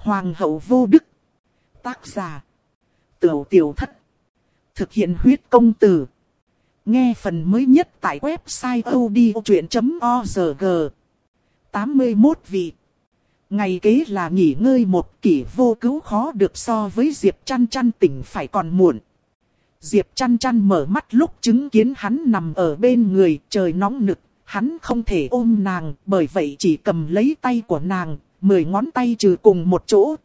Hoàng hậu vô đức. Tác giả. Tiểu tiểu thất. Thực hiện huyết công từ. Nghe phần mới nhất tại website odchuyện.org. 81 vị. Ngày kế là nghỉ ngơi một kỷ vô cứu khó được so với Diệp chăn chăn tỉnh phải còn muộn. Diệp chăn chăn mở mắt lúc chứng kiến hắn nằm ở bên người trời nóng nực. Hắn không thể ôm nàng bởi vậy chỉ cầm lấy tay của nàng, mười ngón tay trừ cùng một chỗ.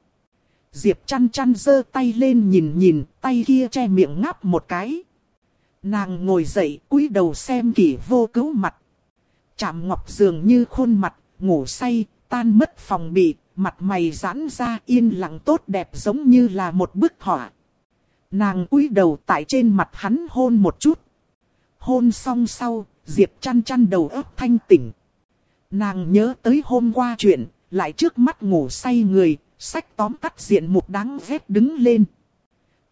Diệp chăn chăn giơ tay lên nhìn nhìn, tay kia che miệng ngáp một cái. Nàng ngồi dậy, cúi đầu xem kỷ vô cứu mặt. Chạm ngọc dường như khuôn mặt, ngủ say, tan mất phòng bị, mặt mày giãn ra yên lặng tốt đẹp giống như là một bức họa. Nàng cúi đầu tại trên mặt hắn hôn một chút. Hôn xong sau, Diệp chăn chăn đầu óc thanh tỉnh. Nàng nhớ tới hôm qua chuyện, lại trước mắt ngủ say người, sách tóm tắt diện mục đáng ghét đứng lên.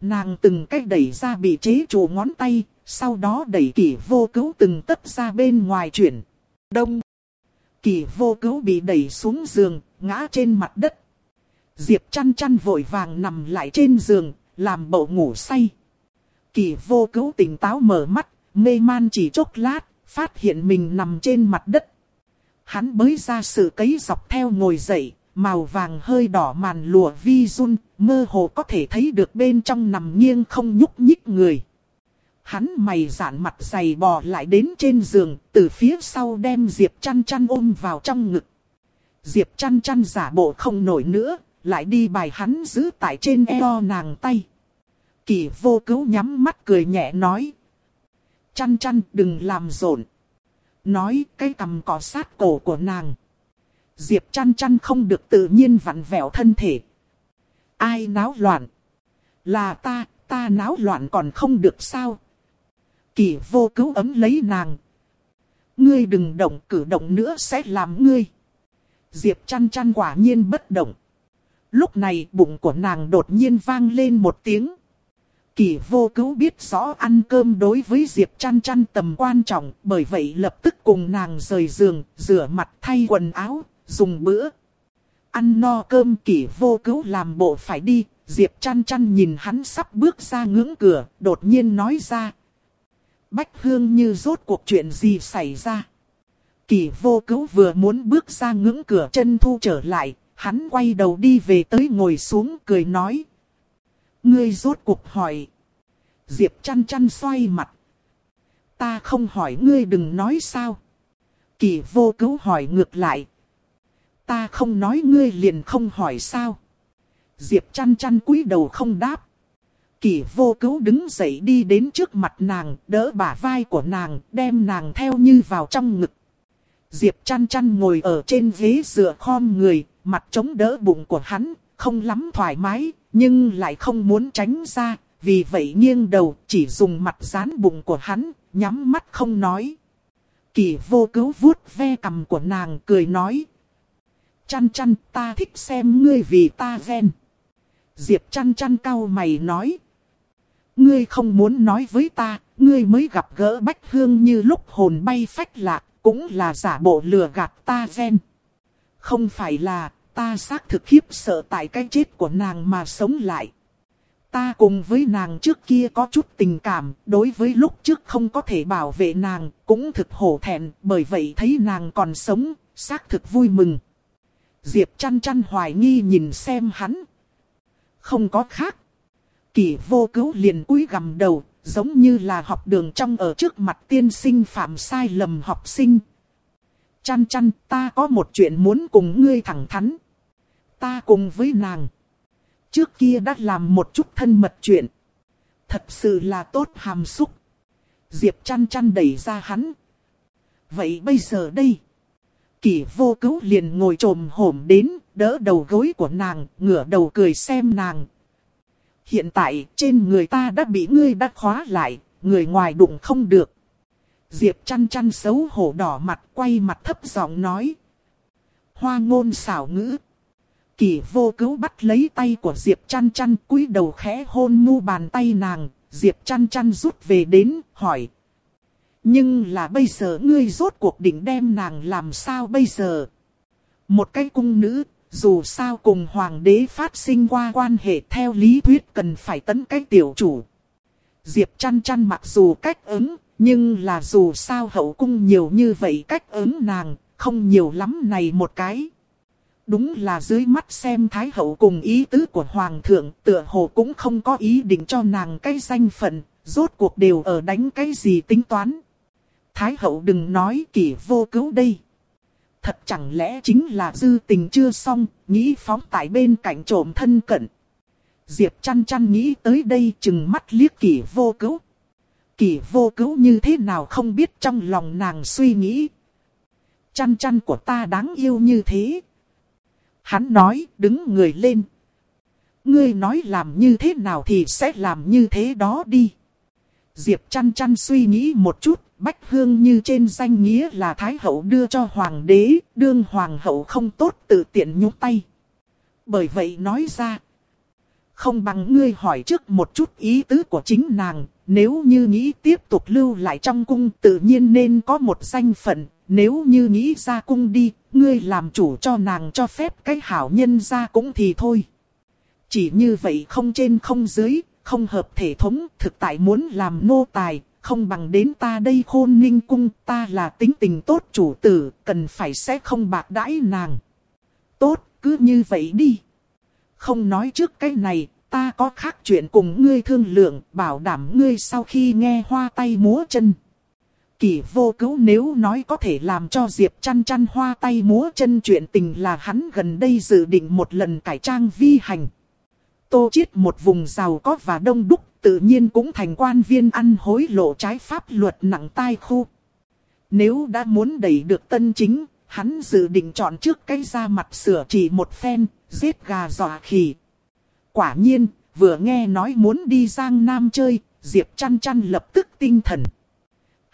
Nàng từng cách đẩy ra bị chế trụ ngón tay, sau đó đẩy kỷ vô cứu từng tấc ra bên ngoài chuyển. Đông. Kỷ vô cứu bị đẩy xuống giường, ngã trên mặt đất. Diệp chăn chăn vội vàng nằm lại trên giường, làm bộ ngủ say. Kỷ vô cứu tỉnh táo mở mắt, mê man chỉ chốc lát, phát hiện mình nằm trên mặt đất. Hắn bới ra sự cấy dọc theo ngồi dậy, màu vàng hơi đỏ màn lụa vi run, mơ hồ có thể thấy được bên trong nằm nghiêng không nhúc nhích người. Hắn mày giản mặt dày bò lại đến trên giường, từ phía sau đem Diệp chăn chăn ôm vào trong ngực. Diệp chăn chăn giả bộ không nổi nữa, lại đi bài hắn giữ tại trên eo nàng tay. Kỳ vô cứu nhắm mắt cười nhẹ nói. Chăn chăn đừng làm rộn. Nói cái cầm cỏ sát cổ của nàng. Diệp chăn chăn không được tự nhiên vặn vẹo thân thể. Ai náo loạn? Là ta, ta náo loạn còn không được sao? Kỳ vô cứu ấm lấy nàng. Ngươi đừng động cử động nữa sẽ làm ngươi. Diệp chăn chăn quả nhiên bất động. Lúc này bụng của nàng đột nhiên vang lên một tiếng. Kỳ vô cứu biết rõ ăn cơm đối với Diệp chăn chăn tầm quan trọng, bởi vậy lập tức cùng nàng rời giường, rửa mặt thay quần áo, dùng bữa. Ăn no cơm kỳ vô cứu làm bộ phải đi, Diệp chăn chăn nhìn hắn sắp bước ra ngưỡng cửa, đột nhiên nói ra. Bách Hương như rốt cuộc chuyện gì xảy ra. Kỳ vô cứu vừa muốn bước ra ngưỡng cửa chân thu trở lại, hắn quay đầu đi về tới ngồi xuống cười nói. Ngươi rốt cuộc hỏi. Diệp chăn chăn xoay mặt. Ta không hỏi ngươi đừng nói sao. Kỳ vô cứu hỏi ngược lại. Ta không nói ngươi liền không hỏi sao. Diệp chăn chăn cúi đầu không đáp. Kỳ vô cứu đứng dậy đi đến trước mặt nàng, đỡ bả vai của nàng, đem nàng theo như vào trong ngực. Diệp chăn chăn ngồi ở trên ghế dựa khom người, mặt chống đỡ bụng của hắn, không lắm thoải mái, nhưng lại không muốn tránh ra, vì vậy nghiêng đầu chỉ dùng mặt dán bụng của hắn, nhắm mắt không nói. Kỳ vô cứu vuốt ve cầm của nàng cười nói. Chăn chăn ta thích xem ngươi vì ta ghen. Diệp chăn chăn cau mày nói. Ngươi không muốn nói với ta, ngươi mới gặp gỡ Bách Hương như lúc hồn bay phách lạc, cũng là giả bộ lừa gạt ta ghen. Không phải là, ta xác thực khiếp sợ tại cái chết của nàng mà sống lại. Ta cùng với nàng trước kia có chút tình cảm, đối với lúc trước không có thể bảo vệ nàng, cũng thực hổ thẹn, bởi vậy thấy nàng còn sống, xác thực vui mừng. Diệp chăn chăn hoài nghi nhìn xem hắn. Không có khác. Kỳ vô cứu liền cúi gằm đầu, giống như là học đường trong ở trước mặt tiên sinh phạm sai lầm học sinh. Chăn chăn ta có một chuyện muốn cùng ngươi thẳng thắn. Ta cùng với nàng. Trước kia đã làm một chút thân mật chuyện. Thật sự là tốt hàm xúc. Diệp chăn chăn đẩy ra hắn. Vậy bây giờ đây. Kỷ vô cứu liền ngồi trồm hổm đến, đỡ đầu gối của nàng, ngửa đầu cười xem nàng. Hiện tại, trên người ta đã bị ngươi đã khóa lại, người ngoài đụng không được. Diệp chăn chăn xấu hổ đỏ mặt, quay mặt thấp giọng nói. Hoa ngôn xảo ngữ. Kỳ vô cứu bắt lấy tay của Diệp chăn chăn cúi đầu khẽ hôn mu bàn tay nàng, Diệp chăn chăn rút về đến, hỏi. Nhưng là bây giờ ngươi rốt cuộc định đem nàng làm sao bây giờ? Một cái cung nữ, Dù sao cùng hoàng đế phát sinh qua quan hệ theo lý thuyết cần phải tấn cái tiểu chủ. Diệp chăn chăn mặc dù cách ứng, nhưng là dù sao hậu cung nhiều như vậy cách ứng nàng, không nhiều lắm này một cái. Đúng là dưới mắt xem Thái Hậu cùng ý tứ của Hoàng thượng tựa hồ cũng không có ý định cho nàng cái danh phận, rốt cuộc đều ở đánh cái gì tính toán. Thái Hậu đừng nói kỷ vô cứu đây. Thật chẳng lẽ chính là dư tình chưa xong, nghĩ phóng tại bên cạnh trộm thân cận. Diệp chăn chăn nghĩ tới đây chừng mắt liếc kỷ vô cứu. Kỷ vô cứu như thế nào không biết trong lòng nàng suy nghĩ. Chăn chăn của ta đáng yêu như thế, Hắn nói đứng người lên. Ngươi nói làm như thế nào thì sẽ làm như thế đó đi. Diệp chăn chăn suy nghĩ một chút, Bách Hương như trên danh nghĩa là Thái Hậu đưa cho Hoàng đế, đương Hoàng Hậu không tốt tự tiện nhúc tay. Bởi vậy nói ra, không bằng ngươi hỏi trước một chút ý tứ của chính nàng, nếu như nghĩ tiếp tục lưu lại trong cung tự nhiên nên có một danh phận, nếu như nghĩ ra cung đi, ngươi làm chủ cho nàng cho phép cái hảo nhân ra cũng thì thôi. Chỉ như vậy không trên không dưới, không hợp thể thống, thực tại muốn làm nô tài, không bằng đến ta đây khôn ninh cung, ta là tính tình tốt chủ tử, cần phải sẽ không bạc đãi nàng. Tốt, cứ như vậy đi. Không nói trước cái này, ta có khác chuyện cùng ngươi thương lượng, bảo đảm ngươi sau khi nghe hoa tay múa chân. Kỳ vô cứu nếu nói có thể làm cho Diệp chăn chăn hoa tay múa chân chuyện tình là hắn gần đây dự định một lần cải trang vi hành. Tô chiết một vùng giàu có và đông đúc tự nhiên cũng thành quan viên ăn hối lộ trái pháp luật nặng tai khu. Nếu đã muốn đẩy được tân chính, hắn dự định chọn trước cái ra mặt sửa chỉ một phen, giết gà dọa khỉ. Quả nhiên, vừa nghe nói muốn đi Giang Nam chơi, Diệp chăn chăn lập tức tinh thần.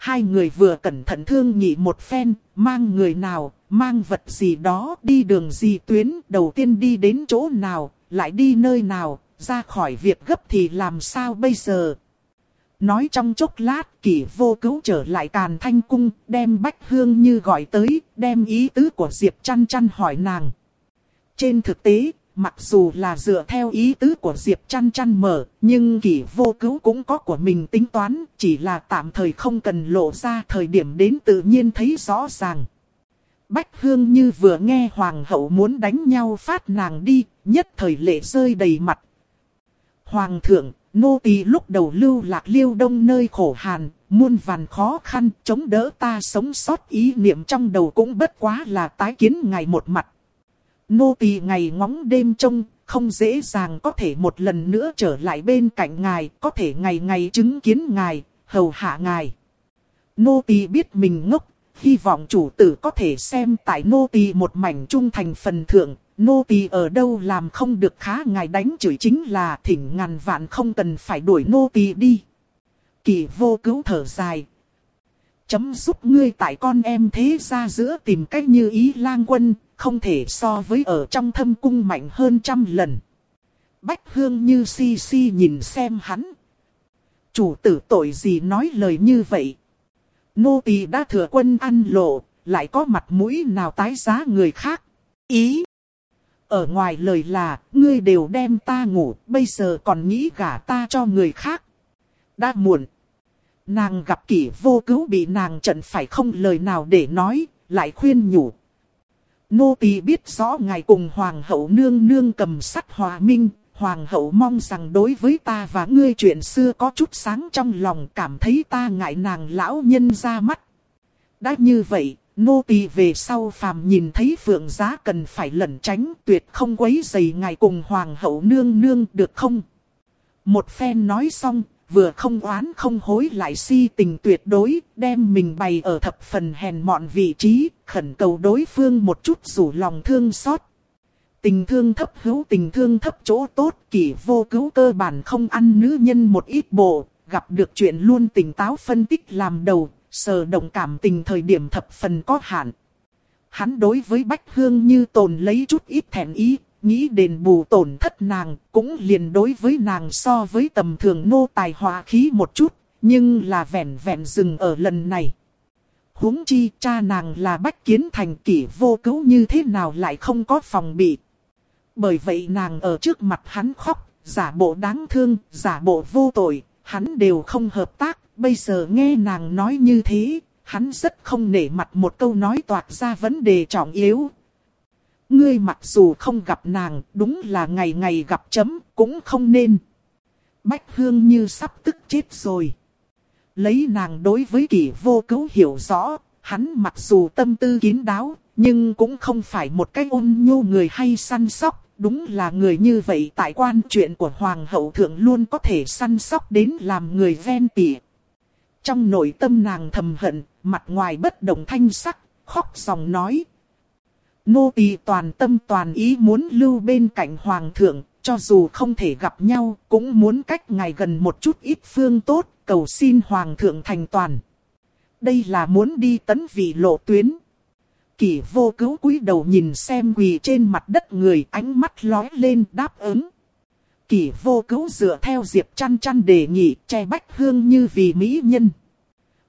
Hai người vừa cẩn thận thương nhị một phen, mang người nào, mang vật gì đó, đi đường gì tuyến, đầu tiên đi đến chỗ nào, lại đi nơi nào, ra khỏi việc gấp thì làm sao bây giờ. Nói trong chốc lát, kỷ vô cứu trở lại càn thanh cung, đem Bách Hương Như gọi tới, đem ý tứ của Diệp chăn chăn hỏi nàng. Trên thực tế, Mặc dù là dựa theo ý tứ của Diệp chăn chăn mở, nhưng kỷ vô cứu cũng có của mình tính toán, chỉ là tạm thời không cần lộ ra thời điểm đến tự nhiên thấy rõ ràng. Bách Hương như vừa nghe Hoàng hậu muốn đánh nhau phát nàng đi, nhất thời lệ rơi đầy mặt. Hoàng thượng, nô tỳ lúc đầu lưu lạc liêu đông nơi khổ hàn, muôn vàn khó khăn, chống đỡ ta sống sót ý niệm trong đầu cũng bất quá là tái kiến ngày một mặt nô tỳ ngày ngóng đêm trông, không dễ dàng có thể một lần nữa trở lại bên cạnh ngài, có thể ngày ngày chứng kiến ngài, hầu hạ ngài. Nô tỳ biết mình ngốc, hy vọng chủ tử có thể xem tại nô tỳ một mảnh trung thành phần thượng, nô tỳ ở đâu làm không được khá ngài đánh chửi chính là thỉnh ngàn vạn không cần phải đuổi nô tỳ đi. Kỳ vô cứu thở dài. Chấm giúp ngươi tại con em thế ra giữa tìm cách như ý lang quân, không thể so với ở trong thâm cung mạnh hơn trăm lần. Bách Hương như si si nhìn xem hắn. Chủ tử tội gì nói lời như vậy? Nô tỳ đã thừa quân ăn lộ, lại có mặt mũi nào tái giá người khác. Ý! Ở ngoài lời là, ngươi đều đem ta ngủ, bây giờ còn nghĩ gả ta cho người khác. Đã muộn. Nàng gặp kỷ vô cứu bị nàng trận phải không lời nào để nói, lại khuyên nhủ, Nô tỳ biết rõ ngài cùng hoàng hậu nương nương cầm sắt hòa minh, hoàng hậu mong rằng đối với ta và ngươi chuyện xưa có chút sáng trong lòng cảm thấy ta ngại nàng lão nhân ra mắt. Đã như vậy, nô tỳ về sau phàm nhìn thấy phượng giá cần phải lẩn tránh tuyệt không quấy dày ngài cùng hoàng hậu nương nương được không? Một phen nói xong, vừa không oán không hối lại si tình tuyệt đối, đem mình bày ở thập phần hèn mọn vị trí, khẩn cầu đối phương một chút rủ lòng thương xót. Tình thương thấp hữu tình thương thấp chỗ tốt, kỷ vô cứu cơ bản không ăn nữ nhân một ít bộ, gặp được chuyện luôn tỉnh táo phân tích làm đầu, sờ động cảm tình thời điểm thập phần có hạn. Hắn đối với Bách Hương như tồn lấy chút ít thẹn ý, nghĩ đền bù tổn thất nàng, cũng liền đối với nàng so với tầm thường nô tài hòa khí một chút, nhưng là vẹn vẹn dừng ở lần này. huống chi cha nàng là bách kiến thành kỷ vô cứu như thế nào lại không có phòng bị. Bởi vậy nàng ở trước mặt hắn khóc, giả bộ đáng thương, giả bộ vô tội, hắn đều không hợp tác. Bây giờ nghe nàng nói như thế, hắn rất không nể mặt một câu nói toạc ra vấn đề trọng yếu. Ngươi mặc dù không gặp nàng, đúng là ngày ngày gặp chấm, cũng không nên. Bách Hương như sắp tức chết rồi. Lấy nàng đối với kỷ vô cứu hiểu rõ, hắn mặc dù tâm tư kín đáo, nhưng cũng không phải một cái ôn nhu người hay săn sóc. Đúng là người như vậy tại quan chuyện của Hoàng hậu thượng luôn có thể săn sóc đến làm người ven tỉa. Trong nội tâm nàng thầm hận, mặt ngoài bất động thanh sắc, khóc dòng nói. Nô tỳ toàn tâm toàn ý muốn lưu bên cạnh Hoàng thượng, cho dù không thể gặp nhau, cũng muốn cách ngài gần một chút ít phương tốt, cầu xin Hoàng thượng thành toàn. Đây là muốn đi tấn vị lộ tuyến. Kỷ vô cứu cúi đầu nhìn xem quỳ trên mặt đất người ánh mắt lói lên đáp ứng. Kỷ vô cứu dựa theo Diệp chăn chăn đề nghị che bách hương như vì mỹ nhân.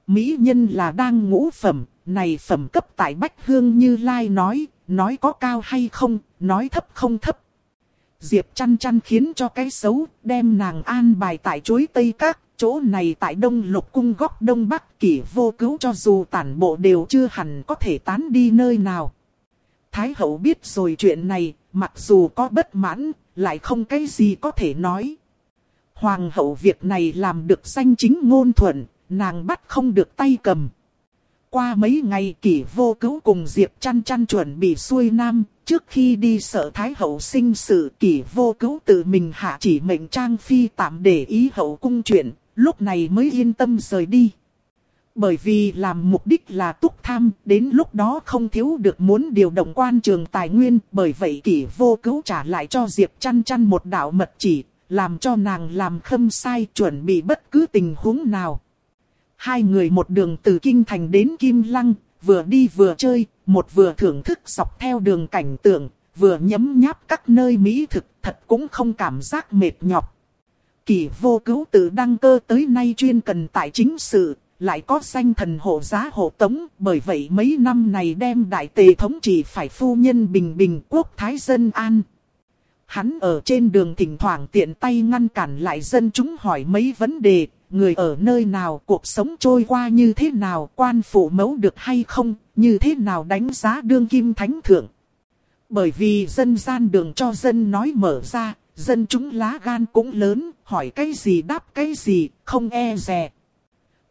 Mỹ nhân là đang ngũ phẩm, này phẩm cấp tại bách hương như lai nói, nói có cao hay không, nói thấp không thấp. Diệp chăn chăn khiến cho cái xấu, đem nàng an bài tại chuối Tây Các, chỗ này tại Đông Lục Cung góc Đông Bắc kỷ vô cứu cho dù tản bộ đều chưa hẳn có thể tán đi nơi nào. Thái hậu biết rồi chuyện này, mặc dù có bất mãn, lại không cái gì có thể nói. Hoàng hậu việc này làm được danh chính ngôn thuận, nàng bắt không được tay cầm. Qua mấy ngày kỷ vô cứu cùng Diệp chăn chăn chuẩn bị xuôi nam, trước khi đi sở thái hậu sinh sự kỷ vô cứu tự mình hạ chỉ mệnh trang phi tạm để ý hậu cung chuyện, lúc này mới yên tâm rời đi. Bởi vì làm mục đích là túc tham, đến lúc đó không thiếu được muốn điều động quan trường tài nguyên, bởi vậy kỷ vô cứu trả lại cho Diệp chăn chăn một đạo mật chỉ, làm cho nàng làm khâm sai chuẩn bị bất cứ tình huống nào. Hai người một đường từ Kinh Thành đến Kim Lăng, vừa đi vừa chơi, một vừa thưởng thức dọc theo đường cảnh tượng, vừa nhấm nháp các nơi mỹ thực, thật cũng không cảm giác mệt nhọc. Kỳ vô cứu tự đăng cơ tới nay chuyên cần tại chính sự, lại có danh thần hộ giá hộ tống, bởi vậy mấy năm này đem đại tề thống trị phải phu nhân bình bình quốc thái dân an. Hắn ở trên đường thỉnh thoảng tiện tay ngăn cản lại dân chúng hỏi mấy vấn đề, người ở nơi nào, cuộc sống trôi qua như thế nào, quan phủ mẫu được hay không, như thế nào đánh giá đương kim thánh thượng. Bởi vì dân gian đường cho dân nói mở ra, dân chúng lá gan cũng lớn, hỏi cái gì đáp cái gì, không e dè.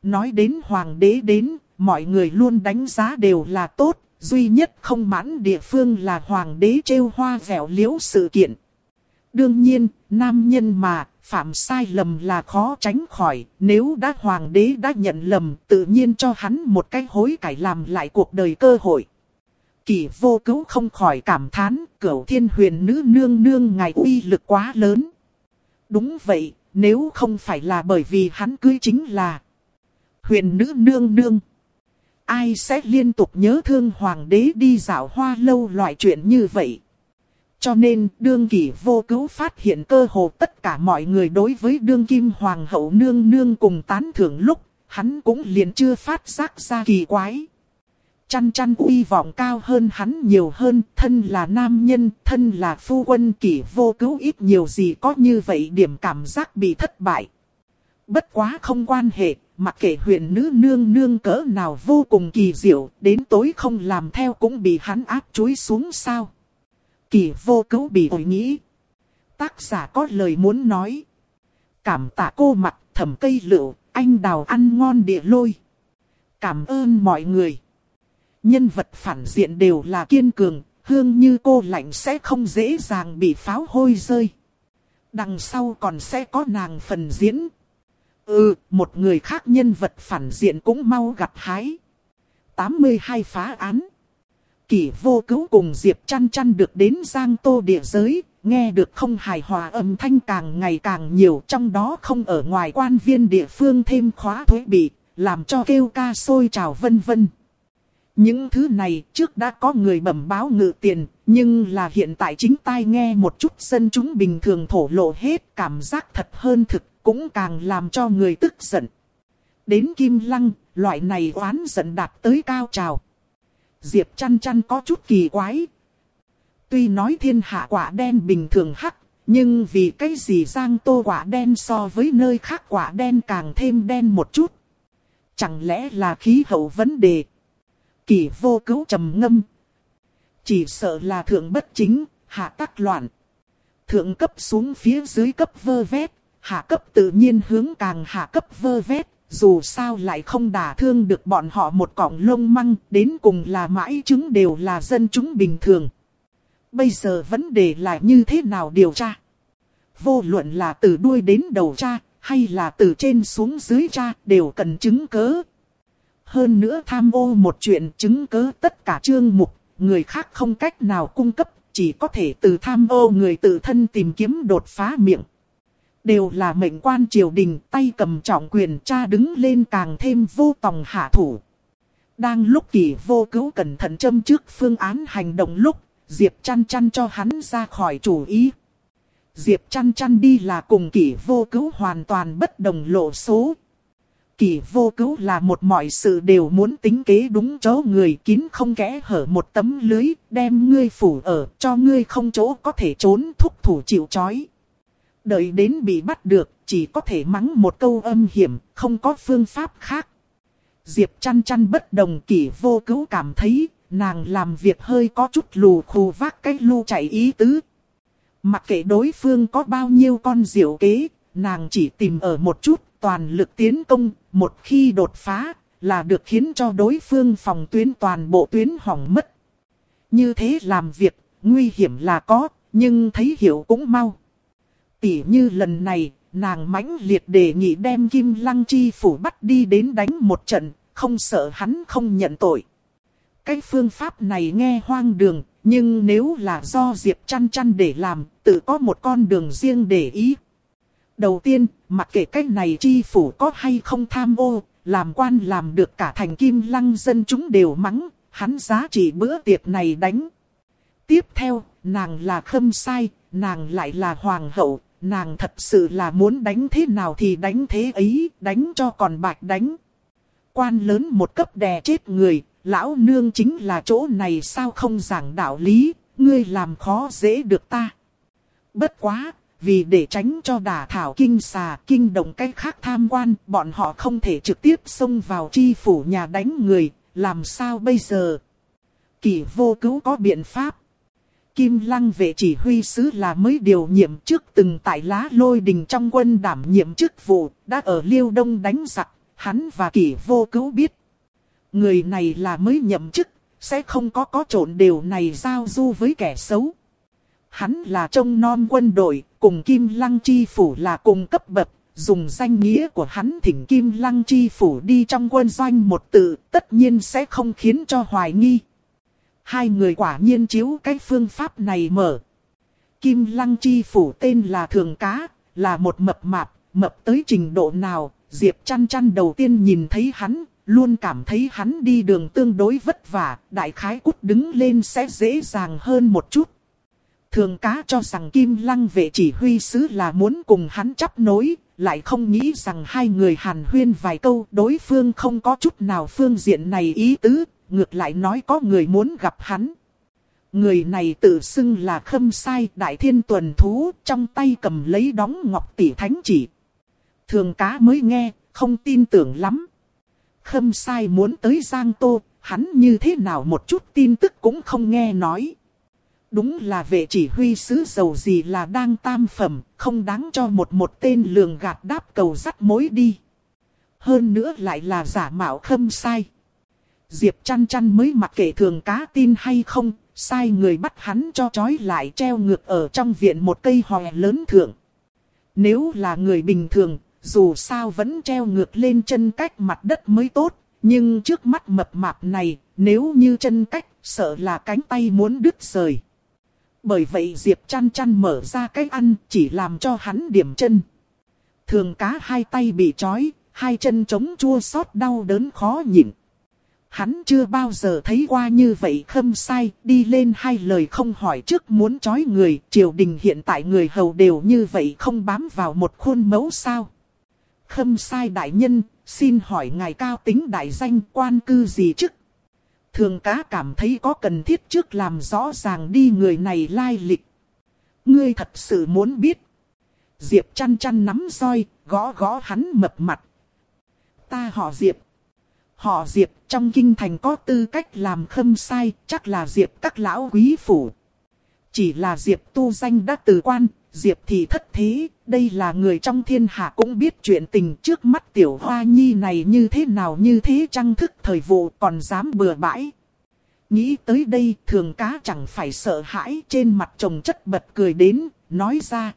Nói đến hoàng đế đến, mọi người luôn đánh giá đều là tốt, duy nhất không mãn địa phương là hoàng đế trêu hoa vẻo liễu sự kiện. Đương nhiên, nam nhân mà, phạm sai lầm là khó tránh khỏi, nếu đã hoàng đế đã nhận lầm, tự nhiên cho hắn một cái hối cải làm lại cuộc đời cơ hội. Kỳ vô cứu không khỏi cảm thán, cửu thiên huyền nữ nương nương ngài uy lực quá lớn. Đúng vậy, nếu không phải là bởi vì hắn cưới chính là huyền nữ nương nương. Ai sẽ liên tục nhớ thương hoàng đế đi dạo hoa lâu loại chuyện như vậy. Cho nên đương kỷ vô cứu phát hiện cơ hồ tất cả mọi người đối với đương kim hoàng hậu nương nương cùng tán thưởng lúc, hắn cũng liền chưa phát giác ra kỳ quái. Chăn chăn uy vọng cao hơn hắn nhiều hơn, thân là nam nhân, thân là phu quân kỷ vô cứu ít nhiều gì có như vậy điểm cảm giác bị thất bại. Bất quá không quan hệ, mặc kệ huyện nữ nương nương cỡ nào vô cùng kỳ diệu, đến tối không làm theo cũng bị hắn áp chuối xuống sao. Kỳ vô cứu bị ổi nghĩ. Tác giả có lời muốn nói. Cảm tạ cô mặt thầm cây lựu, anh đào ăn ngon địa lôi. Cảm ơn mọi người. Nhân vật phản diện đều là kiên cường, hương như cô lạnh sẽ không dễ dàng bị pháo hôi rơi. Đằng sau còn sẽ có nàng phần diễn. Ừ, một người khác nhân vật phản diện cũng mau gặt hái. 82 phá án kỷ vô cứu cùng Diệp chăn chăn được đến Giang Tô địa giới, nghe được không hài hòa âm thanh càng ngày càng nhiều trong đó không ở ngoài quan viên địa phương thêm khóa thuế bị, làm cho kêu ca sôi trào vân vân. Những thứ này trước đã có người bẩm báo ngự tiền, nhưng là hiện tại chính tai nghe một chút dân chúng bình thường thổ lộ hết cảm giác thật hơn thực, cũng càng làm cho người tức giận. Đến Kim Lăng, loại này oán giận đạt tới cao trào. Diệp chăn chăn có chút kỳ quái. Tuy nói thiên hạ quả đen bình thường hắc, nhưng vì cái gì giang tô quả đen so với nơi khác quả đen càng thêm đen một chút. Chẳng lẽ là khí hậu vấn đề? Kỳ vô cứu trầm ngâm. Chỉ sợ là thượng bất chính, hạ tắc loạn. Thượng cấp xuống phía dưới cấp vơ vét, hạ cấp tự nhiên hướng càng hạ cấp vơ vét, dù sao lại không đả thương được bọn họ một cọng lông măng, đến cùng là mãi chứng đều là dân chúng bình thường. Bây giờ vấn đề là như thế nào điều tra? Vô luận là từ đuôi đến đầu tra, hay là từ trên xuống dưới tra, đều cần chứng cớ. Hơn nữa tham ô một chuyện chứng cớ tất cả chương mục, người khác không cách nào cung cấp, chỉ có thể từ tham ô người tự thân tìm kiếm đột phá miệng. Đều là mệnh quan triều đình tay cầm trọng quyền cha đứng lên càng thêm vô tòng hạ thủ. Đang lúc kỳ vô cứu cẩn thận châm trước phương án hành động lúc, Diệp chăn chăn cho hắn ra khỏi chủ ý. Diệp chăn chăn đi là cùng kỳ vô cứu hoàn toàn bất đồng lộ số. kỳ vô cứu là một mọi sự đều muốn tính kế đúng chỗ người kín không kẽ hở một tấm lưới, đem ngươi phủ ở, cho ngươi không chỗ có thể trốn thúc thủ chịu chói. Đợi đến bị bắt được, chỉ có thể mắng một câu âm hiểm, không có phương pháp khác. Diệp chăn chăn bất đồng kỷ vô cứu cảm thấy, nàng làm việc hơi có chút lù khù vác cái lu chạy ý tứ. Mặc kệ đối phương có bao nhiêu con diệu kế, nàng chỉ tìm ở một chút, toàn lực tiến công, một khi đột phá, là được khiến cho đối phương phòng tuyến toàn bộ tuyến hỏng mất. Như thế làm việc, nguy hiểm là có, nhưng thấy hiểu cũng mau. Tỉ như lần này, nàng mãnh liệt đề nghị đem Kim Lăng Chi phủ bắt đi đến đánh một trận, không sợ hắn không nhận tội. Cái phương pháp này nghe hoang đường, nhưng nếu là do Diệp chăn chăn để làm, tự có một con đường riêng để ý. Đầu tiên, mặc kệ cách này chi phủ có hay không tham ô, làm quan làm được cả thành kim lăng dân chúng đều mắng, hắn giá trị bữa tiệc này đánh. Tiếp theo, nàng là khâm sai, nàng lại là hoàng hậu, nàng thật sự là muốn đánh thế nào thì đánh thế ấy, đánh cho còn bạch đánh. Quan lớn một cấp đè chết người, lão nương chính là chỗ này sao không giảng đạo lý, ngươi làm khó dễ được ta. Bất quá, vì để tránh cho đả thảo kinh xà, kinh động cách khác tham quan, bọn họ không thể trực tiếp xông vào chi phủ nhà đánh người, làm sao bây giờ? Kỳ vô cứu có biện pháp. Kim lăng vệ chỉ huy sứ là mới điều nhiệm trước từng tại lá lôi đình trong quân đảm nhiệm chức vụ, đã ở liêu đông đánh giặc, hắn và kỷ vô cứu biết. Người này là mới nhậm chức, sẽ không có có trộn điều này giao du với kẻ xấu. Hắn là trông non quân đội, cùng Kim Lăng Chi Phủ là cùng cấp bậc, dùng danh nghĩa của hắn thỉnh Kim Lăng Chi Phủ đi trong quân doanh một tự, tất nhiên sẽ không khiến cho hoài nghi. Hai người quả nhiên chiếu cái phương pháp này mở. Kim Lăng Chi Phủ tên là Thường Cá, là một mập mạp, mập tới trình độ nào, Diệp chăn chăn đầu tiên nhìn thấy hắn, luôn cảm thấy hắn đi đường tương đối vất vả, đại khái cút đứng lên sẽ dễ dàng hơn một chút. Thường cá cho rằng Kim Lăng vệ chỉ huy sứ là muốn cùng hắn chấp nối, lại không nghĩ rằng hai người hàn huyên vài câu đối phương không có chút nào phương diện này ý tứ, ngược lại nói có người muốn gặp hắn. Người này tự xưng là khâm sai đại thiên tuần thú, trong tay cầm lấy đóng ngọc tỷ thánh chỉ. Thường cá mới nghe, không tin tưởng lắm. Khâm sai muốn tới Giang Tô, hắn như thế nào một chút tin tức cũng không nghe nói. Đúng là vệ chỉ huy sứ giàu gì là đang tam phẩm, không đáng cho một một tên lường gạt đáp cầu dắt mối đi. Hơn nữa lại là giả mạo khâm sai. Diệp chăn chăn mới mặc kệ thường cá tin hay không, sai người bắt hắn cho trói lại treo ngược ở trong viện một cây hòe lớn thượng. Nếu là người bình thường, dù sao vẫn treo ngược lên chân cách mặt đất mới tốt, nhưng trước mắt mập mạp này, nếu như chân cách, sợ là cánh tay muốn đứt rời. Bởi vậy Diệp chăn chăn mở ra cái ăn, chỉ làm cho hắn điểm chân. Thường cá hai tay bị trói, hai chân trống chua xót đau đớn khó nhịn. Hắn chưa bao giờ thấy qua như vậy khâm sai, đi lên hai lời không hỏi trước muốn chói người, triều đình hiện tại người hầu đều như vậy không bám vào một khuôn mẫu sao. Khâm sai đại nhân, xin hỏi ngài cao tính đại danh quan cư gì chức? Thường cá cảm thấy có cần thiết trước làm rõ ràng đi người này lai lịch. Ngươi thật sự muốn biết. Diệp chăn chăn nắm roi, gõ gõ hắn mập mặt. Ta họ Diệp. Họ Diệp trong kinh thành có tư cách làm khâm sai, chắc là Diệp các lão quý phủ. Chỉ là Diệp tu danh đã từ quan, Diệp thì thất thế, đây là người trong thiên hạ cũng biết chuyện tình trước mắt tiểu hoa nhi này như thế nào như thế trăng thức thời vụ còn dám bừa bãi. Nghĩ tới đây thường cá chẳng phải sợ hãi trên mặt chồng chất bật cười đến, nói ra.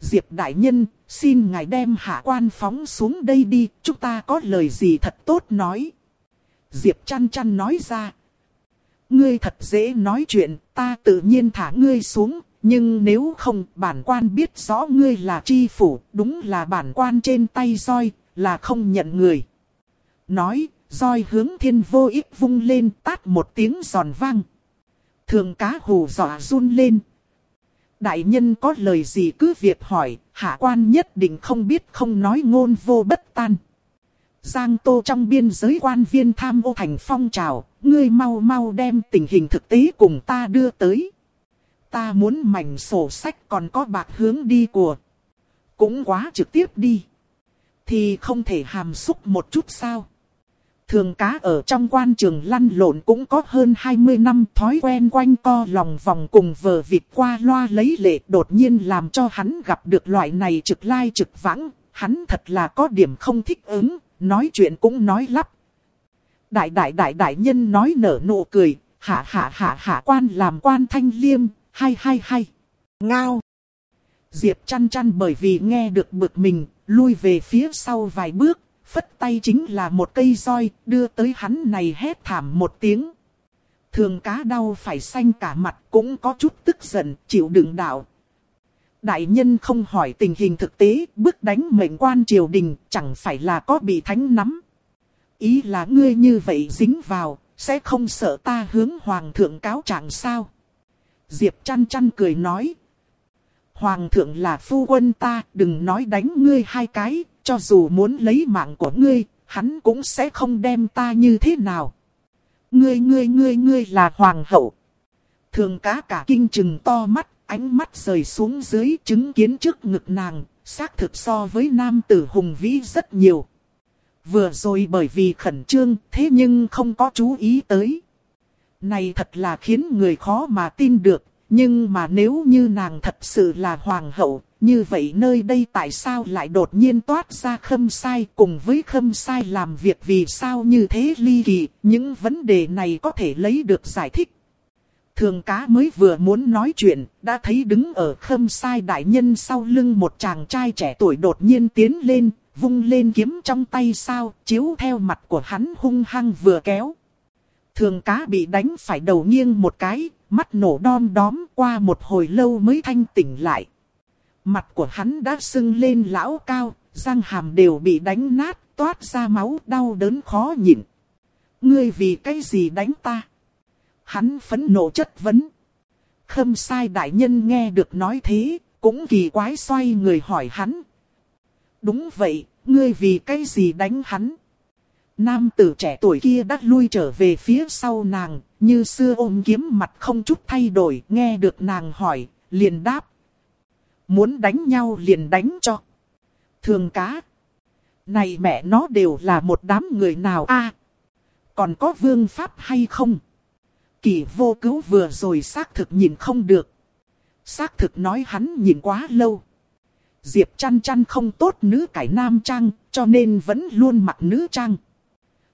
Diệp đại nhân, xin ngài đem hạ quan phóng xuống đây đi, chúng ta có lời gì thật tốt nói. Diệp chăn chăn nói ra. Ngươi thật dễ nói chuyện, ta tự nhiên thả ngươi xuống, nhưng nếu không bản quan biết rõ ngươi là tri phủ, đúng là bản quan trên tay roi, là không nhận người. Nói, roi hướng thiên vô ích vung lên tát một tiếng giòn vang. Thường cá hù dọa run lên. Đại nhân có lời gì cứ việc hỏi, hạ quan nhất định không biết không nói ngôn vô bất tan. Giang Tô trong biên giới quan viên tham ô thành phong trào, ngươi mau mau đem tình hình thực tế cùng ta đưa tới. Ta muốn mảnh sổ sách còn có bạc hướng đi của. Cũng quá trực tiếp đi. Thì không thể hàm xúc một chút sao. Thường cá ở trong quan trường lăn lộn cũng có hơn 20 năm thói quen quanh co lòng vòng cùng vờ vịt qua loa lấy lệ đột nhiên làm cho hắn gặp được loại này trực lai trực vãng. Hắn thật là có điểm không thích ứng, nói chuyện cũng nói lắp. Đại đại đại đại nhân nói nở nụ cười, hạ hạ hạ hạ quan làm quan thanh liêm, hay hay hay. Ngao. Diệp chăn chăn bởi vì nghe được bực mình, lui về phía sau vài bước, phất tay chính là một cây roi, đưa tới hắn này hét thảm một tiếng. Thường cá đau phải xanh cả mặt cũng có chút tức giận, chịu đựng đạo. Đại nhân không hỏi tình hình thực tế, bước đánh mệnh quan triều đình, chẳng phải là có bị thánh nắm. Ý là ngươi như vậy dính vào, sẽ không sợ ta hướng hoàng thượng cáo trạng sao? Diệp chăn chăn cười nói. Hoàng thượng là phu quân ta, đừng nói đánh ngươi hai cái, cho dù muốn lấy mạng của ngươi, hắn cũng sẽ không đem ta như thế nào. Ngươi ngươi ngươi ngươi là hoàng hậu. Thường cá cả kinh chừng to mắt, ánh mắt rời xuống dưới chứng kiến trước ngực nàng, xác thực so với nam tử hùng vĩ rất nhiều. Vừa rồi bởi vì khẩn trương, thế nhưng không có chú ý tới. Này thật là khiến người khó mà tin được, nhưng mà nếu như nàng thật sự là hoàng hậu, như vậy nơi đây tại sao lại đột nhiên toát ra khâm sai cùng với khâm sai làm việc vì sao như thế ly kỳ, những vấn đề này có thể lấy được giải thích. Thường cá mới vừa muốn nói chuyện, đã thấy đứng ở khâm sai đại nhân sau lưng một chàng trai trẻ tuổi đột nhiên tiến lên, vung lên kiếm trong tay sao, chiếu theo mặt của hắn hung hăng vừa kéo. Thường cá bị đánh phải đầu nghiêng một cái, mắt nổ đom đóm qua một hồi lâu mới thanh tỉnh lại. Mặt của hắn đã sưng lên lão cao, răng hàm đều bị đánh nát, toát ra máu đau đớn khó nhịn. Ngươi vì cái gì đánh ta? Hắn phẫn nộ chất vấn. Khâm sai đại nhân nghe được nói thế, cũng kỳ quái xoay người hỏi hắn. Đúng vậy, ngươi vì cái gì đánh hắn? Nam tử trẻ tuổi kia đã lui trở về phía sau nàng, như xưa ôm kiếm mặt không chút thay đổi, nghe được nàng hỏi, liền đáp. Muốn đánh nhau liền đánh cho. Thường cá. Này mẹ nó đều là một đám người nào a Còn có vương pháp hay không? Kỳ vô cứu vừa rồi xác thực nhìn không được. Xác thực nói hắn nhìn quá lâu. Diệp chăn chăn không tốt nữ cải nam trang, cho nên vẫn luôn mặc nữ trang.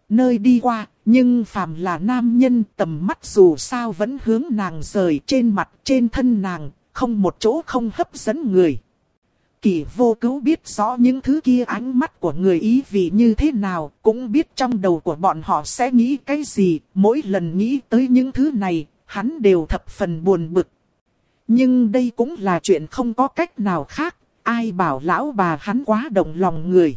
Nơi đi qua, nhưng phàm là nam nhân tầm mắt dù sao vẫn hướng nàng rời trên mặt trên thân nàng, không một chỗ không hấp dẫn người. Kỳ vô cứu biết rõ những thứ kia ánh mắt của người ý vị như thế nào, cũng biết trong đầu của bọn họ sẽ nghĩ cái gì, mỗi lần nghĩ tới những thứ này, hắn đều thập phần buồn bực. Nhưng đây cũng là chuyện không có cách nào khác, ai bảo lão bà hắn quá động lòng người.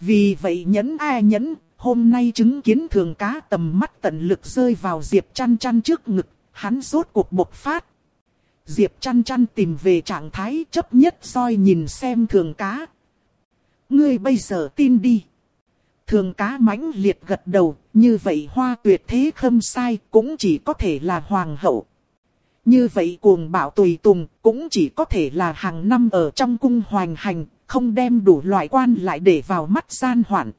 Vì vậy nhẫn a nhẫn, hôm nay chứng kiến thường cá tầm mắt tận lực rơi vào Diệp chăn chăn trước ngực, hắn rốt cuộc bộc phát. Diệp chăn chăn tìm về trạng thái chấp nhất soi nhìn xem thường cá. Ngươi bây giờ tin đi. Thường cá mãnh liệt gật đầu, như vậy hoa tuyệt thế khâm sai cũng chỉ có thể là hoàng hậu. Như vậy cuồng bảo tùy tùng cũng chỉ có thể là hàng năm ở trong cung hoành hành, không đem đủ loại quan lại để vào mắt gian hoạn.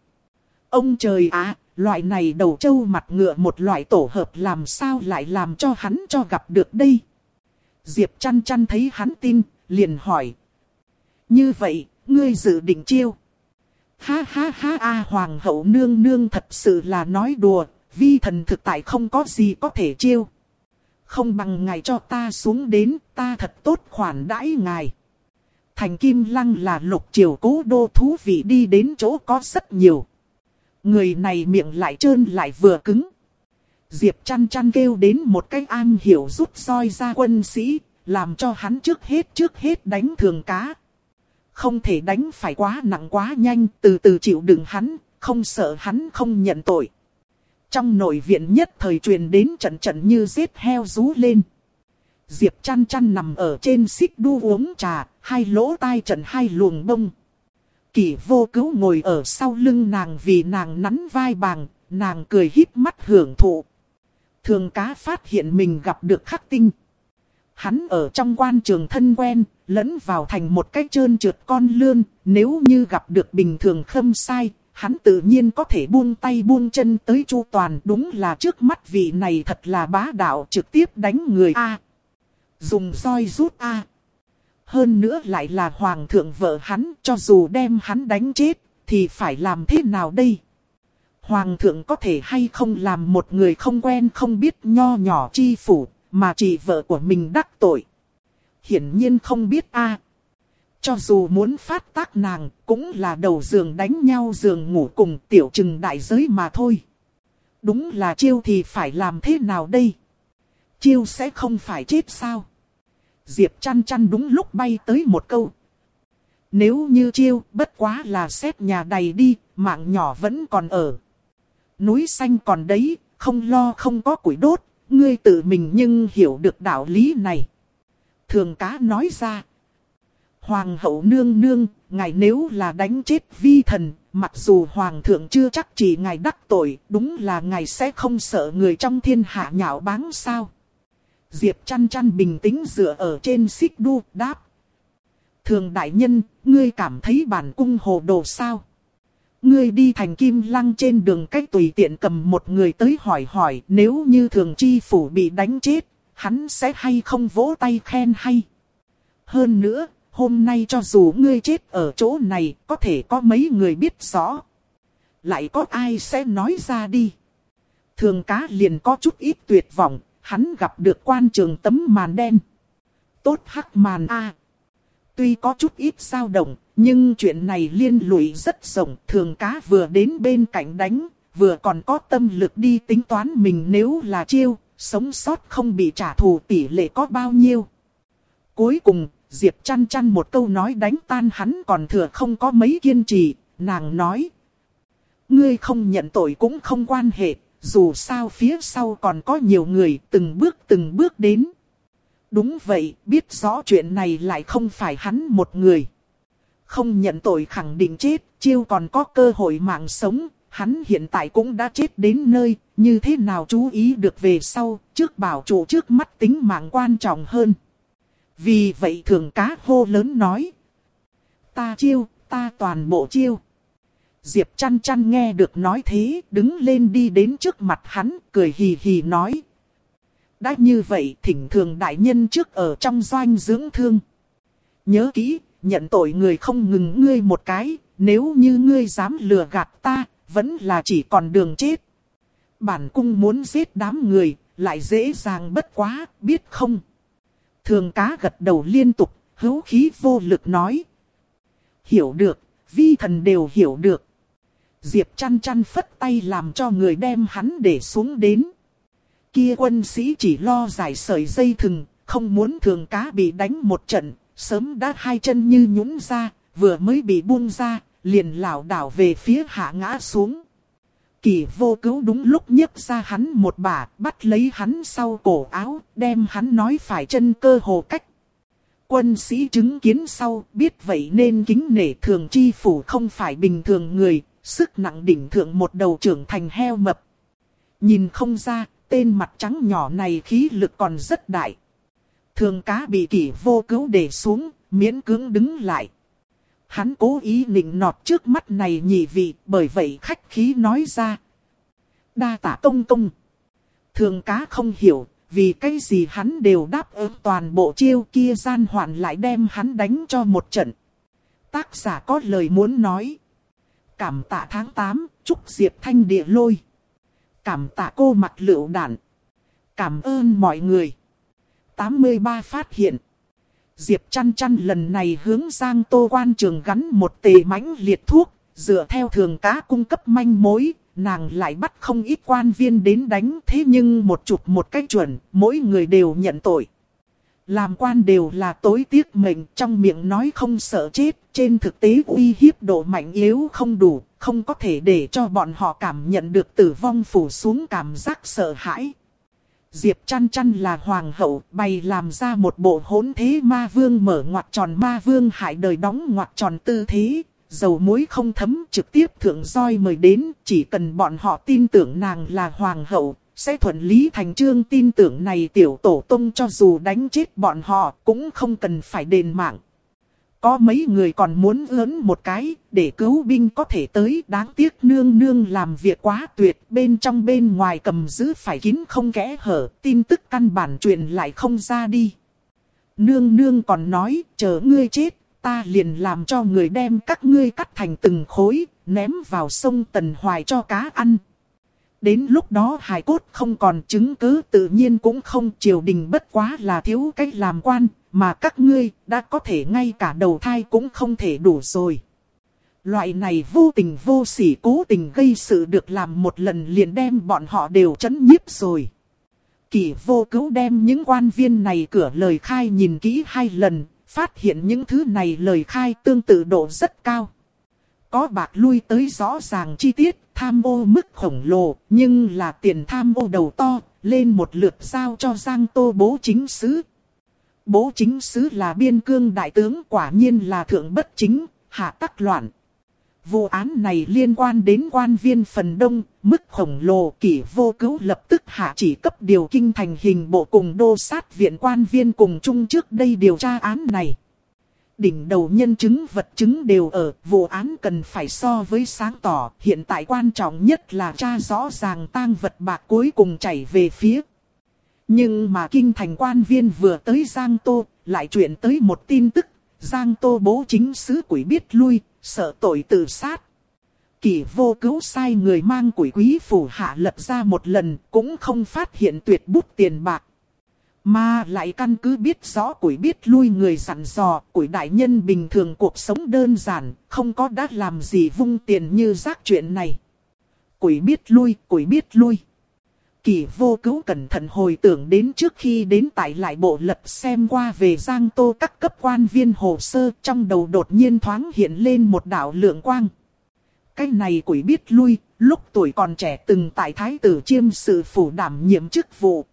Ông trời ạ, loại này đầu trâu mặt ngựa một loại tổ hợp làm sao lại làm cho hắn cho gặp được đây. Diệp chăn chăn thấy hắn tin, liền hỏi. Như vậy, ngươi dự định chiêu. Ha ha ha a hoàng hậu nương nương thật sự là nói đùa, vi thần thực tại không có gì có thể chiêu. Không bằng ngài cho ta xuống đến, ta thật tốt khoản đãi ngài. Thành Kim Lăng là lục triều cố đô thú vị đi đến chỗ có rất nhiều. Người này miệng lại trơn lại vừa cứng. Diệp chăn chăn kêu đến một cái an hiểu rút roi ra quân sĩ, làm cho hắn trước hết trước hết đánh thường cá. Không thể đánh phải quá nặng quá nhanh, từ từ chịu đựng hắn, không sợ hắn không nhận tội. Trong nội viện nhất thời truyền đến trận trận như giết heo rú lên. Diệp chăn chăn nằm ở trên xích đu uống trà, hai lỗ tai trận hai luồng bông. Kỷ vô cứu ngồi ở sau lưng nàng vì nàng nắn vai bàng, nàng cười híp mắt hưởng thụ. Thường cá phát hiện mình gặp được khắc tinh. Hắn ở trong quan trường thân quen, lẫn vào thành một cái trơn trượt con lươn, nếu như gặp được bình thường khâm sai, hắn tự nhiên có thể buông tay buông chân tới chu toàn. Đúng là trước mắt vị này thật là bá đạo trực tiếp đánh người A. Dùng roi rút A. Hơn nữa lại là hoàng thượng vợ hắn, cho dù đem hắn đánh chết, thì phải làm thế nào đây? Hoàng thượng có thể hay không làm một người không quen không biết nho nhỏ chi phủ, mà chỉ vợ của mình đắc tội. Hiển nhiên không biết a. Cho dù muốn phát tác nàng, cũng là đầu giường đánh nhau giường ngủ cùng tiểu trừng đại giới mà thôi. Đúng là chiêu thì phải làm thế nào đây? Chiêu sẽ không phải chết sao? Diệp chăn chăn đúng lúc bay tới một câu. Nếu như chiêu, bất quá là xét nhà đầy đi, mạng nhỏ vẫn còn ở. Núi xanh còn đấy, không lo không có củi đốt, ngươi tự mình nhưng hiểu được đạo lý này. Thường cá nói ra. Hoàng hậu nương nương, ngài nếu là đánh chết vi thần, mặc dù hoàng thượng chưa chắc chỉ ngài đắc tội, đúng là ngài sẽ không sợ người trong thiên hạ nhạo báng sao. Diệp chăn chăn bình tĩnh dựa ở trên xích đu, đáp. Thường đại nhân, ngươi cảm thấy bản cung hồ đồ sao? Ngươi đi thành kim lăng trên đường cách tùy tiện cầm một người tới hỏi hỏi nếu như thường chi phủ bị đánh chết, hắn sẽ hay không vỗ tay khen hay. Hơn nữa, hôm nay cho dù ngươi chết ở chỗ này, có thể có mấy người biết rõ. Lại có ai sẽ nói ra đi. Thường cá liền có chút ít tuyệt vọng, hắn gặp được quan trường tấm màn đen. Tốt hắc màn A. Tuy có chút ít dao động, nhưng chuyện này liên lụy rất rộng. Thường cá vừa đến bên cạnh đánh, vừa còn có tâm lực đi tính toán mình nếu là chiêu, sống sót không bị trả thù tỷ lệ có bao nhiêu. Cuối cùng, Diệp chăn chăn một câu nói đánh tan hắn còn thừa không có mấy kiên trì, nàng nói. Ngươi không nhận tội cũng không quan hệ, dù sao phía sau còn có nhiều người từng bước từng bước đến. Đúng vậy, biết rõ chuyện này lại không phải hắn một người. Không nhận tội khẳng định chết, chiêu còn có cơ hội mạng sống, hắn hiện tại cũng đã chết đến nơi, như thế nào chú ý được về sau, trước bảo chủ trước mắt tính mạng quan trọng hơn. Vì vậy thường cá hô lớn nói. Ta chiêu, ta toàn bộ chiêu. Diệp chăn chăn nghe được nói thế, đứng lên đi đến trước mặt hắn, cười hì hì nói. Đã như vậy, thỉnh thường đại nhân trước ở trong doanh dưỡng thương. Nhớ kỹ, nhận tội người không ngừng ngươi một cái, nếu như ngươi dám lừa gạt ta, vẫn là chỉ còn đường chết. Bản cung muốn giết đám người, lại dễ dàng bất quá, biết không? Thường cá gật đầu liên tục, hữu khí vô lực nói. Hiểu được, vi thần đều hiểu được. Diệp chăn chăn phất tay làm cho người đem hắn để xuống đến. Kia quân sĩ chỉ lo giải sợi dây thừng, không muốn thường cá bị đánh một trận, sớm đã hai chân như nhũn ra, vừa mới bị buông ra, liền lảo đảo về phía hạ ngã xuống. Kỳ vô cứu đúng lúc nhấc ra hắn một bà, bắt lấy hắn sau cổ áo, đem hắn nói phải chân cơ hồ cách. Quân sĩ chứng kiến sau, biết vậy nên kính nể thường chi phủ không phải bình thường người, sức nặng đỉnh thượng một đầu trưởng thành heo mập. Nhìn không ra, tên mặt trắng nhỏ này khí lực còn rất đại. Thường cá bị kỷ vô cứu để xuống, miễn cưỡng đứng lại. Hắn cố ý nịnh nọt trước mắt này nhị vị, bởi vậy khách khí nói ra. Đa tả công công. Thường cá không hiểu, vì cái gì hắn đều đáp ứng toàn bộ chiêu kia gian hoạn lại đem hắn đánh cho một trận. Tác giả có lời muốn nói. Cảm tạ tháng 8, chúc Diệp Thanh địa lôi. Cảm tạ cô mặt lựu đạn. Cảm ơn mọi người. 83 phát hiện. Diệp chăn chăn lần này hướng Giang Tô quan trường gắn một tề mãnh liệt thuốc, dựa theo thường cá cung cấp manh mối, nàng lại bắt không ít quan viên đến đánh thế nhưng một chục một cách chuẩn, mỗi người đều nhận tội. Làm quan đều là tối tiếc mình trong miệng nói không sợ chết, trên thực tế uy hiếp độ mạnh yếu không đủ, không có thể để cho bọn họ cảm nhận được tử vong phủ xuống cảm giác sợ hãi. Diệp chăn chăn là hoàng hậu, bày làm ra một bộ hỗn thế ma vương mở ngoặt tròn ma vương hại đời đóng ngoặt tròn tư thế, dầu muối không thấm trực tiếp thượng roi mời đến, chỉ cần bọn họ tin tưởng nàng là hoàng hậu, sẽ thuận lý thành trương tin tưởng này tiểu tổ tông cho dù đánh chết bọn họ cũng không cần phải đền mạng. Có mấy người còn muốn ớn một cái, để cứu binh có thể tới đáng tiếc nương nương làm việc quá tuyệt, bên trong bên ngoài cầm giữ phải kín không kẽ hở, tin tức căn bản truyền lại không ra đi. Nương nương còn nói, chờ ngươi chết, ta liền làm cho người đem các ngươi cắt thành từng khối, ném vào sông Tần Hoài cho cá ăn. Đến lúc đó hài cốt không còn chứng cứ tự nhiên cũng không triều đình bất quá là thiếu cách làm quan, mà các ngươi đã có thể ngay cả đầu thai cũng không thể đủ rồi. Loại này vô tình vô sỉ cố tình gây sự được làm một lần liền đem bọn họ đều chấn nhiếp rồi. Kỳ vô cứu đem những quan viên này cửa lời khai nhìn kỹ hai lần, phát hiện những thứ này lời khai tương tự độ rất cao. Có bạc lui tới rõ ràng chi tiết, tham ô mức khổng lồ, nhưng là tiền tham ô đầu to, lên một lượt giao cho Giang Tô bố chính xứ. Bố chính sứ là biên cương đại tướng quả nhiên là thượng bất chính, hạ tắc loạn. Vụ án này liên quan đến quan viên phần đông, mức khổng lồ kỷ vô cứu lập tức hạ chỉ cấp điều kinh thành hình bộ cùng đô sát viện quan viên cùng chung trước đây điều tra án này. Đỉnh đầu nhân chứng vật chứng đều ở, vụ án cần phải so với sáng tỏ, hiện tại quan trọng nhất là tra rõ ràng tang vật bạc cuối cùng chảy về phía. Nhưng mà kinh thành quan viên vừa tới Giang Tô, lại chuyển tới một tin tức, Giang Tô bố chính sứ quỷ biết lui, sợ tội tự sát. Kỳ vô cứu sai người mang quỷ quý phủ hạ lập ra một lần, cũng không phát hiện tuyệt bút tiền bạc. Mà lại căn cứ biết rõ quỷ biết lui người dặn dò, quỷ đại nhân bình thường cuộc sống đơn giản, không có đã làm gì vung tiền như rác chuyện này. Quỷ biết lui, quỷ biết lui. Kỳ vô cứu cẩn thận hồi tưởng đến trước khi đến tại lại bộ lập xem qua về giang tô các cấp quan viên hồ sơ trong đầu đột nhiên thoáng hiện lên một đạo lượng quang. Cái này quỷ biết lui, lúc tuổi còn trẻ từng tại thái tử chiêm sự phủ đảm nhiệm chức vụ.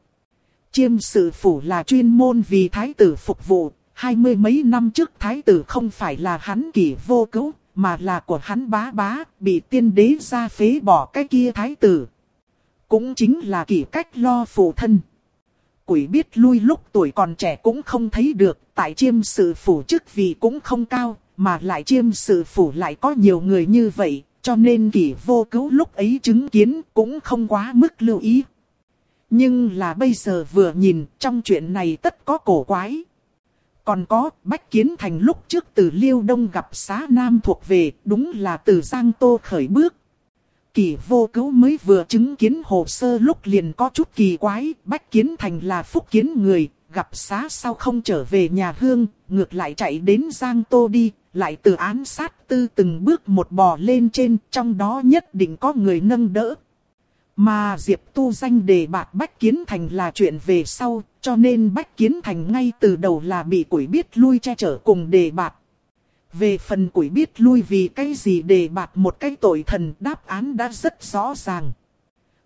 Chiêm sự phủ là chuyên môn vì thái tử phục vụ, hai mươi mấy năm trước thái tử không phải là hắn kỳ vô cứu, mà là của hắn bá bá, bị tiên đế ra phế bỏ cái kia thái tử. Cũng chính là kỷ cách lo phụ thân. Quỷ biết lui lúc tuổi còn trẻ cũng không thấy được, tại chiêm sự phủ chức vì cũng không cao, mà lại chiêm sự phủ lại có nhiều người như vậy, cho nên kỷ vô cứu lúc ấy chứng kiến cũng không quá mức lưu ý. Nhưng là bây giờ vừa nhìn trong chuyện này tất có cổ quái. Còn có Bách Kiến Thành lúc trước từ Liêu Đông gặp xá Nam thuộc về đúng là từ Giang Tô khởi bước. Kỳ vô cứu mới vừa chứng kiến hồ sơ lúc liền có chút kỳ quái, Bách Kiến Thành là phúc kiến người, gặp xá sao không trở về nhà hương, ngược lại chạy đến Giang Tô đi, lại từ án sát tư từng bước một bò lên trên, trong đó nhất định có người nâng đỡ. Mà Diệp Tu danh đề bạc Bách Kiến Thành là chuyện về sau, cho nên Bách Kiến Thành ngay từ đầu là bị quỷ biết lui che chở cùng đề bạc. Về phần quỷ biết lui vì cái gì đề bạt một cái tội thần đáp án đã rất rõ ràng.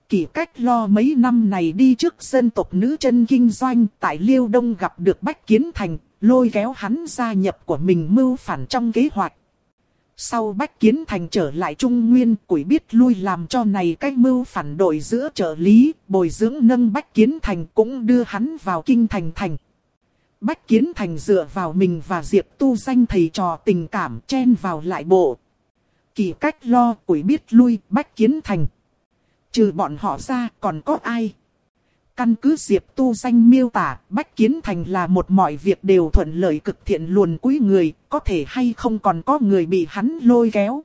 kỷ cách lo mấy năm này đi trước dân tộc nữ chân kinh doanh tại Liêu Đông gặp được Bách Kiến Thành, lôi kéo hắn gia nhập của mình mưu phản trong kế hoạch. Sau Bách Kiến Thành trở lại Trung Nguyên, quỷ biết lui làm cho này cách mưu phản đội giữa trợ lý, bồi dưỡng nâng Bách Kiến Thành cũng đưa hắn vào Kinh Thành Thành. Bách Kiến Thành dựa vào mình và Diệp Tu danh thầy trò tình cảm chen vào lại bộ. Kỳ cách lo quỷ biết lui Bách Kiến Thành. Trừ bọn họ ra còn có ai? Căn cứ Diệp Tu danh miêu tả, Bách Kiến Thành là một mọi việc đều thuận lợi cực thiện luồn quý người, có thể hay không còn có người bị hắn lôi kéo.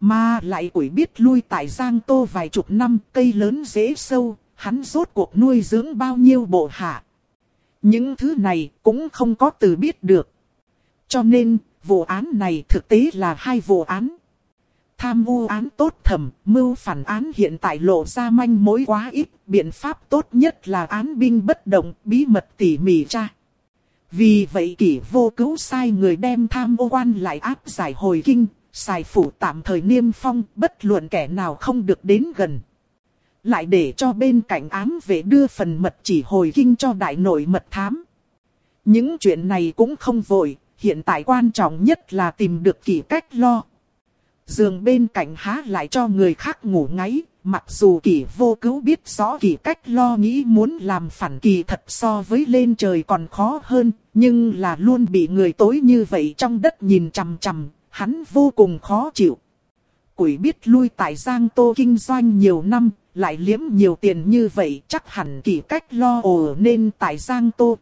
Mà lại quỷ biết lui tại Giang Tô vài chục năm, cây lớn dễ sâu, hắn rốt cuộc nuôi dưỡng bao nhiêu bộ hạ. Những thứ này cũng không có từ biết được. Cho nên, vụ án này thực tế là hai vụ án. Tham vu án tốt thẩm, mưu phản án hiện tại lộ ra manh mối quá ít, biện pháp tốt nhất là án binh bất động, bí mật tỉ mỉ tra. Vì vậy kỷ vô cứu sai người đem tham ô quan lại áp giải hồi kinh, xài phủ tạm thời niêm phong, bất luận kẻ nào không được đến gần. Lại để cho bên cạnh ám vệ đưa phần mật chỉ hồi kinh cho đại nội mật thám. Những chuyện này cũng không vội, hiện tại quan trọng nhất là tìm được kỳ cách lo. Giường bên cạnh há lại cho người khác ngủ ngáy, mặc dù kỷ vô cứu biết rõ kỷ cách lo nghĩ muốn làm phản kỳ thật so với lên trời còn khó hơn, nhưng là luôn bị người tối như vậy trong đất nhìn chằm chằm, hắn vô cùng khó chịu. Quỷ biết lui tại Giang Tô kinh doanh nhiều năm, lại liếm nhiều tiền như vậy chắc hẳn kỳ cách lo ồ nên tại Giang Tô.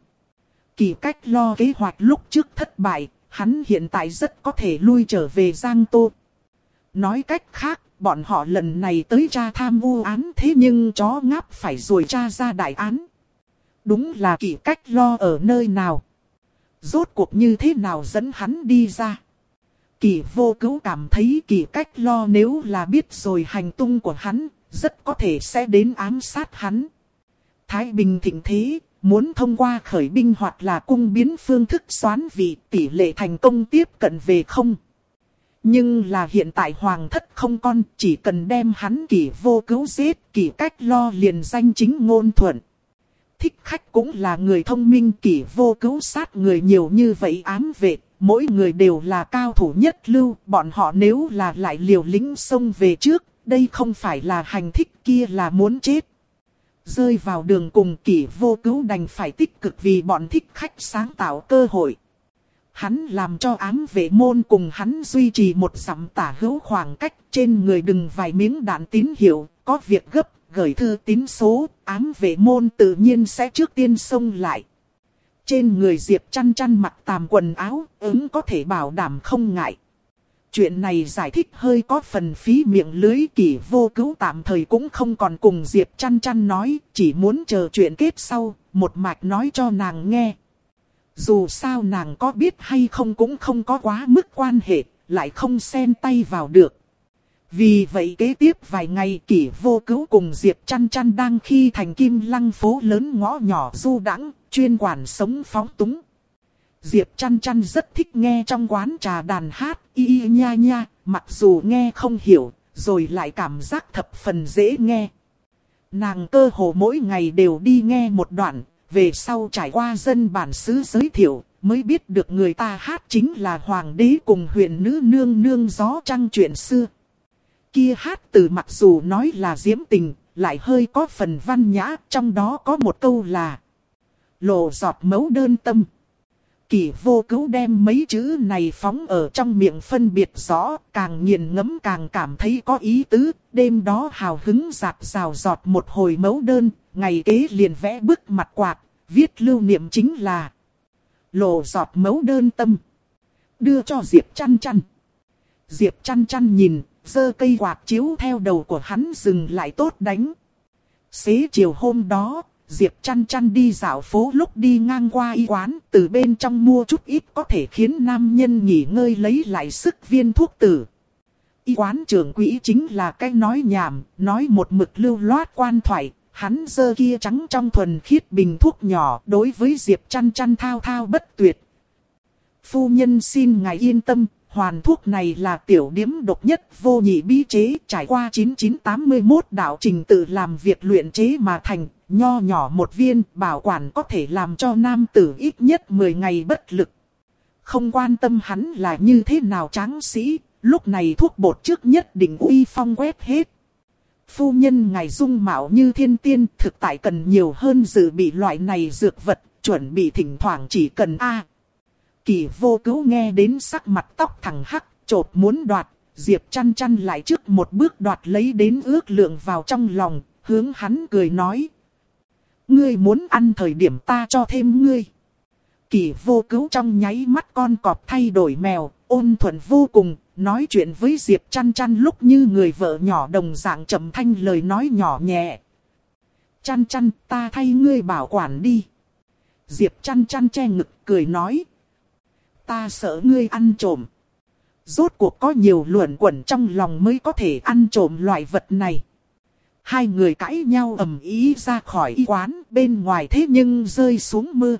Kỳ cách lo kế hoạch lúc trước thất bại, hắn hiện tại rất có thể lui trở về Giang Tô. Nói cách khác, bọn họ lần này tới tra tham vu án thế nhưng chó ngáp phải rồi tra ra đại án. Đúng là kỳ cách lo ở nơi nào. Rốt cuộc như thế nào dẫn hắn đi ra. Kỳ vô cứu cảm thấy kỳ cách lo nếu là biết rồi hành tung của hắn, rất có thể sẽ đến ám sát hắn. Thái Bình thịnh thế, muốn thông qua khởi binh hoặc là cung biến phương thức xoán vị tỷ lệ thành công tiếp cận về không. Nhưng là hiện tại hoàng thất không con, chỉ cần đem hắn kỷ vô cứu giết, kỷ cách lo liền danh chính ngôn thuận. Thích khách cũng là người thông minh kỷ vô cứu sát người nhiều như vậy ám vệ, mỗi người đều là cao thủ nhất lưu, bọn họ nếu là lại liều lĩnh xông về trước, đây không phải là hành thích kia là muốn chết. Rơi vào đường cùng kỷ vô cứu đành phải tích cực vì bọn thích khách sáng tạo cơ hội. Hắn làm cho ám vệ môn cùng hắn duy trì một sắm tả hữu khoảng cách trên người đừng vài miếng đạn tín hiệu, có việc gấp, gửi thư tín số, ám vệ môn tự nhiên sẽ trước tiên xông lại. Trên người Diệp chăn chăn mặc tàm quần áo, ứng có thể bảo đảm không ngại. Chuyện này giải thích hơi có phần phí miệng lưới kỷ vô cứu tạm thời cũng không còn cùng Diệp chăn chăn nói, chỉ muốn chờ chuyện kết sau, một mạch nói cho nàng nghe. Dù sao nàng có biết hay không cũng không có quá mức quan hệ, lại không xen tay vào được. Vì vậy kế tiếp vài ngày kỷ vô cứu cùng Diệp chăn chăn đang khi thành kim lăng phố lớn ngõ nhỏ du đãng chuyên quản sống phóng túng. Diệp chăn chăn rất thích nghe trong quán trà đàn hát, y y nha nha, mặc dù nghe không hiểu, rồi lại cảm giác thập phần dễ nghe. Nàng cơ hồ mỗi ngày đều đi nghe một đoạn, về sau trải qua dân bản xứ giới thiệu, mới biết được người ta hát chính là hoàng đế cùng huyền nữ nương nương gió trăng chuyện xưa. Kia hát từ mặc dù nói là diễm tình, lại hơi có phần văn nhã, trong đó có một câu là Lộ giọt mấu đơn tâm. Kỳ vô cứu đem mấy chữ này phóng ở trong miệng phân biệt rõ, càng nghiền ngẫm càng cảm thấy có ý tứ, đêm đó hào hứng giạt rào giọt một hồi mấu đơn, ngày kế liền vẽ bức mặt quạt, viết lưu niệm chính là Lộ giọt mấu đơn tâm. Đưa cho Diệp chăn chăn. Diệp chăn chăn nhìn, giơ cây quạt chiếu theo đầu của hắn dừng lại tốt đánh. Xế chiều hôm đó, Diệp chăn chăn đi dạo phố lúc đi ngang qua y quán, từ bên trong mua chút ít có thể khiến nam nhân nghỉ ngơi lấy lại sức viên thuốc tử. Y quán trưởng quỹ chính là cái nói nhảm, nói một mực lưu loát quan thoại, hắn dơ kia trắng trong thuần khiết bình thuốc nhỏ đối với Diệp chăn chăn thao thao bất tuyệt. Phu nhân xin ngài yên tâm, hoàn thuốc này là tiểu điếm độc nhất vô nhị bí chế trải qua 9981 đạo trình tự làm việc luyện chế mà thành, nho nhỏ một viên, bảo quản có thể làm cho nam tử ít nhất 10 ngày bất lực. Không quan tâm hắn là như thế nào tráng sĩ, lúc này thuốc bột trước nhất định uy phong quét hết. Phu nhân ngài dung mạo như thiên tiên thực tại cần nhiều hơn dự bị loại này dược vật, chuẩn bị thỉnh thoảng chỉ cần A. Kỳ vô cứu nghe đến sắc mặt tóc thẳng hắc, trột muốn đoạt, Diệp chăn chăn lại trước một bước đoạt lấy đến ước lượng vào trong lòng, hướng hắn cười nói. Ngươi muốn ăn thời điểm ta cho thêm ngươi. Kỳ vô cứu trong nháy mắt con cọp thay đổi mèo, ôn thuận vô cùng, nói chuyện với Diệp chăn chăn lúc như người vợ nhỏ đồng dạng trầm thanh lời nói nhỏ nhẹ. Chăn chăn ta thay ngươi bảo quản đi. Diệp chăn chăn che ngực cười nói. Ta sợ ngươi ăn trộm. Rốt cuộc có nhiều luẩn quẩn trong lòng mới có thể ăn trộm loại vật này. Hai người cãi nhau ầm ý ra khỏi y quán bên ngoài thế nhưng rơi xuống mưa.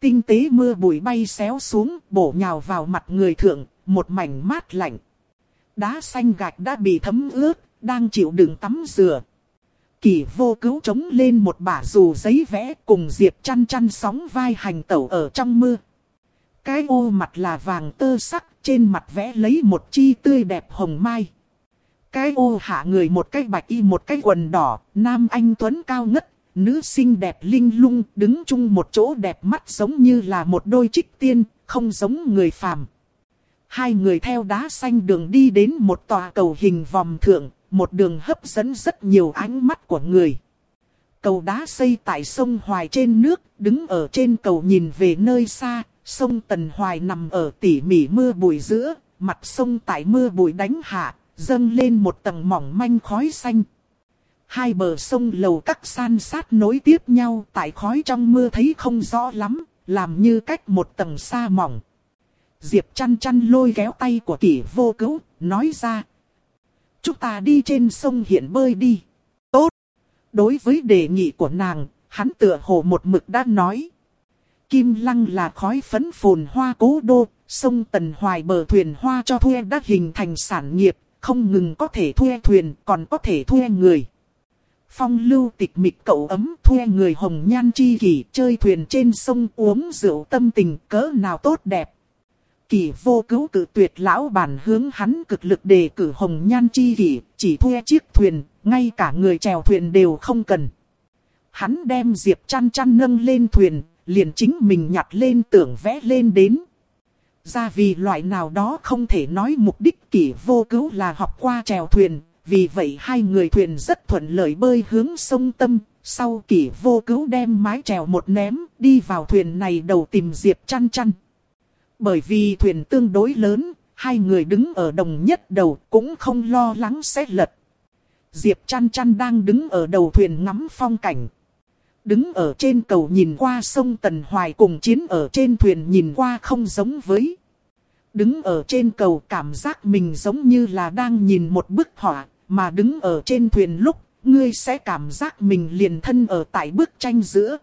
Tinh tế mưa bụi bay xéo xuống bổ nhào vào mặt người thượng, một mảnh mát lạnh. Đá xanh gạch đã bị thấm ướt, đang chịu đựng tắm rửa. Kỳ vô cứu chống lên một bả dù giấy vẽ cùng Diệp chăn chăn sóng vai hành tẩu ở trong mưa. Cái ô mặt là vàng tơ sắc, trên mặt vẽ lấy một chi tươi đẹp hồng mai. Cái ô hạ người một cái bạch y một cái quần đỏ, nam anh tuấn cao ngất, nữ xinh đẹp linh lung, đứng chung một chỗ đẹp mắt giống như là một đôi trích tiên, không giống người phàm. Hai người theo đá xanh đường đi đến một tòa cầu hình vòng thượng, một đường hấp dẫn rất nhiều ánh mắt của người. Cầu đá xây tại sông Hoài trên nước, đứng ở trên cầu nhìn về nơi xa, sông Tần Hoài nằm ở tỉ mỉ mưa bụi giữa, mặt sông tại mưa bụi đánh hạ, dâng lên một tầng mỏng manh khói xanh. Hai bờ sông lầu các san sát nối tiếp nhau tại khói trong mưa thấy không rõ lắm, làm như cách một tầng xa mỏng. Diệp chăn chăn lôi kéo tay của kỷ vô cứu, nói ra. Chúng ta đi trên sông hiện bơi đi. Tốt. Đối với đề nghị của nàng, hắn tựa hồ một mực đã nói. Kim lăng là khói phấn phồn hoa cố đô, sông Tần Hoài bờ thuyền hoa cho thuê đã hình thành sản nghiệp, không ngừng có thể thuê thuyền, còn có thể thuê người. Phong lưu tịch mịch cậu ấm thuê người hồng nhan chi kỷ chơi thuyền trên sông uống rượu tâm tình cỡ nào tốt đẹp. Kỳ vô cứu cử tuyệt lão bản hướng hắn cực lực đề cử hồng nhan chi kỷ, chỉ thuê chiếc thuyền, ngay cả người chèo thuyền đều không cần. Hắn đem Diệp chăn chăn nâng lên thuyền, liền chính mình nhặt lên tưởng vẽ lên đến. Ra vì loại nào đó không thể nói mục đích kỷ vô cứu là học qua chèo thuyền, vì vậy hai người thuyền rất thuận lợi bơi hướng sông Tâm. Sau kỷ vô cứu đem mái chèo một ném, đi vào thuyền này đầu tìm Diệp chăn chăn. Bởi vì thuyền tương đối lớn, hai người đứng ở đồng nhất đầu cũng không lo lắng sẽ lật. Diệp chăn chăn đang đứng ở đầu thuyền ngắm phong cảnh. Đứng ở trên cầu nhìn qua sông Tần Hoài cùng chiến ở trên thuyền nhìn qua không giống với. Đứng ở trên cầu cảm giác mình giống như là đang nhìn một bức họa, mà đứng ở trên thuyền lúc, ngươi sẽ cảm giác mình liền thân ở tại bức tranh giữa.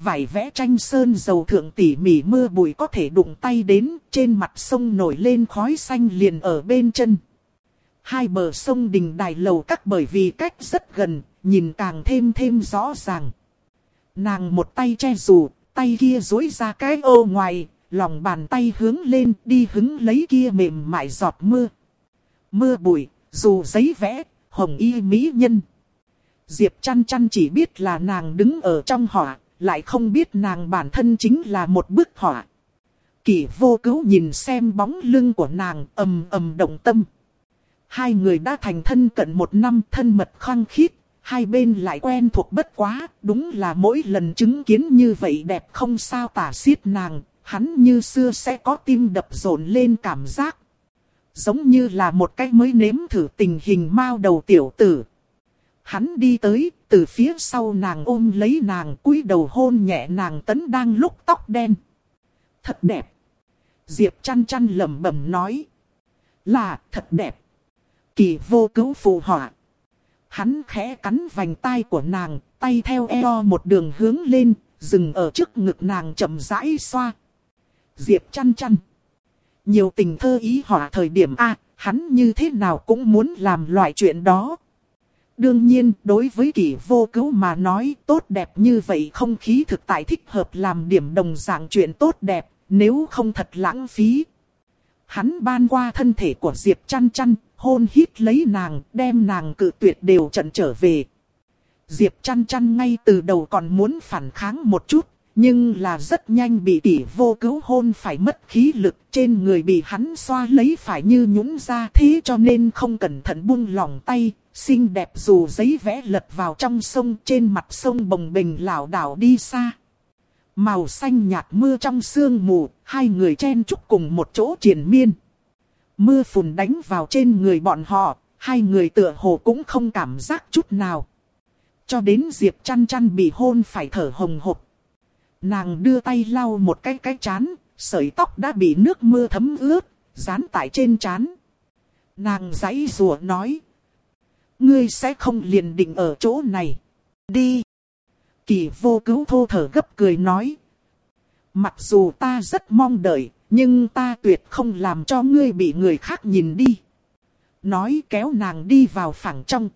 Vải vẽ tranh sơn dầu thượng tỉ mỉ mưa bụi có thể đụng tay đến, trên mặt sông nổi lên khói xanh liền ở bên chân. Hai bờ sông đình đài lầu các bởi vì cách rất gần, nhìn càng thêm thêm rõ ràng. Nàng một tay che dù, tay kia dối ra cái ô ngoài, lòng bàn tay hướng lên đi hứng lấy kia mềm mại giọt mưa. Mưa bụi, dù giấy vẽ, hồng y mỹ nhân. Diệp chăn chăn chỉ biết là nàng đứng ở trong họa, lại không biết nàng bản thân chính là một bức họa. Kỷ vô cứu nhìn xem bóng lưng của nàng ầm ầm động tâm. Hai người đã thành thân cận một năm thân mật khăng khít, hai bên lại quen thuộc bất quá, đúng là mỗi lần chứng kiến như vậy đẹp không sao tả xiết nàng, hắn như xưa sẽ có tim đập rộn lên cảm giác. Giống như là một cách mới nếm thử tình hình mao đầu tiểu tử. Hắn đi tới, từ phía sau nàng ôm lấy nàng cúi đầu hôn nhẹ nàng tấn đang lúc tóc đen. Thật đẹp. Diệp chăn chăn lẩm bẩm nói. Là thật đẹp. Kỳ vô cứu phù họa. Hắn khẽ cắn vành tai của nàng, tay theo eo một đường hướng lên, dừng ở trước ngực nàng chậm rãi xoa. Diệp chăn chăn. Nhiều tình thơ ý họa thời điểm A, hắn như thế nào cũng muốn làm loại chuyện đó. Đương nhiên, đối với kỷ vô cứu mà nói tốt đẹp như vậy không khí thực tại thích hợp làm điểm đồng dạng chuyện tốt đẹp, nếu không thật lãng phí. Hắn ban qua thân thể của Diệp chăn chăn, hôn hít lấy nàng, đem nàng cự tuyệt đều trận trở về. Diệp chăn chăn ngay từ đầu còn muốn phản kháng một chút, nhưng là rất nhanh bị tỷ vô cứu hôn phải mất khí lực trên người bị hắn xoa lấy phải như nhũng ra thế cho nên không cẩn thận buông lòng tay, xinh đẹp dù giấy vẽ lật vào trong sông trên mặt sông bồng bềnh lảo đảo đi xa. Màu xanh nhạt mưa trong sương mù, hai người chen chúc cùng một chỗ triền miên. Mưa phùn đánh vào trên người bọn họ, hai người tựa hồ cũng không cảm giác chút nào. Cho đến Diệp chăn chăn bị hôn phải thở hồng hộc. Nàng đưa tay lau một cái cái chán, sợi tóc đã bị nước mưa thấm ướt, dán tại trên chán. Nàng giãy rùa nói. Ngươi sẽ không liền định ở chỗ này. Đi. Kỳ vô cứu thô thở gấp cười nói. Mặc dù ta rất mong đợi, nhưng ta tuyệt không làm cho ngươi bị người khác nhìn đi. Nói kéo nàng đi vào phẳng trong.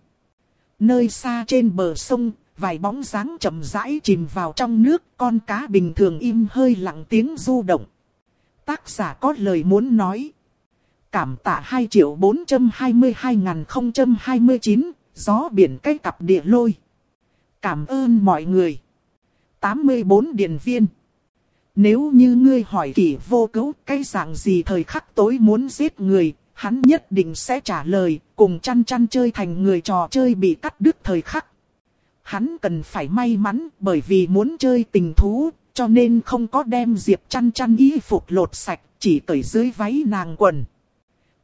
Nơi xa trên bờ sông, vài bóng dáng chậm rãi chìm vào trong nước, con cá bình thường im hơi lặng tiếng du động. Tác giả có lời muốn nói. Cảm tạ 2 triệu 422 029, gió biển cây cặp địa lôi. Cảm ơn mọi người. 84 điện viên. Nếu như ngươi hỏi kỷ vô cứu cái dạng gì thời khắc tối muốn giết người, hắn nhất định sẽ trả lời, cùng chăn chăn chơi thành người trò chơi bị cắt đứt thời khắc. Hắn cần phải may mắn bởi vì muốn chơi tình thú, cho nên không có đem Diệp chăn chăn y phục lột sạch, chỉ cởi dưới váy nàng quần.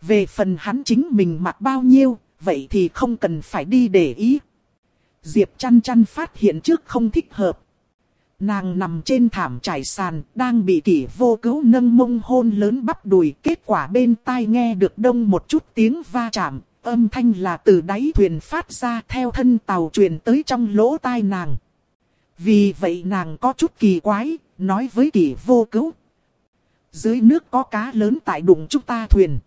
Về phần hắn chính mình mặc bao nhiêu, vậy thì không cần phải đi để ý. Diệp chăn chăn phát hiện trước không thích hợp. Nàng nằm trên thảm trải sàn, đang bị kỷ vô cứu nâng mông hôn lớn bắp đùi. Kết quả bên tai nghe được đông một chút tiếng va chạm, âm thanh là từ đáy thuyền phát ra theo thân tàu truyền tới trong lỗ tai nàng. Vì vậy nàng có chút kỳ quái, nói với kỷ vô cứu. Dưới nước có cá lớn tại đụng chúng ta thuyền.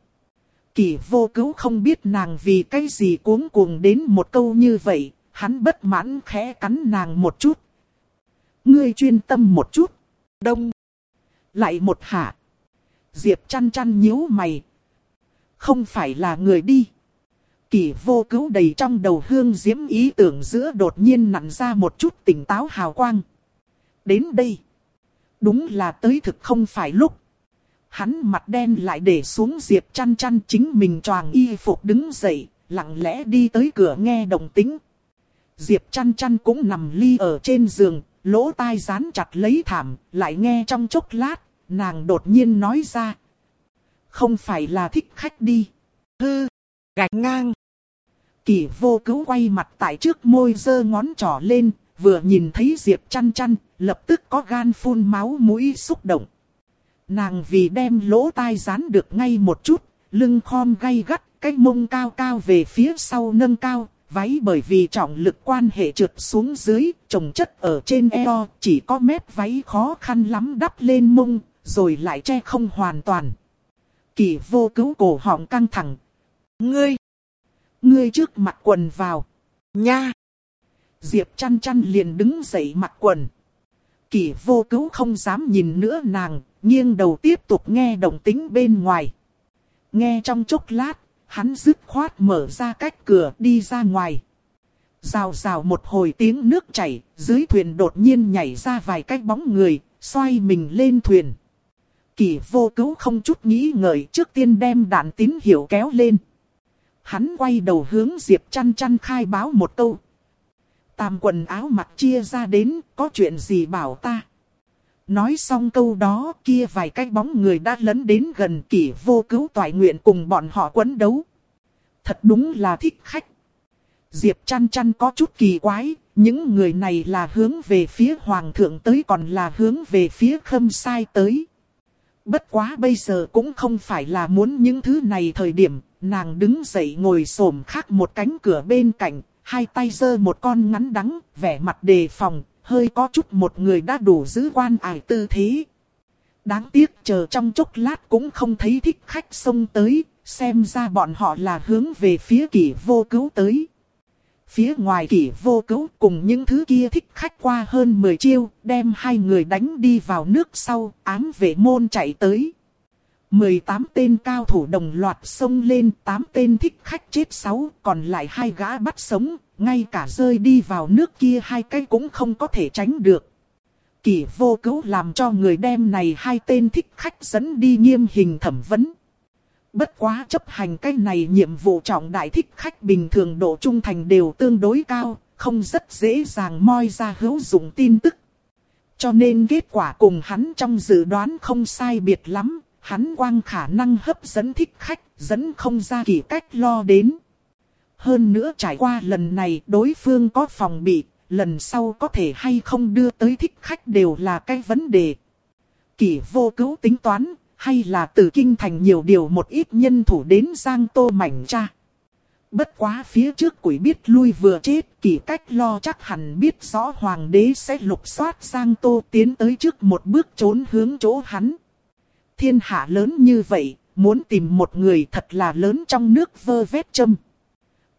Kỷ vô cứu không biết nàng vì cái gì cuống cuồng đến một câu như vậy, hắn bất mãn khẽ cắn nàng một chút. Ngươi chuyên tâm một chút. Đông. Lại một hạ. Diệp chăn chăn nhíu mày. Không phải là người đi. Kỳ vô cứu đầy trong đầu hương diễm ý tưởng giữa đột nhiên nặn ra một chút tỉnh táo hào quang. Đến đây. Đúng là tới thực không phải lúc. Hắn mặt đen lại để xuống diệp chăn chăn chính mình choàng y phục đứng dậy, lặng lẽ đi tới cửa nghe đồng tính. Diệp chăn chăn cũng nằm ly ở trên giường, lỗ tai dán chặt lấy thảm, lại nghe trong chốc lát, nàng đột nhiên nói ra. Không phải là thích khách đi. Hư, gạch ngang. Kỷ vô cứu quay mặt tại trước môi giơ ngón trỏ lên, vừa nhìn thấy Diệp chăn chăn, lập tức có gan phun máu mũi xúc động. Nàng vì đem lỗ tai dán được ngay một chút, lưng khom gay gắt, cái mông cao cao về phía sau nâng cao, váy bởi vì trọng lực quan hệ trượt xuống dưới, trồng chất ở trên eo, chỉ có mép váy khó khăn lắm đắp lên mông, rồi lại che không hoàn toàn. Kỳ vô cứu cổ họng căng thẳng. Ngươi! Ngươi trước mặt quần vào. Nha! Diệp chăn chăn liền đứng dậy mặc quần. Kỳ vô cứu không dám nhìn nữa nàng, nghiêng đầu tiếp tục nghe động tính bên ngoài. Nghe trong chốc lát, hắn dứt khoát mở ra cách cửa đi ra ngoài. Rào rào một hồi tiếng nước chảy, dưới thuyền đột nhiên nhảy ra vài cái bóng người, xoay mình lên thuyền. Kỳ vô cứu không chút nghĩ ngợi trước tiên đem đạn tín hiệu kéo lên. Hắn quay đầu hướng Diệp chăn chăn khai báo một câu. Tam quần áo mặc chia ra đến, có chuyện gì bảo ta. Nói xong câu đó kia vài cái bóng người đã lấn đến gần kỷ vô cứu toại nguyện cùng bọn họ quấn đấu. Thật đúng là thích khách. Diệp chăn chăn có chút kỳ quái, những người này là hướng về phía hoàng thượng tới còn là hướng về phía khâm sai tới. Bất quá bây giờ cũng không phải là muốn những thứ này thời điểm, nàng đứng dậy ngồi xổm khác một cánh cửa bên cạnh, hai tay giơ một con ngắn đắng, vẻ mặt đề phòng, hơi có chút một người đã đủ giữ quan ải tư thế. Đáng tiếc chờ trong chốc lát cũng không thấy thích khách xông tới, xem ra bọn họ là hướng về phía kỷ vô cứu tới. Phía ngoài kỷ vô cứu cùng những thứ kia thích khách qua hơn 10 chiêu, đem hai người đánh đi vào nước sau, ám vệ môn chạy tới. 18 tên cao thủ đồng loạt xông lên, 8 tên thích khách chết 6, còn lại hai gã bắt sống, ngay cả rơi đi vào nước kia hai cái cũng không có thể tránh được. Kỷ vô cứu làm cho người đem này hai tên thích khách dẫn đi nghiêm hình thẩm vấn. Bất quá chấp hành cái này nhiệm vụ trọng đại thích khách bình thường độ trung thành đều tương đối cao, không rất dễ dàng moi ra hữu dụng tin tức. Cho nên kết quả cùng hắn trong dự đoán không sai biệt lắm, hắn quang khả năng hấp dẫn thích khách, dẫn không ra kỳ cách lo đến. Hơn nữa trải qua lần này đối phương có phòng bị, lần sau có thể hay không đưa tới thích khách đều là cái vấn đề. Kỷ vô cứu tính toán, hay là từ kinh thành nhiều điều một ít nhân thủ đến Giang Tô mảnh cha. Bất quá phía trước quỷ biết lui vừa chết, kỳ cách lo chắc hẳn biết rõ hoàng đế sẽ lục soát Giang Tô tiến tới trước một bước trốn hướng chỗ hắn. Thiên hạ lớn như vậy, muốn tìm một người thật là lớn trong nước vơ vét châm.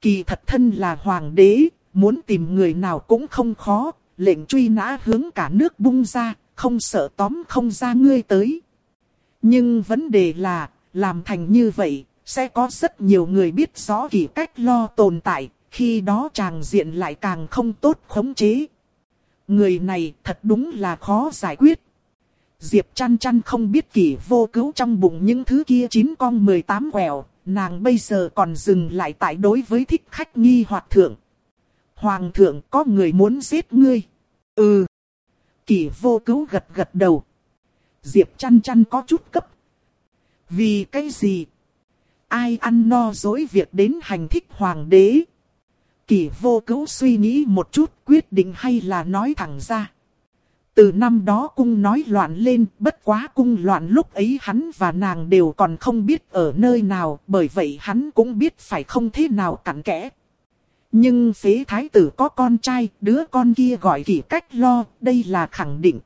Kỳ thật thân là hoàng đế, muốn tìm người nào cũng không khó, lệnh truy nã hướng cả nước bung ra, không sợ tóm không ra ngươi tới. Nhưng vấn đề là, làm thành như vậy, sẽ có rất nhiều người biết rõ kỳ cách lo tồn tại, khi đó chàng diện lại càng không tốt khống chế. Người này thật đúng là khó giải quyết. Diệp chăn chăn không biết kỳ vô cứu trong bụng những thứ kia chín con 18 quẹo, nàng bây giờ còn dừng lại tại đối với thích khách nghi hoạt thượng. Hoàng thượng có người muốn giết ngươi. Ừ. Kỳ vô cứu gật gật đầu. Diệp chăn chăn có chút cấp. Vì cái gì? Ai ăn no dối việc đến hành thích hoàng đế? Kỳ vô cứu suy nghĩ một chút quyết định hay là nói thẳng ra. Từ năm đó cung nói loạn lên, bất quá cung loạn lúc ấy hắn và nàng đều còn không biết ở nơi nào, bởi vậy hắn cũng biết phải không thế nào cặn kẽ. Nhưng phế thái tử có con trai, đứa con kia gọi kỳ cách lo, đây là khẳng định.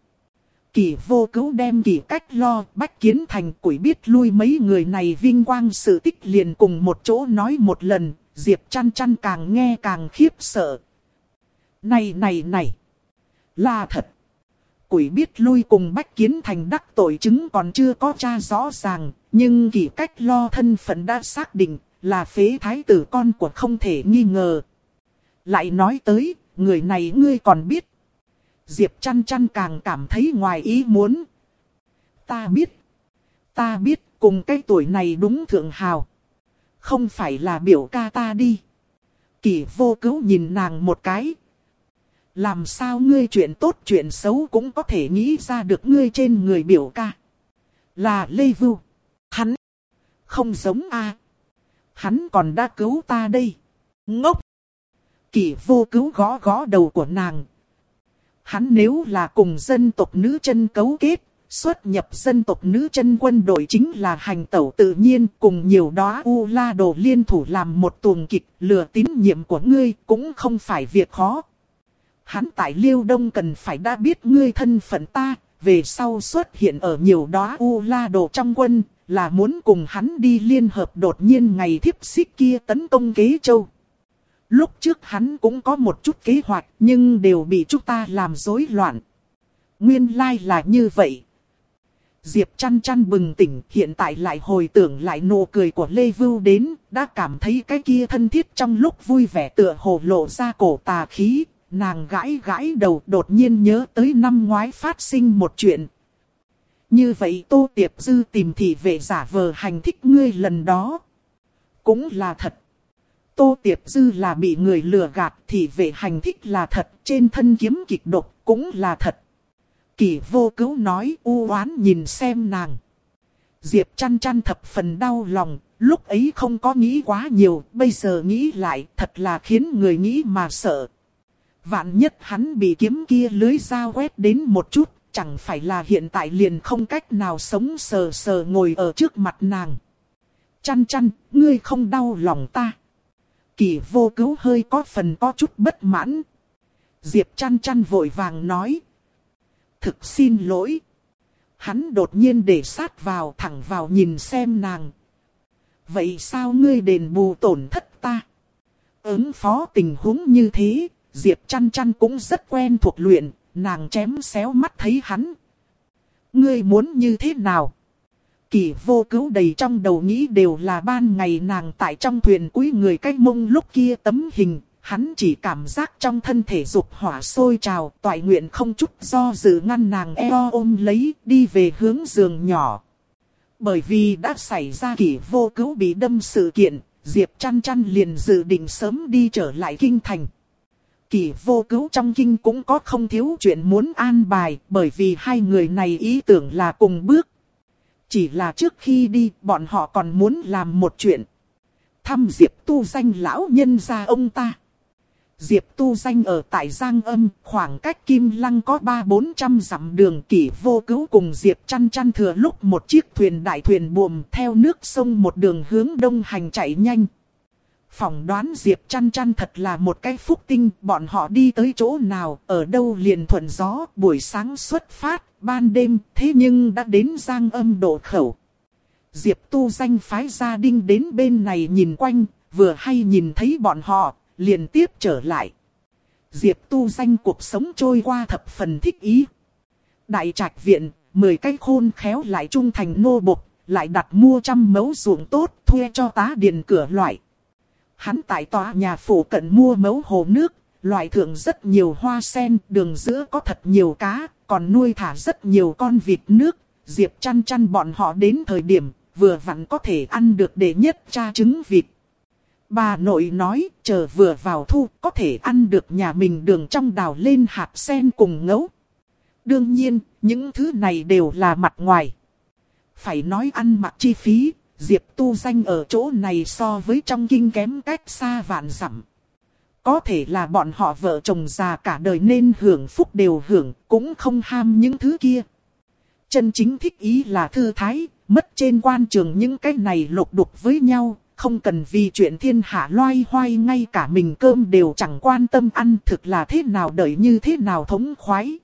Kỳ vô cứu đem kỳ cách lo, bách kiến thành quỷ biết lui mấy người này vinh quang sự tích liền cùng một chỗ nói một lần, Diệp chăn chăn càng nghe càng khiếp sợ. Này này này, là thật. Quỷ biết lui cùng bách kiến thành đắc tội chứng còn chưa có tra rõ ràng, nhưng kỳ cách lo thân phận đã xác định là phế thái tử con của không thể nghi ngờ. Lại nói tới, người này ngươi còn biết. Diệp chăn chăn càng cảm thấy ngoài ý muốn. Ta biết. Ta biết cùng cái tuổi này đúng thượng hào. Không phải là biểu ca ta đi. Kỳ vô cứu nhìn nàng một cái. Làm sao ngươi chuyện tốt chuyện xấu cũng có thể nghĩ ra được ngươi trên người biểu ca. Là Lê Vưu. Hắn. Không giống a Hắn còn đã cứu ta đây. Ngốc. Kỷ vô cứu gõ gõ đầu của nàng. Hắn nếu là cùng dân tộc nữ chân cấu kết, xuất nhập dân tộc nữ chân quân đội chính là hành tẩu tự nhiên cùng nhiều đó u la đồ liên thủ làm một tuồng kịch lừa tín nhiệm của ngươi cũng không phải việc khó. Hắn tại Liêu Đông cần phải đã biết ngươi thân phận ta, về sau xuất hiện ở nhiều đó u la đồ trong quân, là muốn cùng hắn đi liên hợp đột nhiên ngày thiếp xích kia tấn công kế châu. Lúc trước hắn cũng có một chút kế hoạch nhưng đều bị chúng ta làm rối loạn. Nguyên lai là như vậy. Diệp chăn chăn bừng tỉnh hiện tại lại hồi tưởng lại nụ cười của Lê Vưu đến, đã cảm thấy cái kia thân thiết trong lúc vui vẻ tựa hồ lộ ra cổ tà khí. Nàng gãi gãi đầu đột nhiên nhớ tới năm ngoái phát sinh một chuyện. Như vậy Tô Tiệp Dư tìm thị vệ giả vờ hành thích ngươi lần đó. Cũng là thật. Tô Tiệp Dư là bị người lừa gạt thì về hành thích là thật, trên thân kiếm kịch độc cũng là thật. Kỳ vô cứu nói u oán nhìn xem nàng. Diệp chăn chăn thập phần đau lòng, lúc ấy không có nghĩ quá nhiều, bây giờ nghĩ lại thật là khiến người nghĩ mà sợ. Vạn nhất hắn bị kiếm kia lưới dao quét đến một chút, chẳng phải là hiện tại liền không cách nào sống sờ sờ ngồi ở trước mặt nàng. Chăn chăn, ngươi không đau lòng ta. Kỳ vô cứu hơi có phần có chút bất mãn. Diệp chăn chăn vội vàng nói. Thực xin lỗi. Hắn đột nhiên để sát vào thẳng vào nhìn xem nàng. Vậy sao ngươi đền bù tổn thất ta? Ứng phó tình huống như thế, Diệp chăn chăn cũng rất quen thuộc luyện, nàng chém xéo mắt thấy hắn. Ngươi muốn như thế nào? Kỳ vô cứu đầy trong đầu nghĩ đều là ban ngày nàng tại trong thuyền quý người cách mông lúc kia tấm hình, hắn chỉ cảm giác trong thân thể dục hỏa sôi trào, toại nguyện không chút do dự ngăn nàng eo ôm lấy, đi về hướng giường nhỏ. Bởi vì đã xảy ra kỷ vô cứu bị đâm sự kiện, Diệp chăn chăn liền dự định sớm đi trở lại kinh thành. Kỷ vô cứu trong kinh cũng có không thiếu chuyện muốn an bài, bởi vì hai người này ý tưởng là cùng bước. Chỉ là trước khi đi, bọn họ còn muốn làm một chuyện. Thăm Diệp tu danh lão nhân gia ông ta. Diệp tu danh ở tại Giang Âm, khoảng cách Kim Lăng có ba bốn trăm dặm đường kỷ vô cứu cùng Diệp chăn chăn thừa lúc một chiếc thuyền đại thuyền buồm theo nước sông một đường hướng đông hành chạy nhanh. Phỏng đoán Diệp chăn chăn thật là một cái phúc tinh, bọn họ đi tới chỗ nào, ở đâu liền thuận gió, buổi sáng xuất phát, ban đêm, thế nhưng đã đến Giang Âm độ khẩu. Diệp tu danh phái gia đinh đến bên này nhìn quanh, vừa hay nhìn thấy bọn họ, liền tiếp trở lại. Diệp tu danh cuộc sống trôi qua thập phần thích ý. Đại trạch viện, 10 cái khôn khéo lại trung thành nô bộc, lại đặt mua trăm mẫu ruộng tốt thuê cho tá điền cửa loại. Hắn tại tòa nhà phủ cận mua mấu hồ nước, loại thượng rất nhiều hoa sen, đường giữa có thật nhiều cá, còn nuôi thả rất nhiều con vịt nước. Diệp chăn chăn bọn họ đến thời điểm, vừa vặn có thể ăn được để nhất cha trứng vịt. Bà nội nói, chờ vừa vào thu, có thể ăn được nhà mình đường trong đào lên hạt sen cùng ngấu. Đương nhiên, những thứ này đều là mặt ngoài. Phải nói ăn mặc chi phí, Diệp tu danh ở chỗ này so với trong kinh kém cách xa vạn dặm. Có thể là bọn họ vợ chồng già cả đời nên hưởng phúc đều hưởng, cũng không ham những thứ kia. Chân chính thích ý là thư thái, mất trên quan trường những cái này lục đục với nhau, không cần vì chuyện thiên hạ loay hoay ngay cả mình cơm đều chẳng quan tâm ăn thực là thế nào đợi như thế nào thống khoái.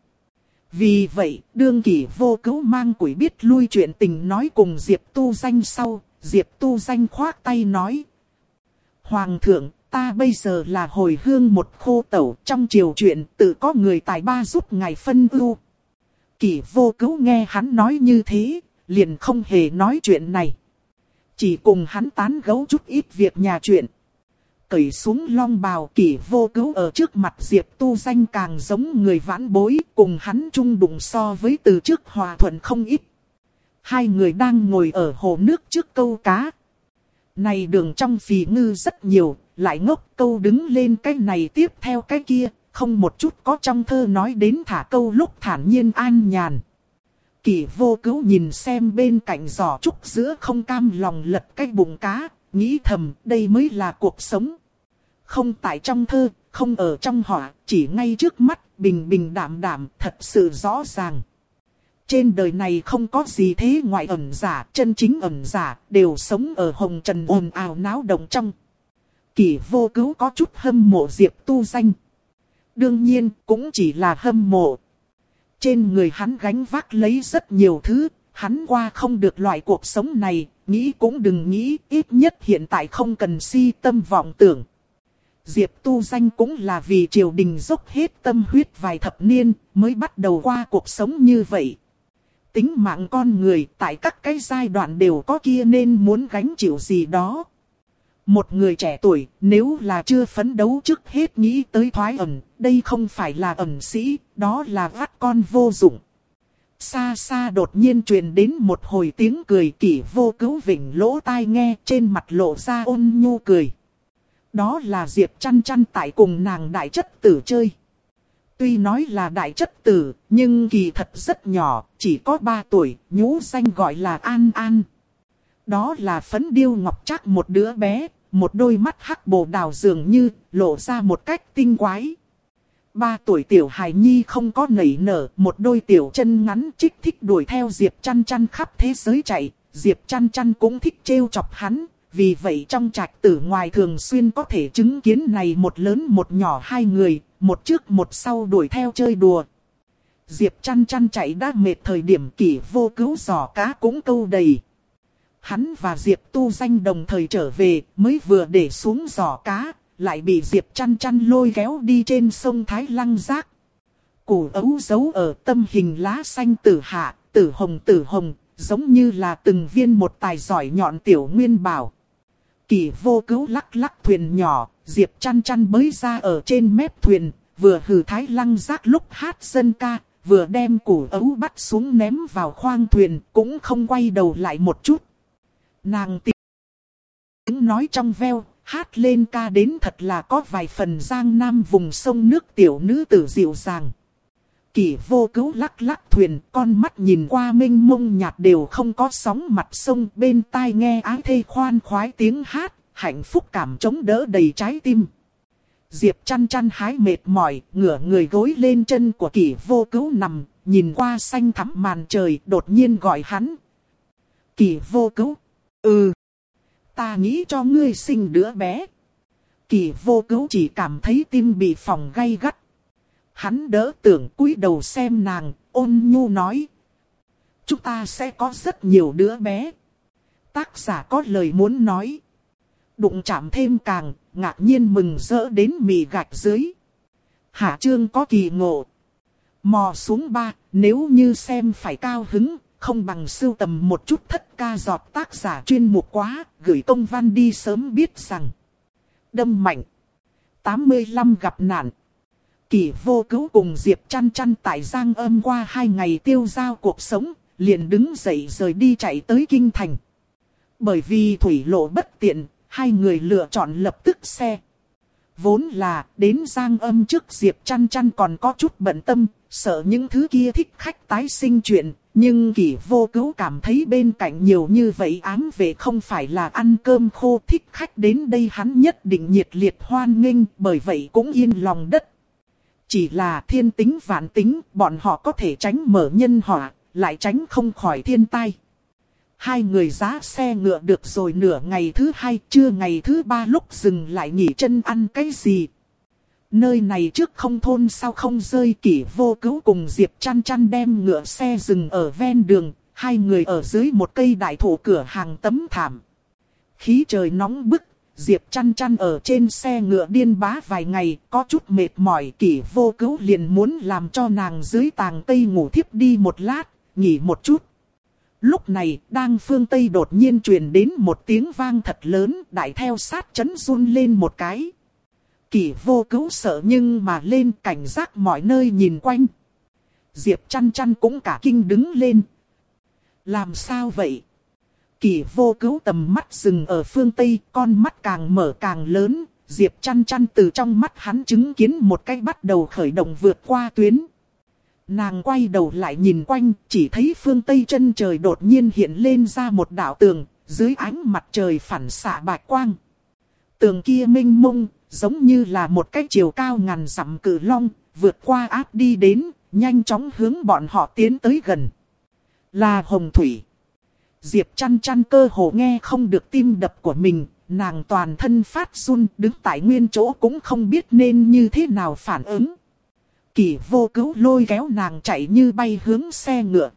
Vì vậy, đương kỷ vô cứu mang quỷ biết lui chuyện tình nói cùng Diệp Tu Danh sau, Diệp Tu Danh khoác tay nói. Hoàng thượng, ta bây giờ là hồi hương một khô tẩu trong triều chuyện tự có người tài ba giúp ngài phân ưu. Kỷ vô cứu nghe hắn nói như thế, liền không hề nói chuyện này. Chỉ cùng hắn tán gấu chút ít việc nhà chuyện. Cởi xuống long bào kỷ vô cứu ở trước mặt Diệp tu danh càng giống người vãn bối cùng hắn chung đụng so với từ trước hòa thuận không ít. Hai người đang ngồi ở hồ nước trước câu cá. Này đường trong phì ngư rất nhiều, lại ngốc câu đứng lên cái này tiếp theo cái kia, không một chút có trong thơ nói đến thả câu lúc thản nhiên an nhàn. kỷ vô cứu nhìn xem bên cạnh giỏ trúc giữa không cam lòng lật cái bụng cá, nghĩ thầm đây mới là cuộc sống. Không tại trong thơ, không ở trong họa, chỉ ngay trước mắt, bình bình đảm đảm, thật sự rõ ràng. Trên đời này không có gì thế ngoại ẩn giả, chân chính ẩn giả, đều sống ở hồng trần ồn ào náo động trong. Kỳ vô cứu có chút hâm mộ Diệp tu danh. Đương nhiên, cũng chỉ là hâm mộ, trên người hắn gánh vác lấy rất nhiều thứ, hắn qua không được loại cuộc sống này, nghĩ cũng đừng nghĩ, ít nhất hiện tại không cần si tâm vọng tưởng. Diệp tu danh cũng là vì triều đình dốc hết tâm huyết vài thập niên, mới bắt đầu qua cuộc sống như vậy. Tính mạng con người tại các cái giai đoạn đều có kia nên muốn gánh chịu gì đó. Một người trẻ tuổi, nếu là chưa phấn đấu trước hết nghĩ tới thoái ẩn, đây không phải là ẩn sĩ, đó là vắt con vô dụng. Xa xa đột nhiên truyền đến một hồi tiếng cười kỷ vô cứu vỉnh lỗ tai nghe trên mặt lộ ra ôn nhu cười. Đó là Diệp chăn chăn tại cùng nàng đại chất tử chơi. Tuy nói là đại chất tử, nhưng kỳ thật rất nhỏ, chỉ có 3 tuổi, nhũ danh gọi là An An. Đó là phấn điêu ngọc chắc một đứa bé, một đôi mắt hắc bồ đào dường như lộ ra một cách tinh quái. Ba tuổi tiểu hài nhi không có nảy nở, một đôi tiểu chân ngắn trích thích đuổi theo Diệp chăn chăn khắp thế giới chạy, Diệp chăn chăn cũng thích trêu chọc hắn, vì vậy trong trạch tử ngoài thường xuyên có thể chứng kiến này một lớn một nhỏ hai người, một trước một sau đuổi theo chơi đùa. Diệp chăn chăn chạy đã mệt thời điểm kỷ vô cứu giỏ cá cũng câu đầy hắn và Diệp tu danh đồng thời trở về, mới vừa để xuống giỏ cá, lại bị Diệp chăn chăn lôi kéo đi trên sông Thái Lăng Giác. Củ ấu giấu ở tâm hình lá xanh tử hạ, tử hồng tử hồng, giống như là từng viên một tài giỏi nhọn tiểu nguyên bảo. Kỳ vô cứu lắc lắc thuyền nhỏ, Diệp chăn chăn bới ra ở trên mép thuyền, vừa hử thái lăng giác lúc hát dân ca, vừa đem củ ấu bắt xuống ném vào khoang thuyền, cũng không quay đầu lại một chút. Nàng tiếng nói trong veo, hát lên ca đến thật là có vài phần giang nam vùng sông nước tiểu nữ tử dịu dàng. Kỳ vô cứu lắc lắc thuyền, con mắt nhìn qua minh mông nhạt đều không có sóng mặt sông bên tai nghe ái thê khoan khoái tiếng hát, hạnh phúc cảm chống đỡ đầy trái tim. Diệp chăn chăn hái mệt mỏi, ngửa người gối lên chân của kỳ vô cứu nằm, nhìn qua xanh thắm màn trời, đột nhiên gọi hắn. Kỳ vô cứu, ừ, ta nghĩ cho ngươi sinh đứa bé. Kỳ vô cứu chỉ cảm thấy tim bị phòng gay gắt. Hắn đỡ tưởng cúi đầu xem nàng, ôn nhu nói. Chúng ta sẽ có rất nhiều đứa bé. Tác giả có lời muốn nói. Đụng chạm thêm càng, ngạc nhiên mừng rỡ đến mì gạch dưới. Hạ trương có kỳ ngộ. Mò xuống ba, nếu như xem phải cao hứng, không bằng sưu tầm một chút thất ca giọt tác giả chuyên mục quá, gửi công văn đi sớm biết rằng. Đâm mạnh. 85 gặp nạn. Kỳ vô cứu cùng Diệp chăn chăn tại Giang âm qua hai ngày tiêu giao cuộc sống, liền đứng dậy rời đi chạy tới Kinh Thành. Bởi vì thủy lộ bất tiện, hai người lựa chọn lập tức xe. Vốn là đến Giang âm trước Diệp chăn chăn còn có chút bận tâm, sợ những thứ kia thích khách tái sinh chuyện, nhưng kỷ vô cứu cảm thấy bên cạnh nhiều như vậy ám về không phải là ăn cơm khô thích khách đến đây hắn nhất định nhiệt liệt hoan nghênh bởi vậy cũng yên lòng đất. Chỉ là thiên tính vạn tính bọn họ có thể tránh mở nhân họa, lại tránh không khỏi thiên tai. Hai người giá xe ngựa được rồi nửa ngày thứ hai trưa ngày thứ ba lúc dừng lại nghỉ chân ăn cái gì. Nơi này trước không thôn sao không rơi kỷ vô cứu cùng Diệp chăn chăn đem ngựa xe dừng ở ven đường, hai người ở dưới một cây đại thụ cửa hàng tấm thảm. Khí trời nóng bức, Diệp chăn chăn ở trên xe ngựa điên bá vài ngày, có chút mệt mỏi kỷ vô cứu liền muốn làm cho nàng dưới tàng cây ngủ thiếp đi một lát, nghỉ một chút. Lúc này, đang phương Tây đột nhiên truyền đến một tiếng vang thật lớn, đại theo sát chấn run lên một cái. Kỷ vô cứu sợ nhưng mà lên cảnh giác mọi nơi nhìn quanh. Diệp chăn chăn cũng cả kinh đứng lên. Làm sao vậy? Kỳ vô cứu tầm mắt dừng ở phương Tây, con mắt càng mở càng lớn. Diệp chăn chăn từ trong mắt hắn chứng kiến một cái bắt đầu khởi động vượt qua tuyến. Nàng quay đầu lại nhìn quanh, chỉ thấy phương Tây chân trời đột nhiên hiện lên ra một đảo tường, dưới ánh mặt trời phản xạ bạch quang. Tường kia minh mông, giống như là một cái chiều cao ngàn dặm cử long, vượt qua áp đi đến, nhanh chóng hướng bọn họ tiến tới gần. Là Hồng Thủy. Diệp chăn chăn cơ hồ nghe không được tim đập của mình, nàng toàn thân phát run đứng tại nguyên chỗ cũng không biết nên như thế nào phản ứng. Kỳ vô cứu lôi kéo nàng chạy như bay hướng xe ngựa.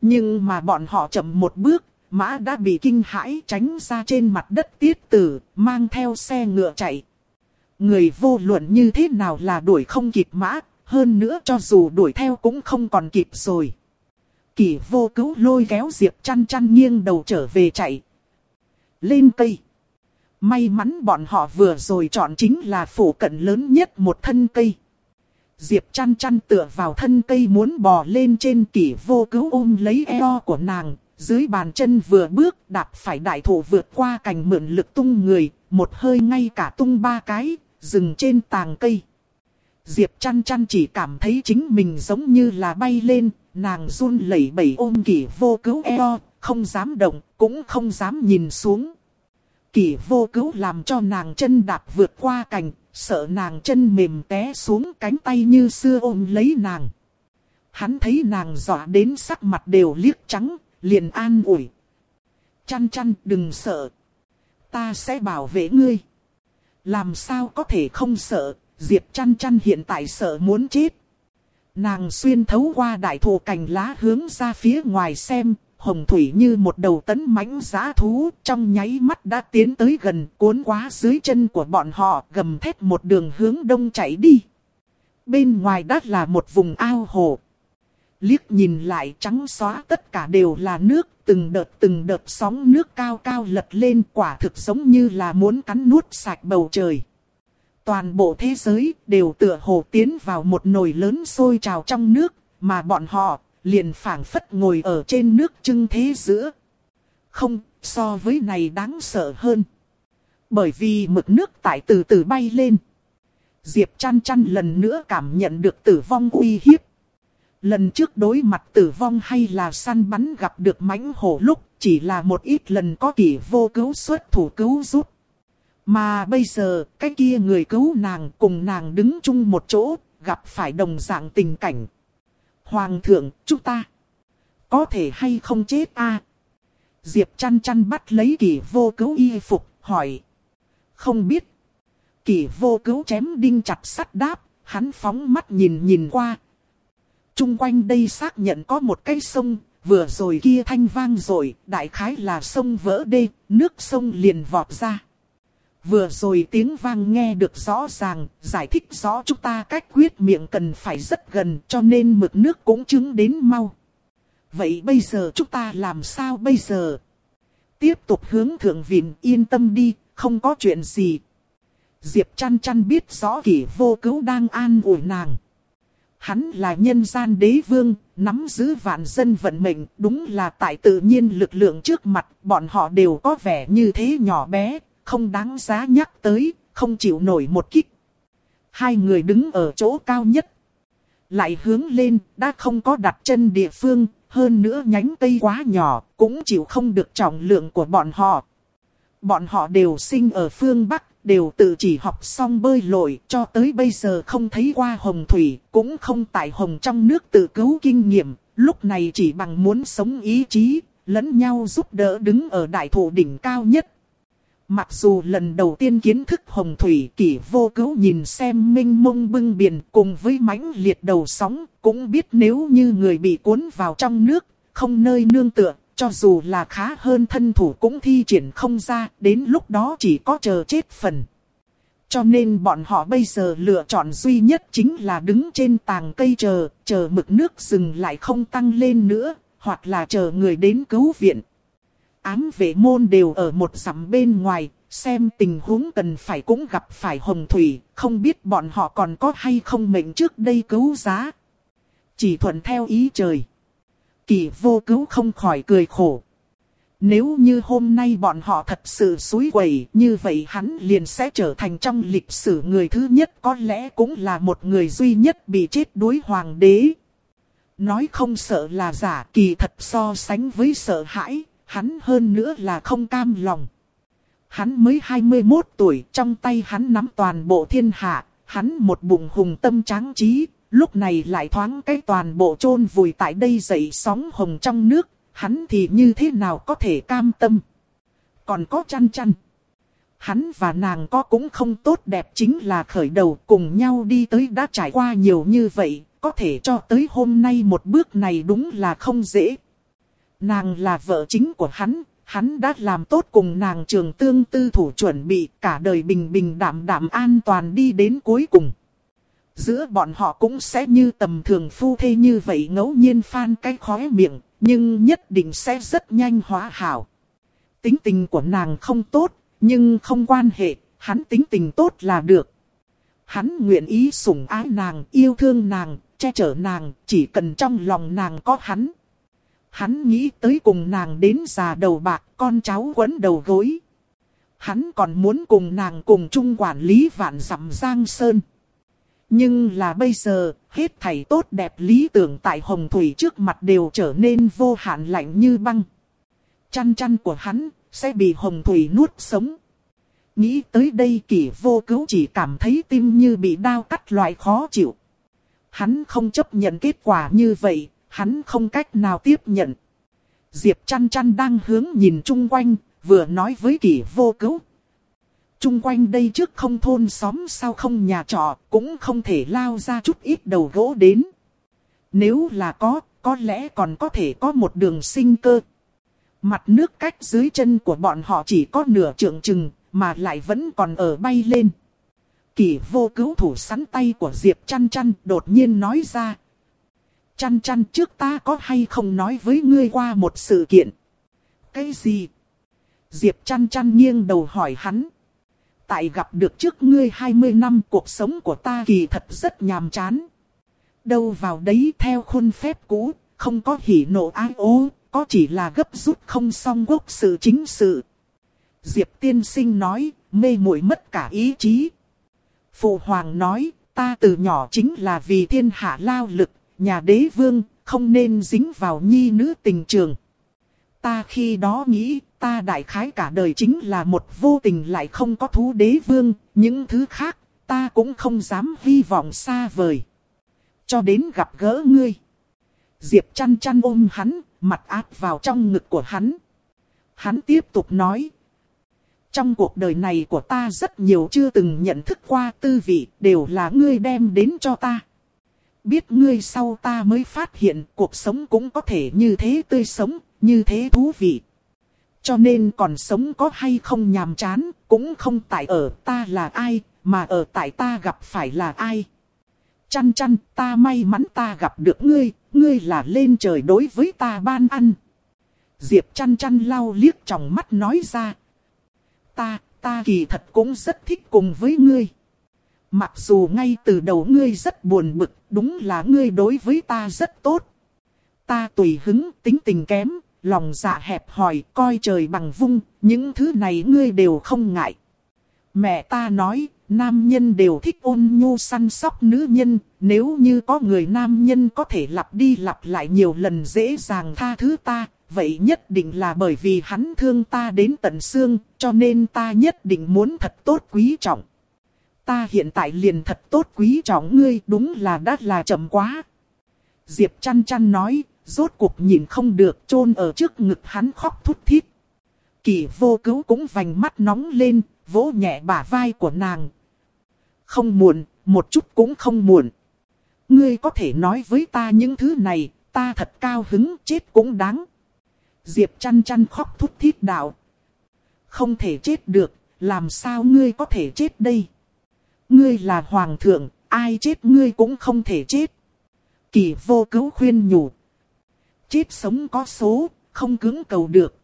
Nhưng mà bọn họ chậm một bước, mã đã bị kinh hãi tránh ra trên mặt đất tiết tử, mang theo xe ngựa chạy. Người vô luận như thế nào là đuổi không kịp mã, hơn nữa cho dù đuổi theo cũng không còn kịp rồi. Kỳ vô cứu lôi kéo Diệp chăn chăn nghiêng đầu trở về chạy. Lên cây. May mắn bọn họ vừa rồi chọn chính là phủ cận lớn nhất một thân cây. Diệp chăn chăn tựa vào thân cây muốn bò lên trên kỷ vô cứu ôm lấy eo của nàng. Dưới bàn chân vừa bước đạp phải đại thủ vượt qua cành mượn lực tung người, một hơi ngay cả tung ba cái, dừng trên tàng cây. Diệp chăn chăn chỉ cảm thấy chính mình giống như là bay lên, nàng run lẩy bẩy ôm kỷ vô cứu eo, không dám động, cũng không dám nhìn xuống. Kỷ vô cứu làm cho nàng chân đạp vượt qua cành, sợ nàng chân mềm té xuống cánh tay như xưa ôm lấy nàng. Hắn thấy nàng dọa đến sắc mặt đều liếc trắng, liền an ủi. Chăn chăn đừng sợ. Ta sẽ bảo vệ ngươi. Làm sao có thể không sợ, Diệp chăn chăn hiện tại sợ muốn chết. Nàng xuyên thấu qua đại thụ cành lá hướng ra phía ngoài xem, hồng thủy như một đầu tấn mãnh giá thú, trong nháy mắt đã tiến tới gần, cuốn quá dưới chân của bọn họ, gầm thét một đường hướng đông chạy đi. Bên ngoài đất là một vùng ao hồ. Liếc nhìn lại trắng xóa tất cả đều là nước, từng đợt từng đợt sóng nước cao cao lật lên quả thực giống như là muốn cắn nuốt sạch bầu trời. Toàn bộ thế giới đều tựa hồ tiến vào một nồi lớn sôi trào trong nước, mà bọn họ liền phảng phất ngồi ở trên nước trưng thế giữa. Không, so với này đáng sợ hơn. Bởi vì mực nước tại từ từ bay lên. Diệp chăn chăn lần nữa cảm nhận được tử vong uy hiếp. Lần trước đối mặt tử vong hay là săn bắn gặp được mãnh hổ lúc chỉ là một ít lần có kỷ vô cứu xuất thủ cứu giúp. Mà bây giờ, cái kia người cứu nàng cùng nàng đứng chung một chỗ, gặp phải đồng dạng tình cảnh. Hoàng thượng, chúng ta có thể hay không chết a? Diệp chăn chăn bắt lấy kỷ vô cứu y phục, hỏi. Không biết. Kỷ vô cứu chém đinh chặt sắt đáp, hắn phóng mắt nhìn nhìn qua. Trung quanh đây xác nhận có một cái sông, vừa rồi kia thanh vang rồi, đại khái là sông vỡ đê, nước sông liền vọt ra. Vừa rồi tiếng vang nghe được rõ ràng, giải thích rõ chúng ta cách quyết miệng cần phải rất gần cho nên mực nước cũng chứng đến mau. Vậy bây giờ chúng ta làm sao bây giờ? Tiếp tục hướng thượng vịn yên tâm đi, không có chuyện gì. Diệp chăn chăn biết rõ kỷ vô cứu đang an ủi nàng. Hắn là nhân gian đế vương, nắm giữ vạn dân vận mệnh, đúng là tại tự nhiên lực lượng trước mặt, bọn họ đều có vẻ như thế nhỏ bé, không đáng giá nhắc tới, không chịu nổi một kích. Hai người đứng ở chỗ cao nhất. Lại hướng lên, đã không có đặt chân địa phương, hơn nữa nhánh cây quá nhỏ, cũng chịu không được trọng lượng của bọn họ. Bọn họ đều sinh ở phương Bắc, đều tự chỉ học xong bơi lội, cho tới bây giờ không thấy qua hồng thủy, cũng không tại hồng trong nước tự cứu kinh nghiệm, lúc này chỉ bằng muốn sống ý chí, lẫn nhau giúp đỡ đứng ở đại thụ đỉnh cao nhất. Mặc dù lần đầu tiên kiến thức hồng thủy kỷ vô cứu nhìn xem minh mông bưng biển cùng với mãnh liệt đầu sóng, cũng biết nếu như người bị cuốn vào trong nước, không nơi nương tựa, cho dù là khá hơn thân thủ cũng thi triển không ra, đến lúc đó chỉ có chờ chết phần. Cho nên bọn họ bây giờ lựa chọn duy nhất chính là đứng trên tàng cây chờ, chờ mực nước dừng lại không tăng lên nữa, hoặc là chờ người đến cứu viện ám vệ môn đều ở một dặm bên ngoài, xem tình huống cần phải cũng gặp phải hồng thủy, không biết bọn họ còn có hay không mệnh trước đây cứu giá. Chỉ thuận theo ý trời. Kỳ vô cứu không khỏi cười khổ. Nếu như hôm nay bọn họ thật sự suối quẩy, như vậy hắn liền sẽ trở thành trong lịch sử người thứ nhất có lẽ cũng là một người duy nhất bị chết đuối hoàng đế. Nói không sợ là giả kỳ thật so sánh với sợ hãi, hắn hơn nữa là không cam lòng. Hắn mới 21 tuổi, trong tay hắn nắm toàn bộ thiên hạ, hắn một bụng hùng tâm tráng trí, lúc này lại thoáng cái toàn bộ chôn vùi tại đây dậy sóng hồng trong nước, hắn thì như thế nào có thể cam tâm. Còn có chăn chăn. Hắn và nàng có cũng không tốt đẹp chính là khởi đầu cùng nhau đi tới đã trải qua nhiều như vậy, có thể cho tới hôm nay một bước này đúng là không dễ. Nàng là vợ chính của hắn, hắn đã làm tốt cùng nàng trường tương tư thủ chuẩn bị cả đời bình bình đảm đảm an toàn đi đến cuối cùng. Giữa bọn họ cũng sẽ như tầm thường phu thê như vậy ngẫu nhiên phan cái khóe miệng, nhưng nhất định sẽ rất nhanh hóa hảo. Tính tình của nàng không tốt, nhưng không quan hệ, hắn tính tình tốt là được. Hắn nguyện ý sủng ái nàng, yêu thương nàng, che chở nàng, chỉ cần trong lòng nàng có hắn. Hắn nghĩ tới cùng nàng đến già đầu bạc, con cháu quấn đầu gối. Hắn còn muốn cùng nàng cùng chung quản lý vạn dặm Giang Sơn. Nhưng là bây giờ, hết thảy tốt đẹp lý tưởng tại Hồng Thủy trước mặt đều trở nên vô hạn lạnh như băng. Chăn chăn của hắn, sẽ bị Hồng Thủy nuốt sống. Nghĩ tới đây kỷ vô cứu chỉ cảm thấy tim như bị đau cắt loại khó chịu. Hắn không chấp nhận kết quả như vậy, hắn không cách nào tiếp nhận. Diệp chăn chăn đang hướng nhìn chung quanh, vừa nói với kỷ vô cứu. Chung quanh đây trước không thôn xóm sao không nhà trọ, cũng không thể lao ra chút ít đầu gỗ đến. Nếu là có, có lẽ còn có thể có một đường sinh cơ. Mặt nước cách dưới chân của bọn họ chỉ có nửa trượng chừng, mà lại vẫn còn ở bay lên. Kỷ vô cứu thủ sắn tay của Diệp chăn chăn đột nhiên nói ra, chăn chăn trước ta có hay không nói với ngươi qua một sự kiện. Cái gì? Diệp chăn chăn nghiêng đầu hỏi hắn. Tại gặp được trước ngươi 20 năm cuộc sống của ta kỳ thật rất nhàm chán. Đâu vào đấy theo khuôn phép cũ, không có hỉ nộ ái ố, có chỉ là gấp rút không xong quốc sự chính sự. Diệp tiên sinh nói, mê muội mất cả ý chí. Phụ hoàng nói, ta từ nhỏ chính là vì thiên hạ lao lực, nhà đế vương, không nên dính vào nhi nữ tình trường. Ta khi đó nghĩ, ta đại khái cả đời chính là một vô tình lại không có thú đế vương, những thứ khác, ta cũng không dám hy vọng xa vời. Cho đến gặp gỡ ngươi. Diệp chăn chăn ôm hắn, mặt áp vào trong ngực của hắn. Hắn tiếp tục nói. Trong cuộc đời này của ta rất nhiều chưa từng nhận thức qua tư vị, đều là ngươi đem đến cho ta. Biết ngươi sau ta mới phát hiện cuộc sống cũng có thể như thế tươi sống, như thế thú vị. Cho nên còn sống có hay không nhàm chán, cũng không tại ở ta là ai, mà ở tại ta gặp phải là ai. Chăn chăn, ta may mắn ta gặp được ngươi, ngươi là lên trời đối với ta ban ăn. Diệp chăn chăn lau liếc trong mắt nói ra. Ta, ta kỳ thật cũng rất thích cùng với ngươi. Mặc dù ngay từ đầu ngươi rất buồn bực, đúng là ngươi đối với ta rất tốt. Ta tùy hứng, tính tình kém, lòng dạ hẹp hòi, coi trời bằng vung, những thứ này ngươi đều không ngại. Mẹ ta nói, nam nhân đều thích ôn nhu săn sóc nữ nhân, nếu như có người nam nhân có thể lặp đi lặp lại nhiều lần dễ dàng tha thứ ta, vậy nhất định là bởi vì hắn thương ta đến tận xương, cho nên ta nhất định muốn thật tốt quý trọng. Ta hiện tại liền thật tốt quý trọng ngươi đúng là đã là chậm quá. Diệp chăn chăn nói, rốt cuộc nhìn không được chôn ở trước ngực hắn khóc thút thít. Kỳ vô cứu cũng vành mắt nóng lên, vỗ nhẹ bả vai của nàng. Không muộn, một chút cũng không muộn. Ngươi có thể nói với ta những thứ này, ta thật cao hứng, chết cũng đáng. Diệp chăn chăn khóc thút thít đạo. Không thể chết được, làm sao ngươi có thể chết đây? Ngươi là hoàng thượng, ai chết ngươi cũng không thể chết. Kỳ vô cứu khuyên nhủ. Chết sống có số, không cứng cầu được.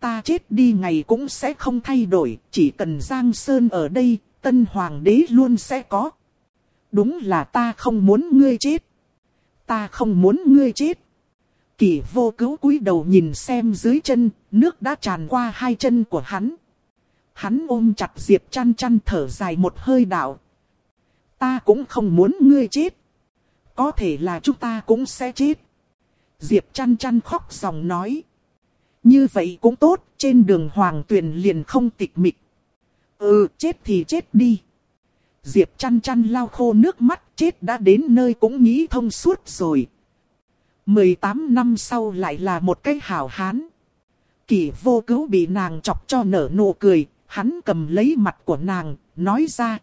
Ta chết đi ngày cũng sẽ không thay đổi, chỉ cần Giang Sơn ở đây, tân hoàng đế luôn sẽ có. Đúng là ta không muốn ngươi chết. Ta không muốn ngươi chết. Kỳ vô cứu cúi đầu nhìn xem dưới chân, nước đã tràn qua hai chân của hắn. Hắn ôm chặt Diệp chăn chăn thở dài một hơi đạo. Ta cũng không muốn ngươi chết. Có thể là chúng ta cũng sẽ chết. Diệp chăn chăn khóc dòng nói. Như vậy cũng tốt, trên đường hoàng tuyền liền không tịch mịch. Ừ, chết thì chết đi. Diệp chăn chăn lau khô nước mắt, chết đã đến nơi cũng nghĩ thông suốt rồi. 18 năm sau lại là một cái hảo hán. Kỷ vô cứu bị nàng chọc cho nở nụ cười, hắn cầm lấy mặt của nàng, nói ra.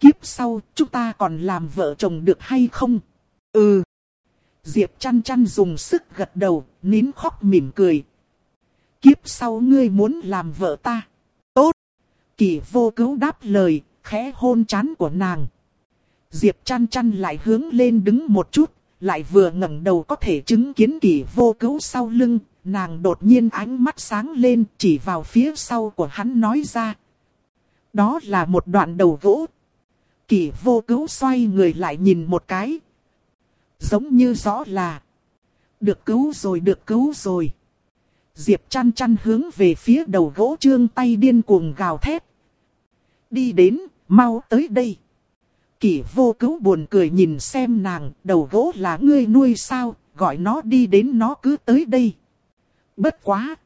Kiếp sau, chúng ta còn làm vợ chồng được hay không? Ừ. Diệp chăn chăn dùng sức gật đầu, nín khóc mỉm cười. Kiếp sau ngươi muốn làm vợ ta. Tốt. Kỳ vô cứu đáp lời, khẽ hôn chán của nàng. Diệp chăn chăn lại hướng lên đứng một chút, lại vừa ngẩng đầu có thể chứng kiến kỳ vô cứu sau lưng, nàng đột nhiên ánh mắt sáng lên chỉ vào phía sau của hắn nói ra. Đó là một đoạn đầu gỗ. Kỳ vô cứu xoay người lại nhìn một cái. Giống như rõ là. Được cứu rồi được cứu rồi. Diệp chăn chăn hướng về phía đầu gỗ trương tay điên cuồng gào thét. Đi đến, mau tới đây. Kỷ vô cứu buồn cười nhìn xem nàng, đầu gỗ là ngươi nuôi sao, gọi nó đi đến nó cứ tới đây. Bất quá.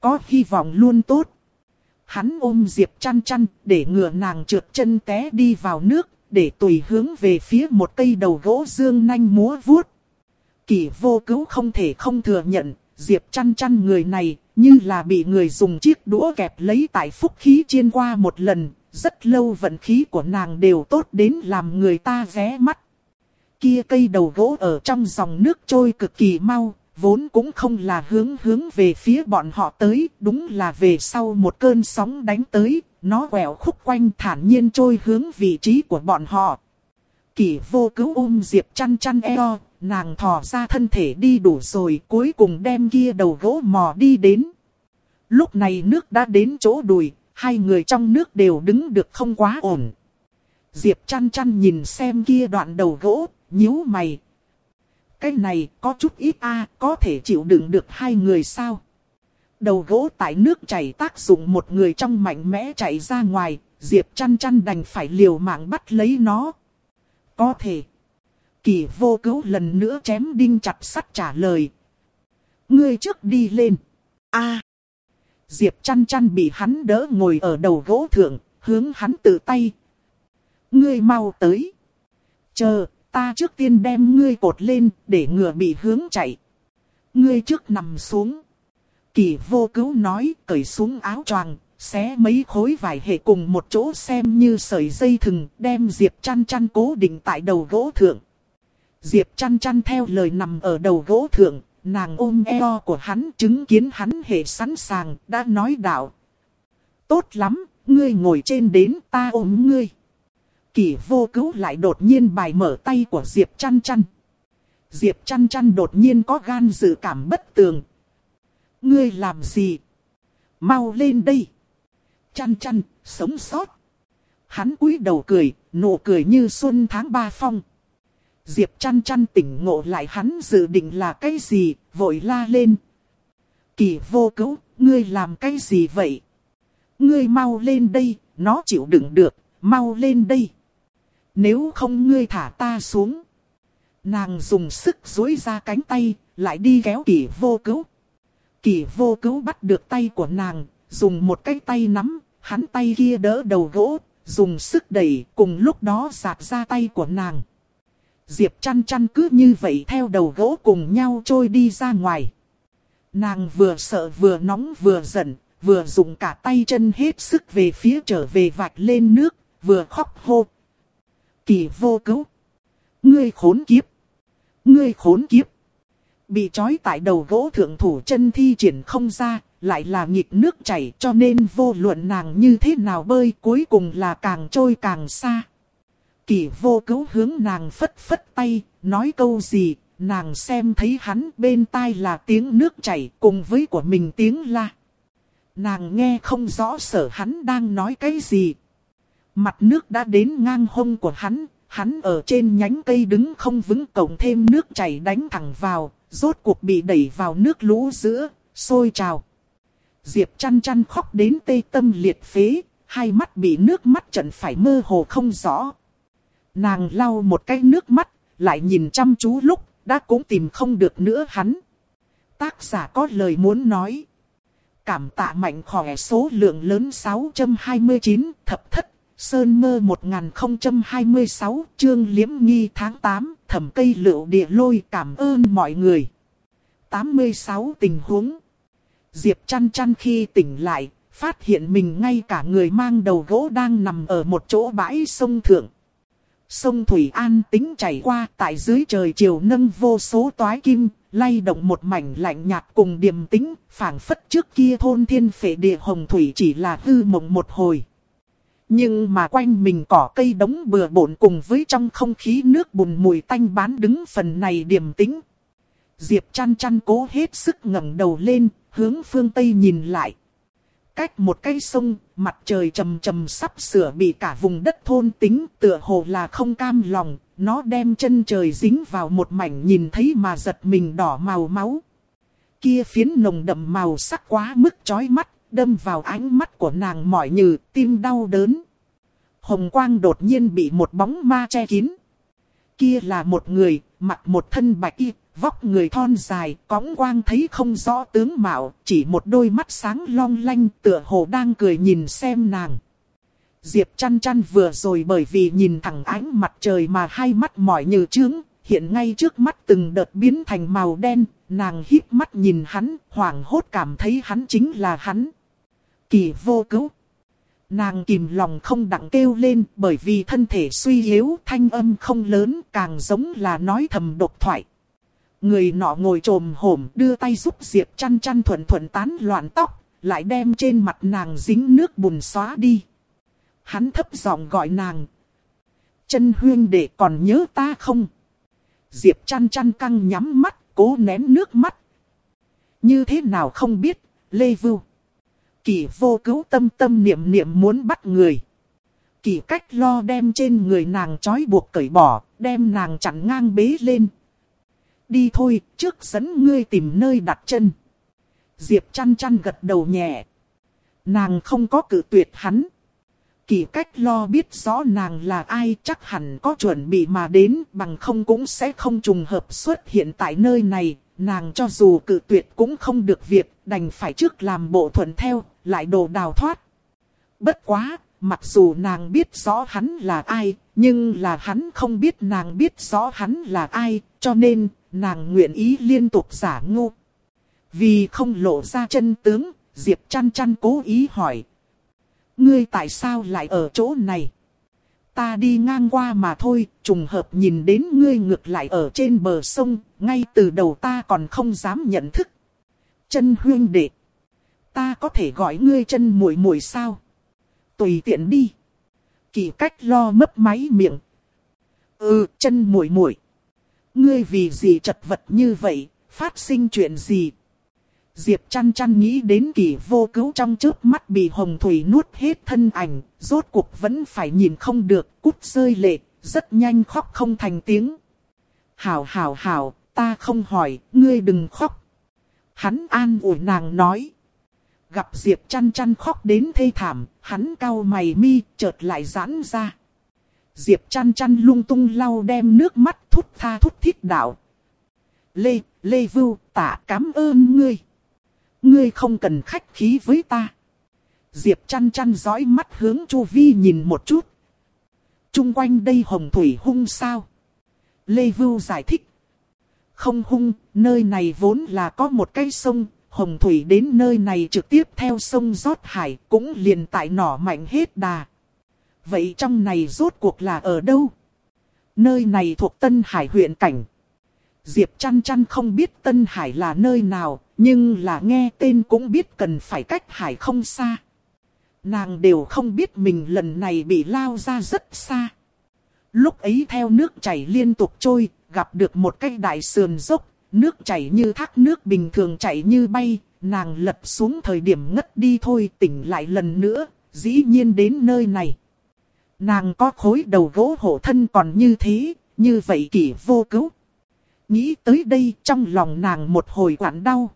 Có hy vọng luôn tốt. Hắn ôm Diệp chăn chăn, để ngừa nàng trượt chân té đi vào nước, để tùy hướng về phía một cây đầu gỗ dương nanh múa vuốt. Kỷ vô cứu không thể không thừa nhận, Diệp chăn chăn người này, như là bị người dùng chiếc đũa kẹp lấy tại phúc khí chiên qua một lần, rất lâu vận khí của nàng đều tốt đến làm người ta ghé mắt. Kia cây đầu gỗ ở trong dòng nước trôi cực kỳ mau, vốn cũng không là hướng hướng về phía bọn họ tới, đúng là về sau một cơn sóng đánh tới, nó quẹo khúc quanh thản nhiên trôi hướng vị trí của bọn họ. Kỷ vô cứu ôm Diệp chăn chăn eo, nàng thò ra thân thể đi đủ rồi cuối cùng đem kia đầu gỗ mò đi đến. Lúc này nước đã đến chỗ đùi, hai người trong nước đều đứng được không quá ổn. Diệp chăn chăn nhìn xem kia đoạn đầu gỗ, nhíu mày. Cái này có chút ít a có thể chịu đựng được hai người sao? Đầu gỗ tại nước chảy tác dụng một người trong mạnh mẽ chạy ra ngoài, Diệp chăn chăn đành phải liều mạng bắt lấy nó. Có thể. Kỳ vô cứu lần nữa chém đinh chặt sắt trả lời. Ngươi trước đi lên. a Diệp chăn chăn bị hắn đỡ ngồi ở đầu gỗ thượng, hướng hắn tự tay. Ngươi mau tới. Chờ, ta trước tiên đem ngươi cột lên, để ngừa bị hướng chạy. Ngươi trước nằm xuống. Kỳ vô cứu nói, cởi xuống áo choàng, xé mấy khối vải hệ cùng một chỗ xem như sợi dây thừng, đem Diệp chăn chăn cố định tại đầu gỗ thượng. Diệp chăn chăn theo lời nằm ở đầu gỗ thượng, nàng ôm eo của hắn chứng kiến hắn hệ sẵn sàng, đã nói đạo. Tốt lắm, ngươi ngồi trên đến ta ôm ngươi. Kỳ vô cứu lại đột nhiên bài mở tay của Diệp chăn chăn. Diệp chăn chăn đột nhiên có gan dự cảm bất tường. Ngươi làm gì? Mau lên đây. Chăn chăn, sống sót. Hắn cúi đầu cười, nụ cười như xuân tháng ba phong. Diệp chăn chăn tỉnh ngộ lại hắn dự định là cái gì, vội la lên. Kỳ vô cứu, ngươi làm cái gì vậy? Ngươi mau lên đây, nó chịu đựng được, mau lên đây. Nếu không ngươi thả ta xuống. Nàng dùng sức dối ra cánh tay, lại đi kéo kỳ vô cứu. Kỳ vô cứu bắt được tay của nàng, dùng một cái tay nắm, hắn tay kia đỡ đầu gỗ, dùng sức đẩy, cùng lúc đó giạt ra tay của nàng. Diệp chăn chăn cứ như vậy theo đầu gỗ cùng nhau trôi đi ra ngoài. Nàng vừa sợ vừa nóng vừa giận, vừa dùng cả tay chân hết sức về phía trở về vạch lên nước, vừa khóc hô. Kỳ vô cứu. Ngươi khốn kiếp. Ngươi khốn kiếp. Bị trói tại đầu gỗ thượng thủ chân thi triển không ra, lại là nhịp nước chảy cho nên vô luận nàng như thế nào bơi cuối cùng là càng trôi càng xa. Kỳ vô cứu hướng nàng phất phất tay, nói câu gì, nàng xem thấy hắn bên tai là tiếng nước chảy cùng với của mình tiếng la. Nàng nghe không rõ sở hắn đang nói cái gì. Mặt nước đã đến ngang hông của hắn, hắn ở trên nhánh cây đứng không vững cộng thêm nước chảy đánh thẳng vào, rốt cuộc bị đẩy vào nước lũ giữa, sôi trào. Diệp chăn chăn khóc đến tê tâm liệt phế, hai mắt bị nước mắt trận phải mơ hồ không rõ. Nàng lau một cái nước mắt, lại nhìn chăm chú lúc, đã cũng tìm không được nữa hắn. Tác giả có lời muốn nói. Cảm tạ mạnh khỏe số lượng lớn 629 thập thất, sơn mơ 1026 chương liễm nghi tháng 8, thẩm cây lựu địa lôi cảm ơn mọi người. 86 tình huống. Diệp chăn chăn khi tỉnh lại, phát hiện mình ngay cả người mang đầu gỗ đang nằm ở một chỗ bãi sông thượng. Sông Thủy An tính chảy qua tại dưới trời chiều nâng vô số toái kim, lay động một mảnh lạnh nhạt cùng điềm tĩnh, phảng phất trước kia thôn thiên phệ địa hồng thủy chỉ là hư mộng một hồi. Nhưng mà quanh mình cỏ cây đống bừa bộn cùng với trong không khí nước bùn mùi tanh bán đứng phần này điềm tĩnh. Diệp chăn chăn cố hết sức ngẩng đầu lên, hướng phương Tây nhìn lại. Cách một cây sông, mặt trời trầm trầm sắp sửa bị cả vùng đất thôn tính tựa hồ là không cam lòng, nó đem chân trời dính vào một mảnh nhìn thấy mà giật mình đỏ màu máu. Kia phiến nồng đậm màu sắc quá mức chói mắt, đâm vào ánh mắt của nàng mỏi nhừ, tim đau đớn. Hồng quang đột nhiên bị một bóng ma che kín. Kia là một người, mặc một thân bạch y, vóc người thon dài, cõng quang thấy không rõ tướng mạo, chỉ một đôi mắt sáng long lanh tựa hồ đang cười nhìn xem nàng. Diệp chăn chăn vừa rồi bởi vì nhìn thẳng ánh mặt trời mà hai mắt mỏi như trướng, hiện ngay trước mắt từng đợt biến thành màu đen, nàng híp mắt nhìn hắn, hoảng hốt cảm thấy hắn chính là hắn. Kỳ vô cứu. Nàng kìm lòng không đặng kêu lên bởi vì thân thể suy yếu thanh âm không lớn càng giống là nói thầm độc thoại. Người nọ ngồi trồm hổm đưa tay giúp Diệp chăn chăn thuận thuận tán loạn tóc, lại đem trên mặt nàng dính nước bùn xóa đi. Hắn thấp giọng gọi nàng. Chân huyên để còn nhớ ta không? Diệp chăn chăn căng nhắm mắt, cố nén nước mắt. Như thế nào không biết, Lê Vưu. Kỳ vô cứu tâm tâm niệm niệm muốn bắt người. Kỳ cách lo đem trên người nàng trói buộc cởi bỏ, đem nàng chặn ngang bế lên. Đi thôi, trước dẫn ngươi tìm nơi đặt chân. Diệp chăn chăn gật đầu nhẹ. Nàng không có cử tuyệt hắn. Kỳ cách lo biết rõ nàng là ai chắc hẳn có chuẩn bị mà đến bằng không cũng sẽ không trùng hợp xuất hiện tại nơi này. Nàng cho dù cự tuyệt cũng không được việc, đành phải trước làm bộ thuận theo, lại đồ đào thoát. Bất quá, mặc dù nàng biết rõ hắn là ai, nhưng là hắn không biết nàng biết rõ hắn là ai, cho nên, nàng nguyện ý liên tục giả ngu. Vì không lộ ra chân tướng, Diệp chăn chăn cố ý hỏi. Ngươi tại sao lại ở chỗ này? Ta đi ngang qua mà thôi, trùng hợp nhìn đến ngươi ngược lại ở trên bờ sông, ngay từ đầu ta còn không dám nhận thức. Chân huyên đệ. Ta có thể gọi ngươi chân muội muội sao? Tùy tiện đi. Kỳ cách lo mấp máy miệng. Ừ, chân muội muội. Ngươi vì gì chật vật như vậy, phát sinh chuyện gì? Diệp chăn chăn nghĩ đến kỳ vô cứu trong trước mắt bị hồng thủy nuốt hết thân ảnh, rốt cuộc vẫn phải nhìn không được, cút rơi lệ, rất nhanh khóc không thành tiếng. Hảo hảo hảo, ta không hỏi, ngươi đừng khóc. Hắn an ủi nàng nói. Gặp Diệp chăn chăn khóc đến thê thảm, hắn cau mày mi, chợt lại giãn ra. Diệp chăn chăn lung tung lau đem nước mắt thút tha thút thít đạo. Lê, Lê Vưu, tạ cảm ơn ngươi. Ngươi không cần khách khí với ta. Diệp chăn chăn dõi mắt hướng Chu Vi nhìn một chút. Trung quanh đây hồng thủy hung sao? Lê Vưu giải thích. Không hung, nơi này vốn là có một cái sông, hồng thủy đến nơi này trực tiếp theo sông rót hải, cũng liền tại nỏ mạnh hết đà. Vậy trong này rốt cuộc là ở đâu? Nơi này thuộc Tân Hải huyện cảnh. Diệp chăn chăn không biết Tân Hải là nơi nào, nhưng là nghe tên cũng biết cần phải cách Hải không xa. Nàng đều không biết mình lần này bị lao ra rất xa. Lúc ấy theo nước chảy liên tục trôi, gặp được một cây đại sườn dốc, nước chảy như thác nước bình thường chảy như bay, nàng lật xuống thời điểm ngất đi thôi tỉnh lại lần nữa, dĩ nhiên đến nơi này. Nàng có khối đầu gỗ hộ thân còn như thế, như vậy kỷ vô cứu. Nghĩ tới đây trong lòng nàng một hồi quặn đau.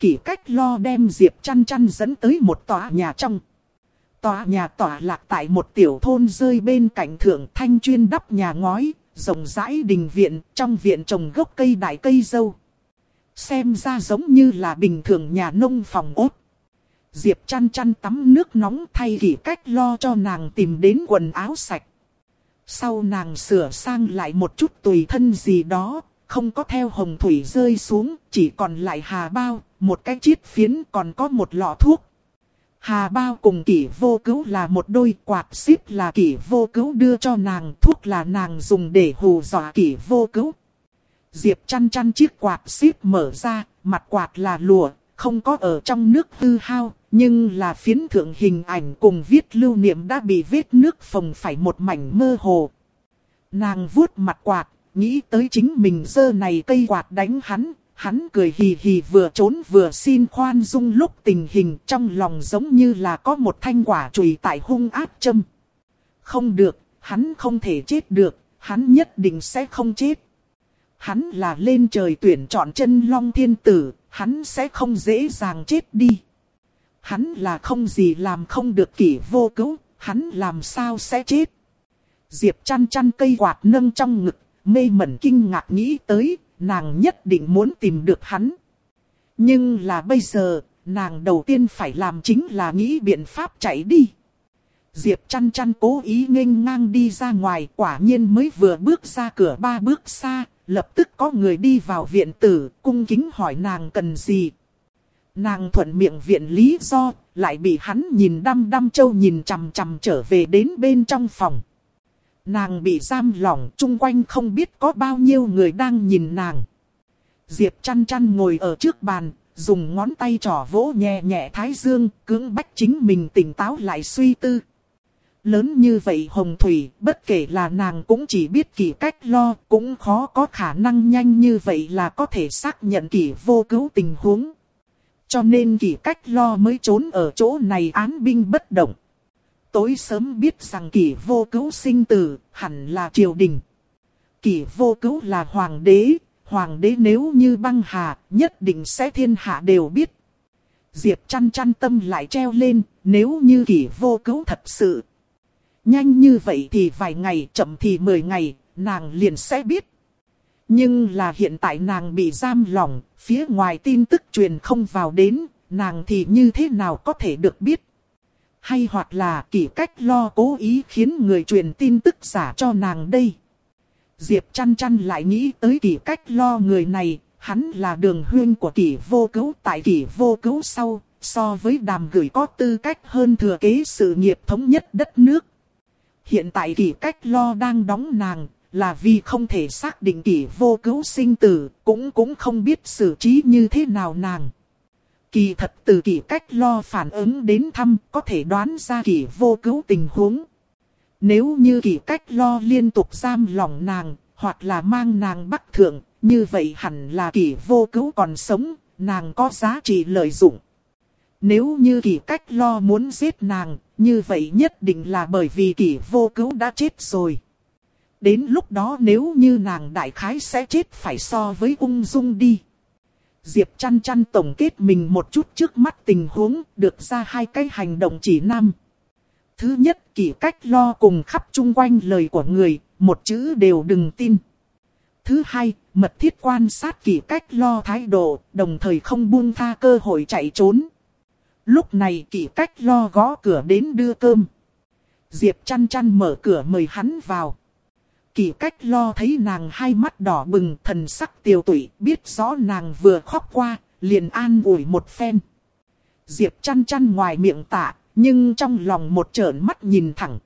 Kỷ cách lo đem Diệp chăn chăn dẫn tới một tòa nhà trong. Tòa nhà tỏa lạc tại một tiểu thôn rơi bên cạnh thượng thanh chuyên đắp nhà ngói, rộng rãi đình viện, trong viện trồng gốc cây đại cây dâu. Xem ra giống như là bình thường nhà nông phòng ốt. Diệp chăn chăn tắm nước nóng thay kỷ cách lo cho nàng tìm đến quần áo sạch. Sau nàng sửa sang lại một chút tùy thân gì đó, không có theo hồng thủy rơi xuống, chỉ còn lại hà bao, một cái chiết phiến còn có một lọ thuốc. Hà bao cùng kỷ vô cứu là một đôi quạt xíp là kỷ vô cứu đưa cho nàng, thuốc là nàng dùng để hù dọa kỷ vô cứu. Diệp chăn chăn chiếc quạt xíp mở ra, mặt quạt là lụa, không có ở trong nước hư hao, nhưng là phiến thượng hình ảnh cùng viết lưu niệm đã bị vết nước phồng phải một mảnh mơ hồ. Nàng vuốt mặt quạt, nghĩ tới chính mình dơ này cây quạt đánh hắn, hắn cười hì hì vừa trốn vừa xin khoan dung lúc tình hình trong lòng giống như là có một thanh quả chùy tại hung áp châm. Không được, hắn không thể chết được, hắn nhất định sẽ không chết. Hắn là lên trời tuyển chọn chân long thiên tử, hắn sẽ không dễ dàng chết đi. Hắn là không gì làm không được kỷ vô cứu, hắn làm sao sẽ chết. Diệp chăn chăn cây quạt nâng trong ngực, mê mẩn kinh ngạc nghĩ tới, nàng nhất định muốn tìm được hắn. Nhưng là bây giờ, nàng đầu tiên phải làm chính là nghĩ biện pháp chạy đi. Diệp chăn chăn cố ý nghênh ngang đi ra ngoài, quả nhiên mới vừa bước ra cửa ba bước xa, lập tức có người đi vào viện tử, cung kính hỏi nàng cần gì. Nàng thuận miệng viện lý do, lại bị hắn nhìn đăm đăm châu nhìn chằm chằm trở về đến bên trong phòng. Nàng bị giam lỏng, chung quanh không biết có bao nhiêu người đang nhìn nàng. Diệp chăn chăn ngồi ở trước bàn, dùng ngón tay trỏ vỗ nhẹ nhẹ thái dương, cưỡng bách chính mình tỉnh táo lại suy tư. Lớn như vậy hồng thủy, bất kể là nàng cũng chỉ biết kỳ cách lo, cũng khó có khả năng nhanh như vậy là có thể xác nhận kỳ vô cứu tình huống. Cho nên kỳ cách lo mới trốn ở chỗ này án binh bất động. Tối sớm biết rằng kỷ vô cứu sinh tử, hẳn là triều đình. kỷ vô cứu là hoàng đế, hoàng đế nếu như băng hà, nhất định sẽ thiên hạ đều biết. Diệp chăn chăn tâm lại treo lên, nếu như kỷ vô cứu thật sự. Nhanh như vậy thì vài ngày, chậm thì mười ngày, nàng liền sẽ biết. Nhưng là hiện tại nàng bị giam lỏng, phía ngoài tin tức truyền không vào đến, nàng thì như thế nào có thể được biết. Hay hoặc là kỷ cách lo cố ý khiến người truyền tin tức giả cho nàng đây. Diệp chăn chăn lại nghĩ tới kỷ cách lo người này, hắn là đường huyên của kỷ vô cứu tại kỷ vô cứu sau, so với đàm gửi có tư cách hơn thừa kế sự nghiệp thống nhất đất nước. Hiện tại kỷ cách lo đang đóng nàng, là vì không thể xác định kỷ vô cứu sinh tử, cũng cũng không biết xử trí như thế nào nàng. Kỳ thật từ kỳ cách lo phản ứng đến thăm có thể đoán ra kỳ vô cứu tình huống. Nếu như kỳ cách lo liên tục giam lòng nàng, hoặc là mang nàng bắt thượng, như vậy hẳn là kỳ vô cứu còn sống, nàng có giá trị lợi dụng. Nếu như kỳ cách lo muốn giết nàng, như vậy nhất định là bởi vì kỳ vô cứu đã chết rồi. Đến lúc đó nếu như nàng đại khái sẽ chết phải so với ung dung đi. Diệp chăn chăn tổng kết mình một chút trước mắt tình huống, được ra hai cái hành động chỉ nam. Thứ nhất kỳ cách lo cùng khắp chung quanh lời của người, một chữ đều đừng tin. Thứ hai, mật thiết quan sát kỳ cách lo thái độ, đồng thời không buông tha cơ hội chạy trốn. Lúc này kỳ cách lo gõ cửa đến đưa cơm. Diệp chăn chăn mở cửa mời hắn vào. Kỳ cách lo thấy nàng hai mắt đỏ bừng thần sắc tiêu tụy biết rõ nàng vừa khóc qua, liền an ủi một phen. Diệp chăn chăn ngoài miệng tạ, nhưng trong lòng một trợn mắt nhìn thẳng.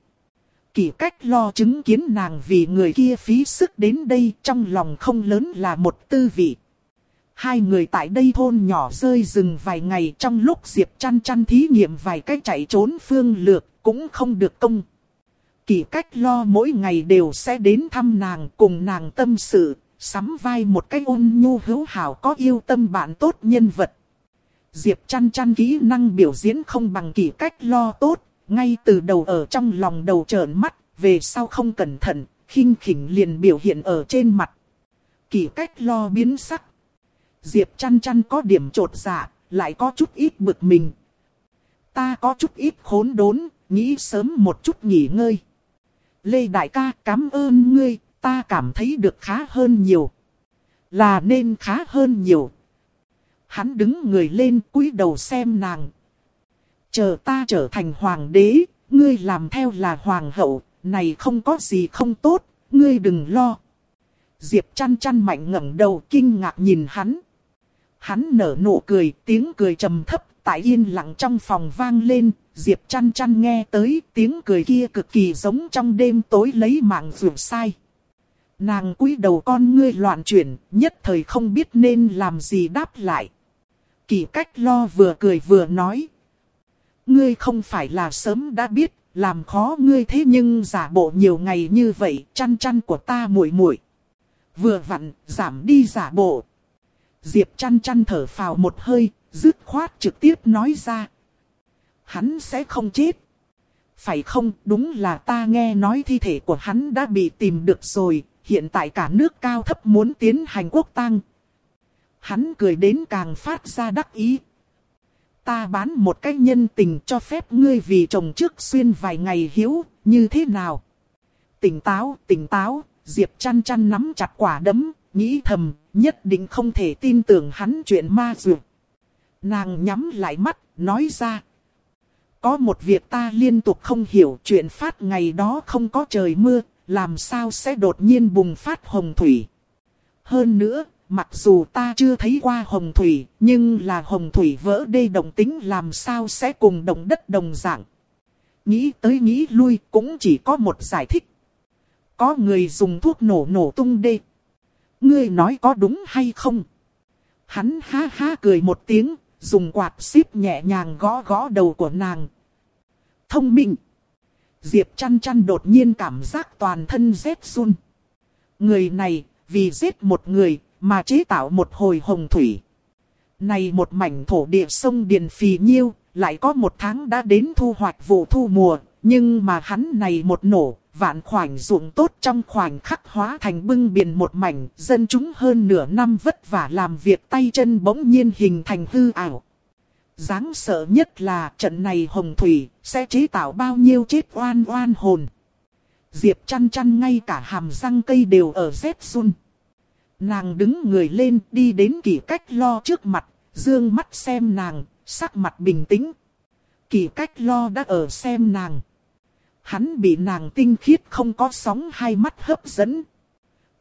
Kỳ cách lo chứng kiến nàng vì người kia phí sức đến đây trong lòng không lớn là một tư vị. Hai người tại đây thôn nhỏ rơi rừng vài ngày trong lúc Diệp chăn chăn thí nghiệm vài cách chạy trốn phương lược cũng không được công. Kỳ cách lo mỗi ngày đều sẽ đến thăm nàng cùng nàng tâm sự, sắm vai một cái ôn nhu hữu hảo có yêu tâm bạn tốt nhân vật. Diệp chăn chăn kỹ năng biểu diễn không bằng kỳ cách lo tốt, ngay từ đầu ở trong lòng đầu trợn mắt, về sau không cẩn thận, khinh khỉnh liền biểu hiện ở trên mặt. Kỳ cách lo biến sắc. Diệp chăn chăn có điểm trột dạ, lại có chút ít bực mình. Ta có chút ít khốn đốn, nghĩ sớm một chút nghỉ ngơi. Lê Đại ca cảm ơn ngươi, ta cảm thấy được khá hơn nhiều. Là nên khá hơn nhiều. Hắn đứng người lên cúi đầu xem nàng. Chờ ta trở thành hoàng đế, ngươi làm theo là hoàng hậu, này không có gì không tốt, ngươi đừng lo. Diệp chăn chăn mạnh ngẩng đầu kinh ngạc nhìn hắn. Hắn nở nụ cười, tiếng cười trầm thấp, tại yên lặng trong phòng vang lên, Diệp chăn chăn nghe tới tiếng cười kia cực kỳ giống trong đêm tối lấy mạng vượt sai. Nàng cúi đầu con ngươi loạn chuyển, nhất thời không biết nên làm gì đáp lại. Kỳ cách lo vừa cười vừa nói. Ngươi không phải là sớm đã biết, làm khó ngươi thế nhưng giả bộ nhiều ngày như vậy, chăn chăn của ta muội muội Vừa vặn, giảm đi giả bộ. Diệp chăn chăn thở phào một hơi, dứt khoát trực tiếp nói ra. Hắn sẽ không chết. Phải không, đúng là ta nghe nói thi thể của hắn đã bị tìm được rồi, hiện tại cả nước cao thấp muốn tiến hành quốc tang. Hắn cười đến càng phát ra đắc ý. Ta bán một cái nhân tình cho phép ngươi vì chồng trước xuyên vài ngày hiếu, như thế nào? Tỉnh táo, tỉnh táo, Diệp chăn chăn nắm chặt quả đấm, nghĩ thầm, nhất định không thể tin tưởng hắn chuyện ma dược. Nàng nhắm lại mắt, nói ra. Có một việc ta liên tục không hiểu chuyện phát ngày đó không có trời mưa, làm sao sẽ đột nhiên bùng phát hồng thủy. Hơn nữa, mặc dù ta chưa thấy qua hồng thủy, nhưng là hồng thủy vỡ đê đồng tính làm sao sẽ cùng đồng đất đồng dạng. Nghĩ tới nghĩ lui cũng chỉ có một giải thích. Có người dùng thuốc nổ nổ tung đê. Ngươi nói có đúng hay không? Hắn ha ha cười một tiếng, dùng quạt xíp nhẹ nhàng gõ gõ đầu của nàng. Thông minh. Diệp chăn chăn đột nhiên cảm giác toàn thân rét run. Người này, vì giết một người, mà chế tạo một hồi hồng thủy. Này một mảnh thổ địa sông Điền Phì Nhiêu, lại có một tháng đã đến thu hoạch vụ thu mùa, nhưng mà hắn này một nổ, vạn khoảnh ruộng tốt trong khoảnh khắc hóa thành bưng biển một mảnh, dân chúng hơn nửa năm vất vả làm việc tay chân bỗng nhiên hình thành hư ảo. Đáng sợ nhất là trận này hồng thủy sẽ chế tạo bao nhiêu chết oan oan hồn. Diệp chăn chăn ngay cả hàm răng cây đều ở rét run. Nàng đứng người lên đi đến kỳ cách lo trước mặt, dương mắt xem nàng, sắc mặt bình tĩnh. Kỳ cách lo đã ở xem nàng. Hắn bị nàng tinh khiết không có sóng hai mắt hấp dẫn.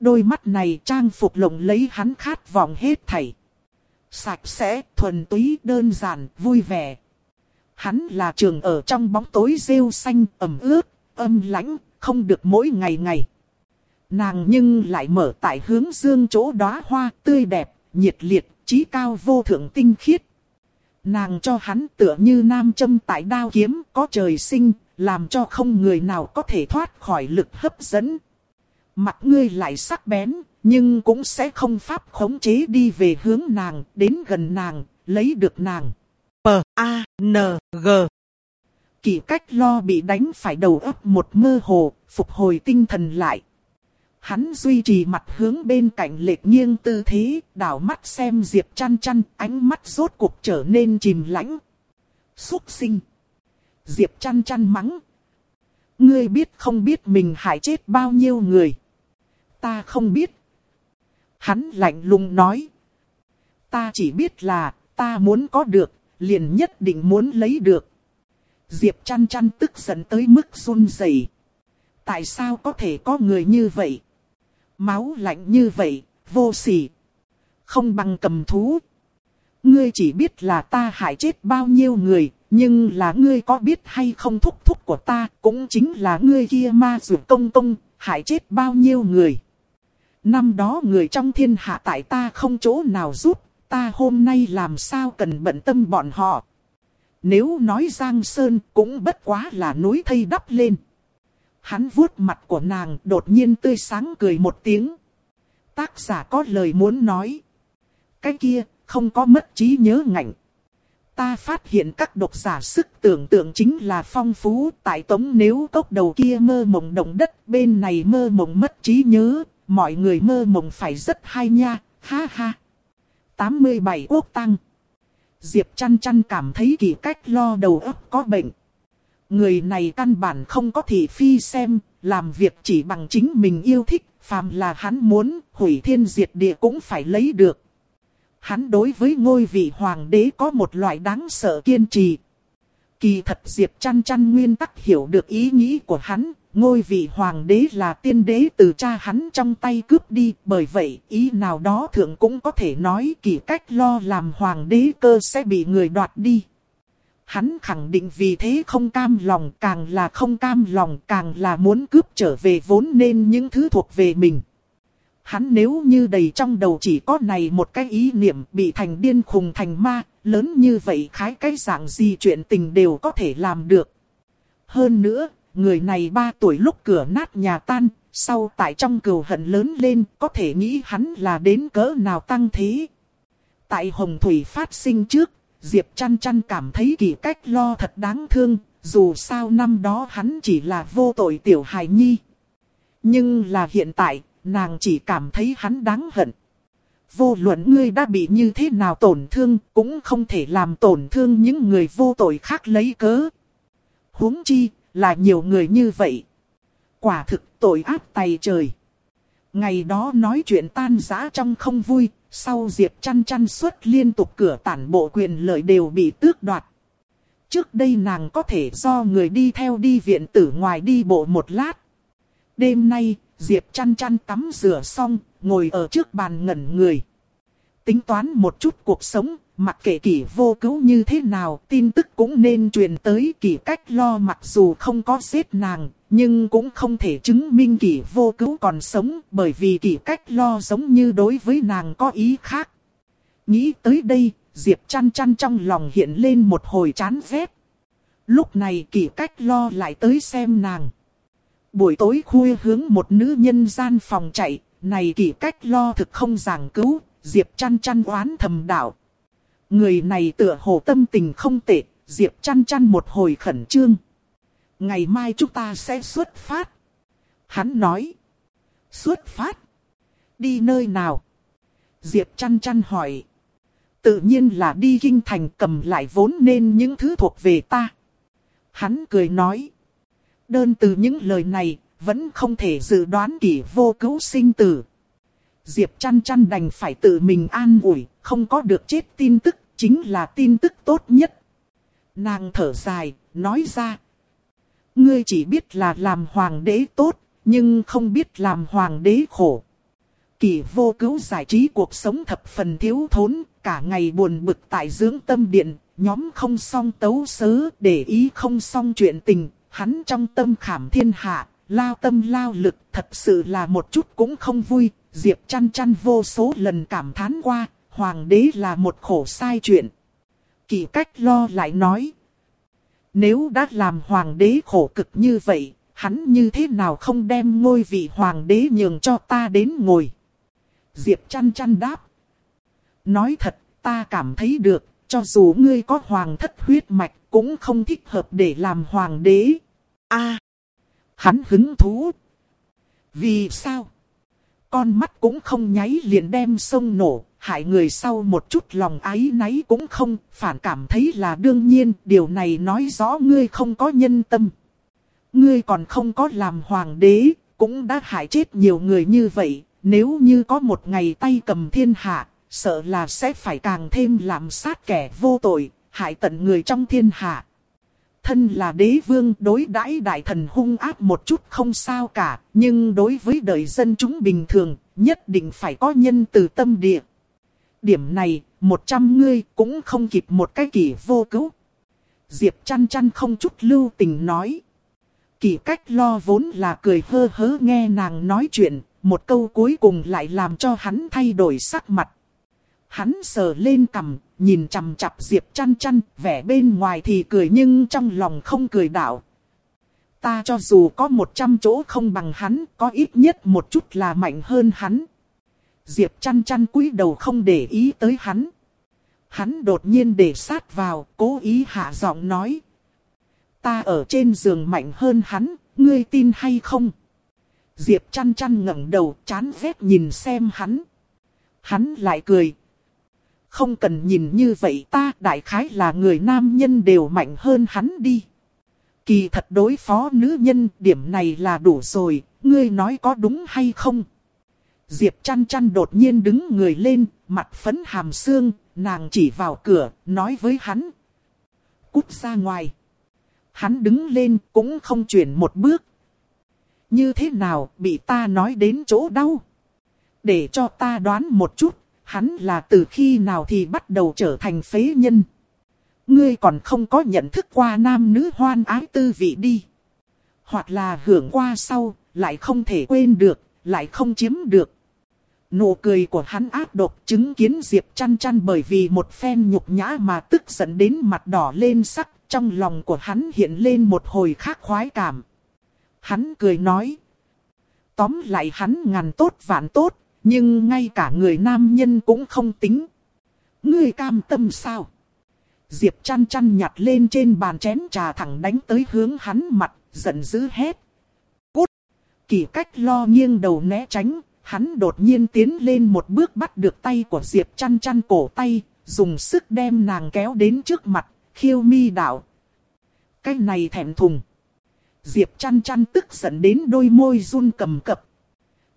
Đôi mắt này trang phục lộng lấy hắn khát vọng hết thảy. Sạch sẽ, thuần túy, đơn giản, vui vẻ. Hắn là trường ở trong bóng tối rêu xanh, ẩm ướt, âm lãnh, không được mỗi ngày ngày. Nàng nhưng lại mở tại hướng dương chỗ đóa hoa tươi đẹp, nhiệt liệt, trí cao vô thượng tinh khiết. Nàng cho hắn tựa như nam châm tại đao kiếm có trời sinh, làm cho không người nào có thể thoát khỏi lực hấp dẫn. Mặt ngươi lại sắc bén, nhưng cũng sẽ không pháp khống chế đi về hướng nàng, đến gần nàng, lấy được nàng. P-A-N-G Kỳ cách lo bị đánh phải đầu ấp một mơ hồ, phục hồi tinh thần lại. Hắn duy trì mặt hướng bên cạnh lệch nghiêng tư thế, đảo mắt xem Diệp chăn chăn, ánh mắt rốt cuộc trở nên chìm lãnh. xuất sinh. Diệp chăn chăn mắng. Ngươi biết không biết mình hại chết bao nhiêu người. Ta không biết. Hắn lạnh lùng nói. Ta chỉ biết là, ta muốn có được, liền nhất định muốn lấy được. Diệp chăn chăn tức giận tới mức run rẩy. Tại sao có thể có người như vậy? Máu lạnh như vậy, vô sỉ. Không bằng cầm thú. Ngươi chỉ biết là ta hại chết bao nhiêu người, nhưng là ngươi có biết hay không thúc thúc của ta, cũng chính là ngươi kia ma rượu công công, hại chết bao nhiêu người. Năm đó người trong thiên hạ tại ta không chỗ nào giúp, ta hôm nay làm sao cần bận tâm bọn họ. Nếu nói Giang Sơn cũng bất quá là núi thây đắp lên. Hắn vuốt mặt của nàng đột nhiên tươi sáng cười một tiếng. Tác giả có lời muốn nói. Cái kia, không có mất trí nhớ ngạnh. Ta phát hiện các độc giả sức tưởng tượng chính là phong phú tại tống nếu cốc đầu kia mơ mộng động đất bên này mơ mộng mất trí nhớ, mọi người mơ mộng phải rất hay nha, ha ha. 87 quốc tăng. Diệp chăn chăn cảm thấy kỳ cách lo đầu óc có bệnh. Người này căn bản không có thị phi xem, làm việc chỉ bằng chính mình yêu thích, phàm là hắn muốn, hủy thiên diệt địa cũng phải lấy được. Hắn đối với ngôi vị hoàng đế có một loại đáng sợ kiên trì. Kỳ thật Diệp chăn chăn nguyên tắc hiểu được ý nghĩ của hắn, ngôi vị hoàng đế là tiên đế từ cha hắn trong tay cướp đi, bởi vậy ý nào đó thượng cũng có thể nói kỳ cách lo làm hoàng đế cơ sẽ bị người đoạt đi. Hắn khẳng định vì thế không cam lòng, càng là không cam lòng, càng là muốn cướp trở về vốn nên những thứ thuộc về mình. Hắn nếu như đầy trong đầu chỉ có này một cái ý niệm bị thành điên khùng thành ma, lớn như vậy khái cái dạng gì chuyện tình đều có thể làm được. Hơn nữa, người này ba tuổi lúc cửa nát nhà tan, sau tại trong cừu hận lớn lên, có thể nghĩ hắn là đến cỡ nào tăng thế. Tại Hồng Thủy phát sinh trước, Diệp chăn chăn cảm thấy kỳ cách lo thật đáng thương, dù sao năm đó hắn chỉ là vô tội tiểu hài nhi. Nhưng là hiện tại, nàng chỉ cảm thấy hắn đáng hận. Vô luận ngươi đã bị như thế nào tổn thương, cũng không thể làm tổn thương những người vô tội khác lấy cớ. huống chi, là nhiều người như vậy. Quả thực tội ác tay trời. Ngày đó nói chuyện tan giã trong không vui, sau Diệp chăn chăn suốt liên tục cửa tản bộ quyền lợi đều bị tước đoạt. Trước đây nàng có thể do người đi theo đi viện tử ngoài đi bộ một lát. Đêm nay, Diệp chăn chăn tắm rửa xong, ngồi ở trước bàn ngẩn người. Tính toán một chút cuộc sống, mặc kệ kỷ vô cứu như thế nào, tin tức cũng nên truyền tới kỷ cách lo mặc dù không có giết nàng, nhưng cũng không thể chứng minh kỷ vô cứu còn sống, bởi vì kỷ cách lo giống như đối với nàng có ý khác. Nghĩ tới đây, Diệp chăn chăn trong lòng hiện lên một hồi chán ghét. Lúc này kỳ cách lo lại tới xem nàng. Buổi tối khuya hướng một nữ nhân gian phòng chạy, này kỳ cách lo thực không giảng cứu, Diệp chăn chăn oán thầm đạo. Người này tựa hồ tâm tình không tệ, Diệp chăn chăn một hồi khẩn trương. Ngày mai chúng ta sẽ xuất phát. Hắn nói. Xuất phát? Đi nơi nào? Diệp chăn chăn hỏi. Tự nhiên là đi kinh thành cầm lại vốn nên những thứ thuộc về ta. Hắn cười nói. Đơn từ những lời này, vẫn không thể dự đoán kỷ vô cứu sinh tử. Diệp chăn chăn đành phải tự mình an ủi, không có được chết tin tức, chính là tin tức tốt nhất. Nàng thở dài, nói ra. Ngươi chỉ biết là làm hoàng đế tốt, nhưng không biết làm hoàng đế khổ. Kỳ vô cứu giải trí cuộc sống thập phần thiếu thốn, cả ngày buồn bực tại dưỡng tâm điện, nhóm không song tấu sớ, để ý không song chuyện tình, hắn trong tâm khảm thiên hạ, lao tâm lao lực, thật sự là một chút cũng không vui, Diệp chăn chăn vô số lần cảm thán qua, hoàng đế là một khổ sai chuyện. Kỳ cách lo lại nói, nếu đã làm hoàng đế khổ cực như vậy, hắn như thế nào không đem ngôi vị hoàng đế nhường cho ta đến ngồi. Diệp chăn chăn đáp. Nói thật, ta cảm thấy được, cho dù ngươi có hoàng thất huyết mạch, cũng không thích hợp để làm hoàng đế. a à, hắn hứng thú. Vì sao? Con mắt cũng không nháy liền đem sông nổ, hại người sau một chút lòng ái náy cũng không, phản cảm thấy là đương nhiên, điều này nói rõ ngươi không có nhân tâm. Ngươi còn không có làm hoàng đế, cũng đã hại chết nhiều người như vậy, nếu như có một ngày tay cầm thiên hạ, sợ là sẽ phải càng thêm làm sát kẻ vô tội, hại tận người trong thiên hạ. Thân là đế vương đối đãi đại thần hung ác một chút không sao cả, nhưng đối với đời dân chúng bình thường, nhất định phải có nhân từ tâm địa. Điểm này, một trăm ngươi cũng không kịp một cái kỷ vô cứu. Diệp chăn chăn không chút lưu tình nói. Kỳ cách lo vốn là cười hơ hớ nghe nàng nói chuyện, một câu cuối cùng lại làm cho hắn thay đổi sắc mặt. Hắn sờ lên cằm, nhìn chằm chặp Diệp chăn chăn, vẻ bên ngoài thì cười nhưng trong lòng không cười đạo. Ta cho dù có một trăm chỗ không bằng hắn, có ít nhất một chút là mạnh hơn hắn. Diệp chăn chăn cúi đầu không để ý tới hắn. Hắn đột nhiên để sát vào, cố ý hạ giọng nói. Ta ở trên giường mạnh hơn hắn, ngươi tin hay không? Diệp chăn chăn ngẩng đầu chán ghét nhìn xem hắn. Hắn lại cười. Không cần nhìn như vậy ta đại khái là người nam nhân đều mạnh hơn hắn đi. Kỳ thật đối phó nữ nhân điểm này là đủ rồi, ngươi nói có đúng hay không? Diệp chăn chăn đột nhiên đứng người lên, mặt phấn hàm xương, nàng chỉ vào cửa, nói với hắn. Cút ra ngoài. Hắn đứng lên cũng không chuyển một bước, như thế nào bị ta nói đến chỗ đau? Để cho ta đoán một chút, hắn là từ khi nào thì bắt đầu trở thành phế nhân. Ngươi còn không có nhận thức qua nam nữ hoan ái tư vị đi. Hoặc là hưởng qua sau, lại không thể quên được, lại không chiếm được. Nụ cười của hắn ác độc chứng kiến Diệp chăn chăn bởi vì một phen nhục nhã mà tức giận đến mặt đỏ lên sắc. Trong lòng của hắn hiện lên một hồi khác khoái cảm. Hắn cười nói. Tóm lại hắn ngàn tốt vạn tốt, nhưng ngay cả người nam nhân cũng không tính. Ngươi cam tâm sao? Diệp chăn chăn nhặt lên trên bàn chén trà thẳng đánh tới hướng hắn mặt, giận dữ hét. Cút! Kỳ cách lo nghiêng đầu né tránh, hắn đột nhiên tiến lên một bước bắt được tay của Diệp chăn chăn cổ tay, dùng sức đem nàng kéo đến trước mặt, khiêu mi đạo. Cái này thèm thùng. Diệp chăn chăn tức giận đến đôi môi run cầm cập.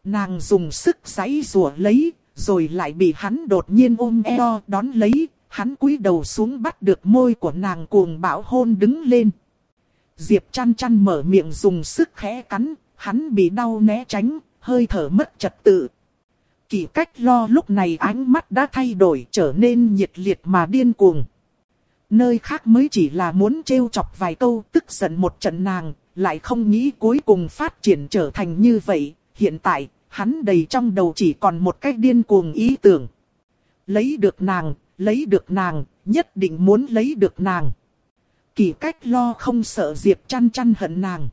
Nàng dùng sức giãy rùa lấy, rồi lại bị hắn đột nhiên ôm eo đón lấy, hắn cúi đầu xuống bắt được môi của nàng cuồng bão hôn đứng lên. Diệp chăn chăn mở miệng dùng sức khẽ cắn, hắn bị đau né tránh, hơi thở mất trật tự. Kỳ cách lo lúc này ánh mắt đã thay đổi trở nên nhiệt liệt mà điên cuồng. Nơi khác mới chỉ là muốn trêu chọc vài câu tức giận một trận nàng, lại không nghĩ cuối cùng phát triển trở thành như vậy. Hiện tại, hắn đầy trong đầu chỉ còn một cách điên cuồng ý tưởng. Lấy được nàng, lấy được nàng, nhất định muốn lấy được nàng. Kỳ cách lo không sợ Diệp chăn chăn hận nàng.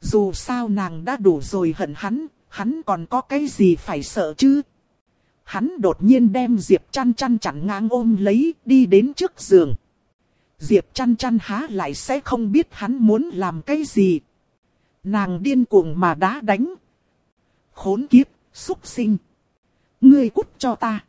Dù sao nàng đã đủ rồi hận hắn, hắn còn có cái gì phải sợ chứ? Hắn đột nhiên đem Diệp chăn chăn chặn ngang ôm lấy, đi đến trước giường. Diệp chăn chăn há lại sẽ không biết hắn muốn làm cái gì. Nàng điên cuồng mà đá đánh. Khốn kiếp, xúc sinh. Ngươi cút cho ta.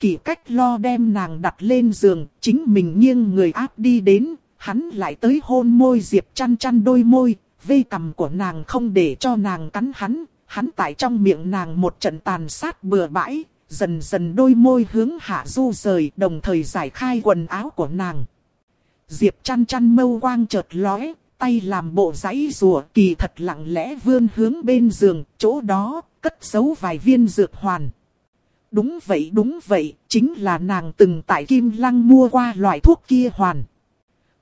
Kỳ cách lo đem nàng đặt lên giường, chính mình nghiêng người áp đi đến, hắn lại tới hôn môi Diệp chăn chăn đôi môi, vây cầm của nàng không để cho nàng cắn hắn, hắn tại trong miệng nàng một trận tàn sát bừa bãi, dần dần đôi môi hướng hạ du rời, đồng thời giải khai quần áo của nàng. Diệp chăn chăn mâu quang chợt lóe, tay làm bộ giấy rùa kỳ thật lặng lẽ vươn hướng bên giường, chỗ đó, cất giấu vài viên dược hoàn. Đúng vậy đúng vậy, chính là nàng từng tại Kim Lăng mua qua loại thuốc kia hoàn.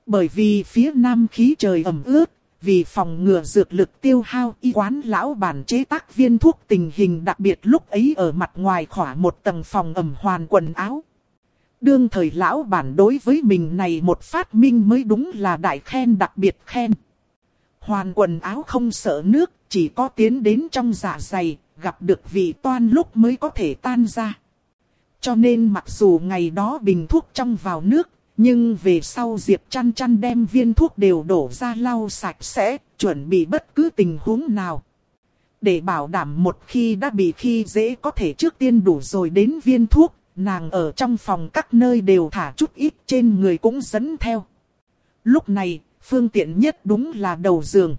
Bởi vì phía nam khí trời ẩm ướt, vì phòng ngừa dược lực tiêu hao y quán lão bản chế tác viên thuốc tình hình đặc biệt lúc ấy ở mặt ngoài khỏa một tầng phòng ẩm hoàn quần áo. Đương thời lão bản đối với mình này một phát minh mới đúng là đại khen đặc biệt khen. Hoàn quần áo không sợ nước, chỉ có tiến đến trong dạ dày, gặp được vị toan lúc mới có thể tan ra. Cho nên mặc dù ngày đó bình thuốc trong vào nước, nhưng về sau Diệp chăn chăn đem viên thuốc đều đổ ra lau sạch sẽ, chuẩn bị bất cứ tình huống nào. Để bảo đảm một khi đã bị khi dễ có thể trước tiên đủ rồi đến viên thuốc, nàng ở trong phòng các nơi đều thả chút ít trên người cũng dẫn theo. Lúc này, phương tiện nhất đúng là đầu giường.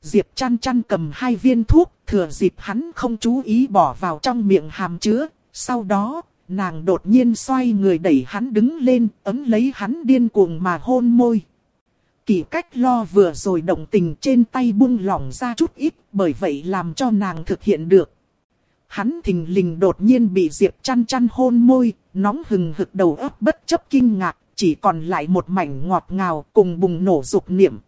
Diệp chăn chăn cầm hai viên thuốc, thừa dịp hắn không chú ý bỏ vào trong miệng hàm chứa. Sau đó, nàng đột nhiên xoay người đẩy hắn đứng lên, ấm lấy hắn điên cuồng mà hôn môi. Kỳ cách lo vừa rồi động tình trên tay buông lỏng ra chút ít, bởi vậy làm cho nàng thực hiện được. Hắn thình lình đột nhiên bị Diệp chăn chăn hôn môi, nóng hừng hực đầu óc bất chấp kinh ngạc, chỉ còn lại một mảnh ngọt ngào cùng bùng nổ dục niệm.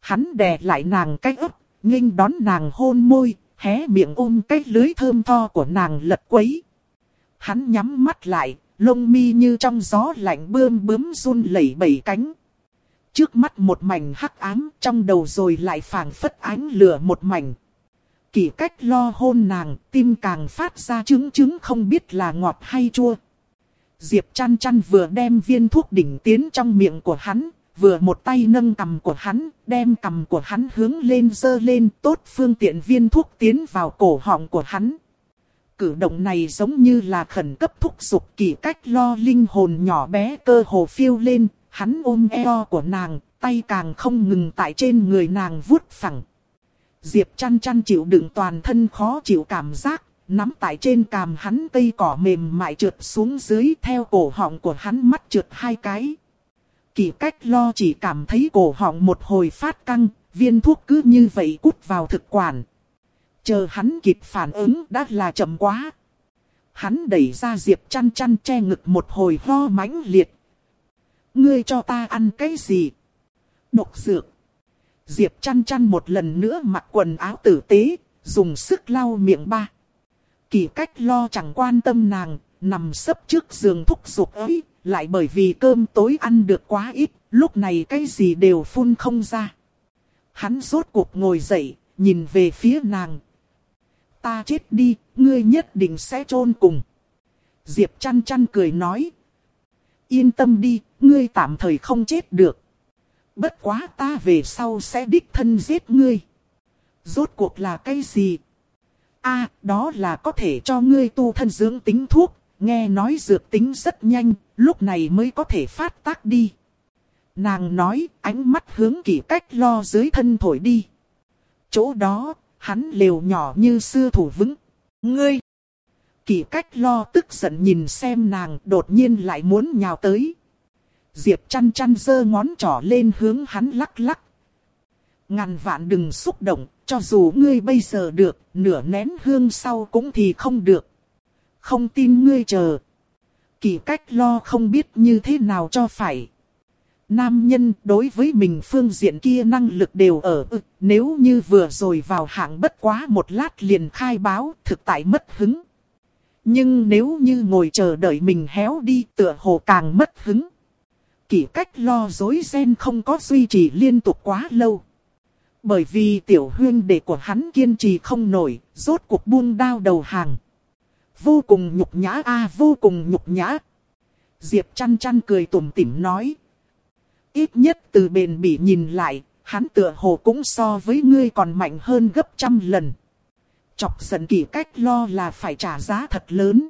Hắn đè lại nàng cái ấp, nghênh đón nàng hôn môi, hé miệng ôm cái lưới thơm tho của nàng lật quấy. Hắn nhắm mắt lại, lông mi như trong gió lạnh bươm bướm run lẩy bẩy cánh. Trước mắt một mảnh hắc ám, trong đầu rồi lại phảng phất ánh lửa một mảnh. Kỳ cách lo hôn nàng, tim càng phát ra chứng chứng không biết là ngọt hay chua. Diệp chăn chăn vừa đem viên thuốc đỉnh tiến trong miệng của hắn, vừa một tay nâng cầm của hắn, đem cầm của hắn hướng lên dơ lên tốt phương tiện viên thuốc tiến vào cổ họng của hắn. Cử động này giống như là khẩn cấp thúc giục kỳ cách lo linh hồn nhỏ bé cơ hồ phiêu lên, hắn ôm eo của nàng, tay càng không ngừng tại trên người nàng vuốt phẳng. Diệp chăn chăn chịu đựng toàn thân khó chịu cảm giác, nắm tại trên càm hắn cây cỏ mềm mại trượt xuống dưới theo cổ họng của hắn mắt trượt hai cái. Kỳ cách lo chỉ cảm thấy cổ họng một hồi phát căng, viên thuốc cứ như vậy cút vào thực quản. Chờ hắn kịp phản ứng đã là chậm quá. Hắn đẩy ra Diệp chăn chăn che ngực một hồi ho mãnh liệt. Ngươi cho ta ăn cái gì? Độc dược. Diệp chăn chăn một lần nữa mặc quần áo tử tế, dùng sức lau miệng ba. Kỳ cách lo chẳng quan tâm nàng, nằm sấp trước giường thúc giục ấy, lại bởi vì cơm tối ăn được quá ít, lúc này cái gì đều phun không ra. Hắn rốt cuộc ngồi dậy, nhìn về phía nàng. Ta chết đi, ngươi nhất định sẽ chôn cùng. Diệp chăn chăn cười nói. Yên tâm đi, ngươi tạm thời không chết được. Bất quá ta về sau sẽ đích thân giết ngươi. Rốt cuộc là cái gì? a đó là có thể cho ngươi tu thân dưỡng tính thuốc, nghe nói dược tính rất nhanh, lúc này mới có thể phát tác đi. Nàng nói, ánh mắt hướng kỷ cách lo dưới thân thổi đi. Chỗ đó, hắn liều nhỏ như xưa thủ vững. Ngươi! Kỷ cách lo tức giận nhìn xem nàng đột nhiên lại muốn nhào tới. Diệp chăn chăn giơ ngón trỏ lên hướng hắn lắc lắc. Ngàn vạn đừng xúc động, cho dù ngươi bây giờ được, nửa nén hương sau cũng thì không được. Không tin ngươi chờ. Kỳ cách lo không biết như thế nào cho phải. Nam nhân đối với mình phương diện kia năng lực đều ở ư, nếu như vừa rồi vào hạng bất quá một lát liền khai báo, thực tại mất hứng. Nhưng nếu như ngồi chờ đợi mình héo đi tựa hồ càng mất hứng kỷ cách lo dối gen không có duy trì liên tục quá lâu. Bởi vì tiểu huyên đệ của hắn kiên trì không nổi, rốt cuộc buông đao đầu hàng. Vô cùng nhục nhã a vô cùng nhục nhã. Diệp chăn chăn cười tủm tỉm nói. Ít nhất từ bền bỉ nhìn lại, hắn tựa hồ cũng so với ngươi còn mạnh hơn gấp trăm lần. Chọc giận kỳ cách lo là phải trả giá thật lớn.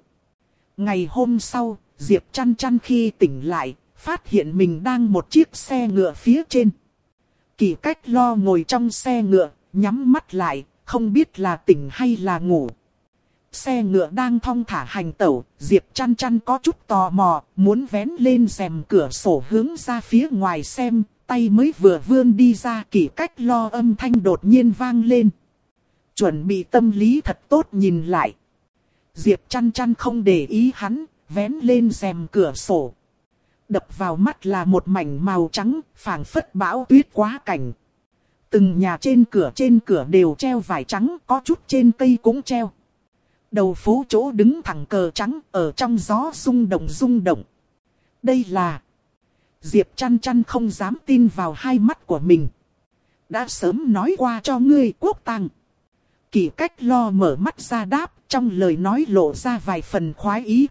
Ngày hôm sau, Diệp chăn chăn khi tỉnh lại, phát hiện mình đang một chiếc xe ngựa phía trên. Kỳ cách lo ngồi trong xe ngựa, nhắm mắt lại, không biết là tỉnh hay là ngủ. Xe ngựa đang thong thả hành tẩu, Diệp chăn chăn có chút tò mò, muốn vén lên rèm cửa sổ hướng ra phía ngoài xem, tay mới vừa vươn đi ra kỳ cách lo âm thanh đột nhiên vang lên. Chuẩn bị tâm lý thật tốt nhìn lại. Diệp chăn chăn không để ý hắn, vén lên rèm cửa sổ. Đập vào mắt là một mảnh màu trắng, phảng phất bão tuyết quá cảnh. Từng nhà trên cửa trên cửa đều treo vải trắng, có chút trên cây cũng treo. Đầu phố chỗ đứng thẳng cờ trắng ở trong gió rung động rung động. Đây là... Diệp chăn chăn không dám tin vào hai mắt của mình. Đã sớm nói qua cho ngươi quốc tăng. Kỳ cách lo mở mắt ra đáp, trong lời nói lộ ra vài phần khoái ý.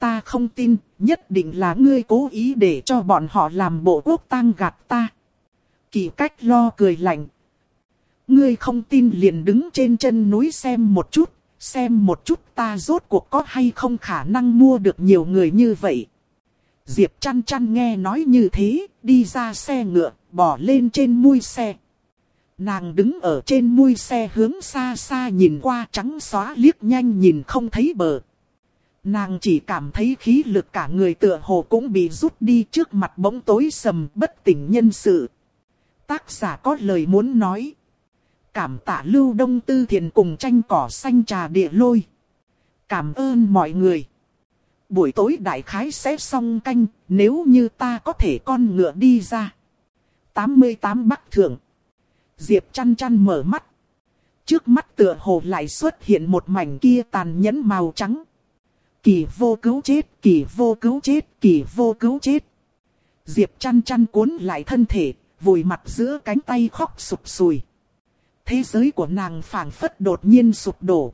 Ta không tin, nhất định là ngươi cố ý để cho bọn họ làm bộ quốc tang gạt ta. Kỳ cách lo cười lạnh. Ngươi không tin liền đứng trên chân núi xem một chút, xem một chút ta rốt cuộc có hay không khả năng mua được nhiều người như vậy. Diệp chăn chăn nghe nói như thế, đi ra xe ngựa, bỏ lên trên mui xe. Nàng đứng ở trên mui xe hướng xa xa nhìn qua trắng xóa liếc nhanh nhìn không thấy bờ. Nàng chỉ cảm thấy khí lực cả người tựa hồ cũng bị rút đi trước mặt bóng tối sầm bất tỉnh nhân sự. Tác giả có lời muốn nói. Cảm tạ lưu đông tư thiền cùng tranh cỏ xanh trà địa lôi. Cảm ơn mọi người. Buổi tối đại khái sẽ xong canh, nếu như ta có thể con ngựa đi ra. 88 Bắc Thượng. Diệp chăn chăn mở mắt. Trước mắt tựa hồ lại xuất hiện một mảnh kia tàn nhẫn màu trắng. Kỳ vô cứu chết, kỳ vô cứu chết, kỳ vô cứu chết. Diệp chăn chăn cuốn lại thân thể, vùi mặt giữa cánh tay khóc sụp sùi. Thế giới của nàng phảng phất đột nhiên sụp đổ.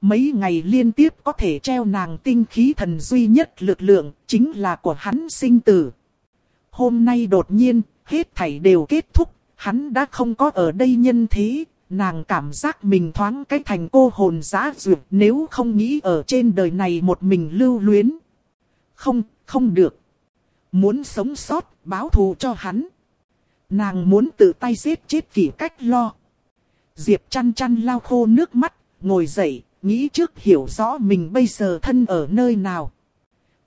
Mấy ngày liên tiếp có thể treo nàng tinh khí thần duy nhất lực lượng, chính là của hắn sinh tử. Hôm nay đột nhiên, hết thảy đều kết thúc, hắn đã không có ở đây nhân thế, nàng cảm giác mình thoáng cách thành cô hồn giã duyệt nếu không nghĩ ở trên đời này một mình lưu luyến. Không, không được. Muốn sống sót, báo thù cho hắn. Nàng muốn tự tay giết chết kỷ cách lo. Diệp chăn chăn lau khô nước mắt, ngồi dậy, nghĩ trước hiểu rõ mình bây giờ thân ở nơi nào.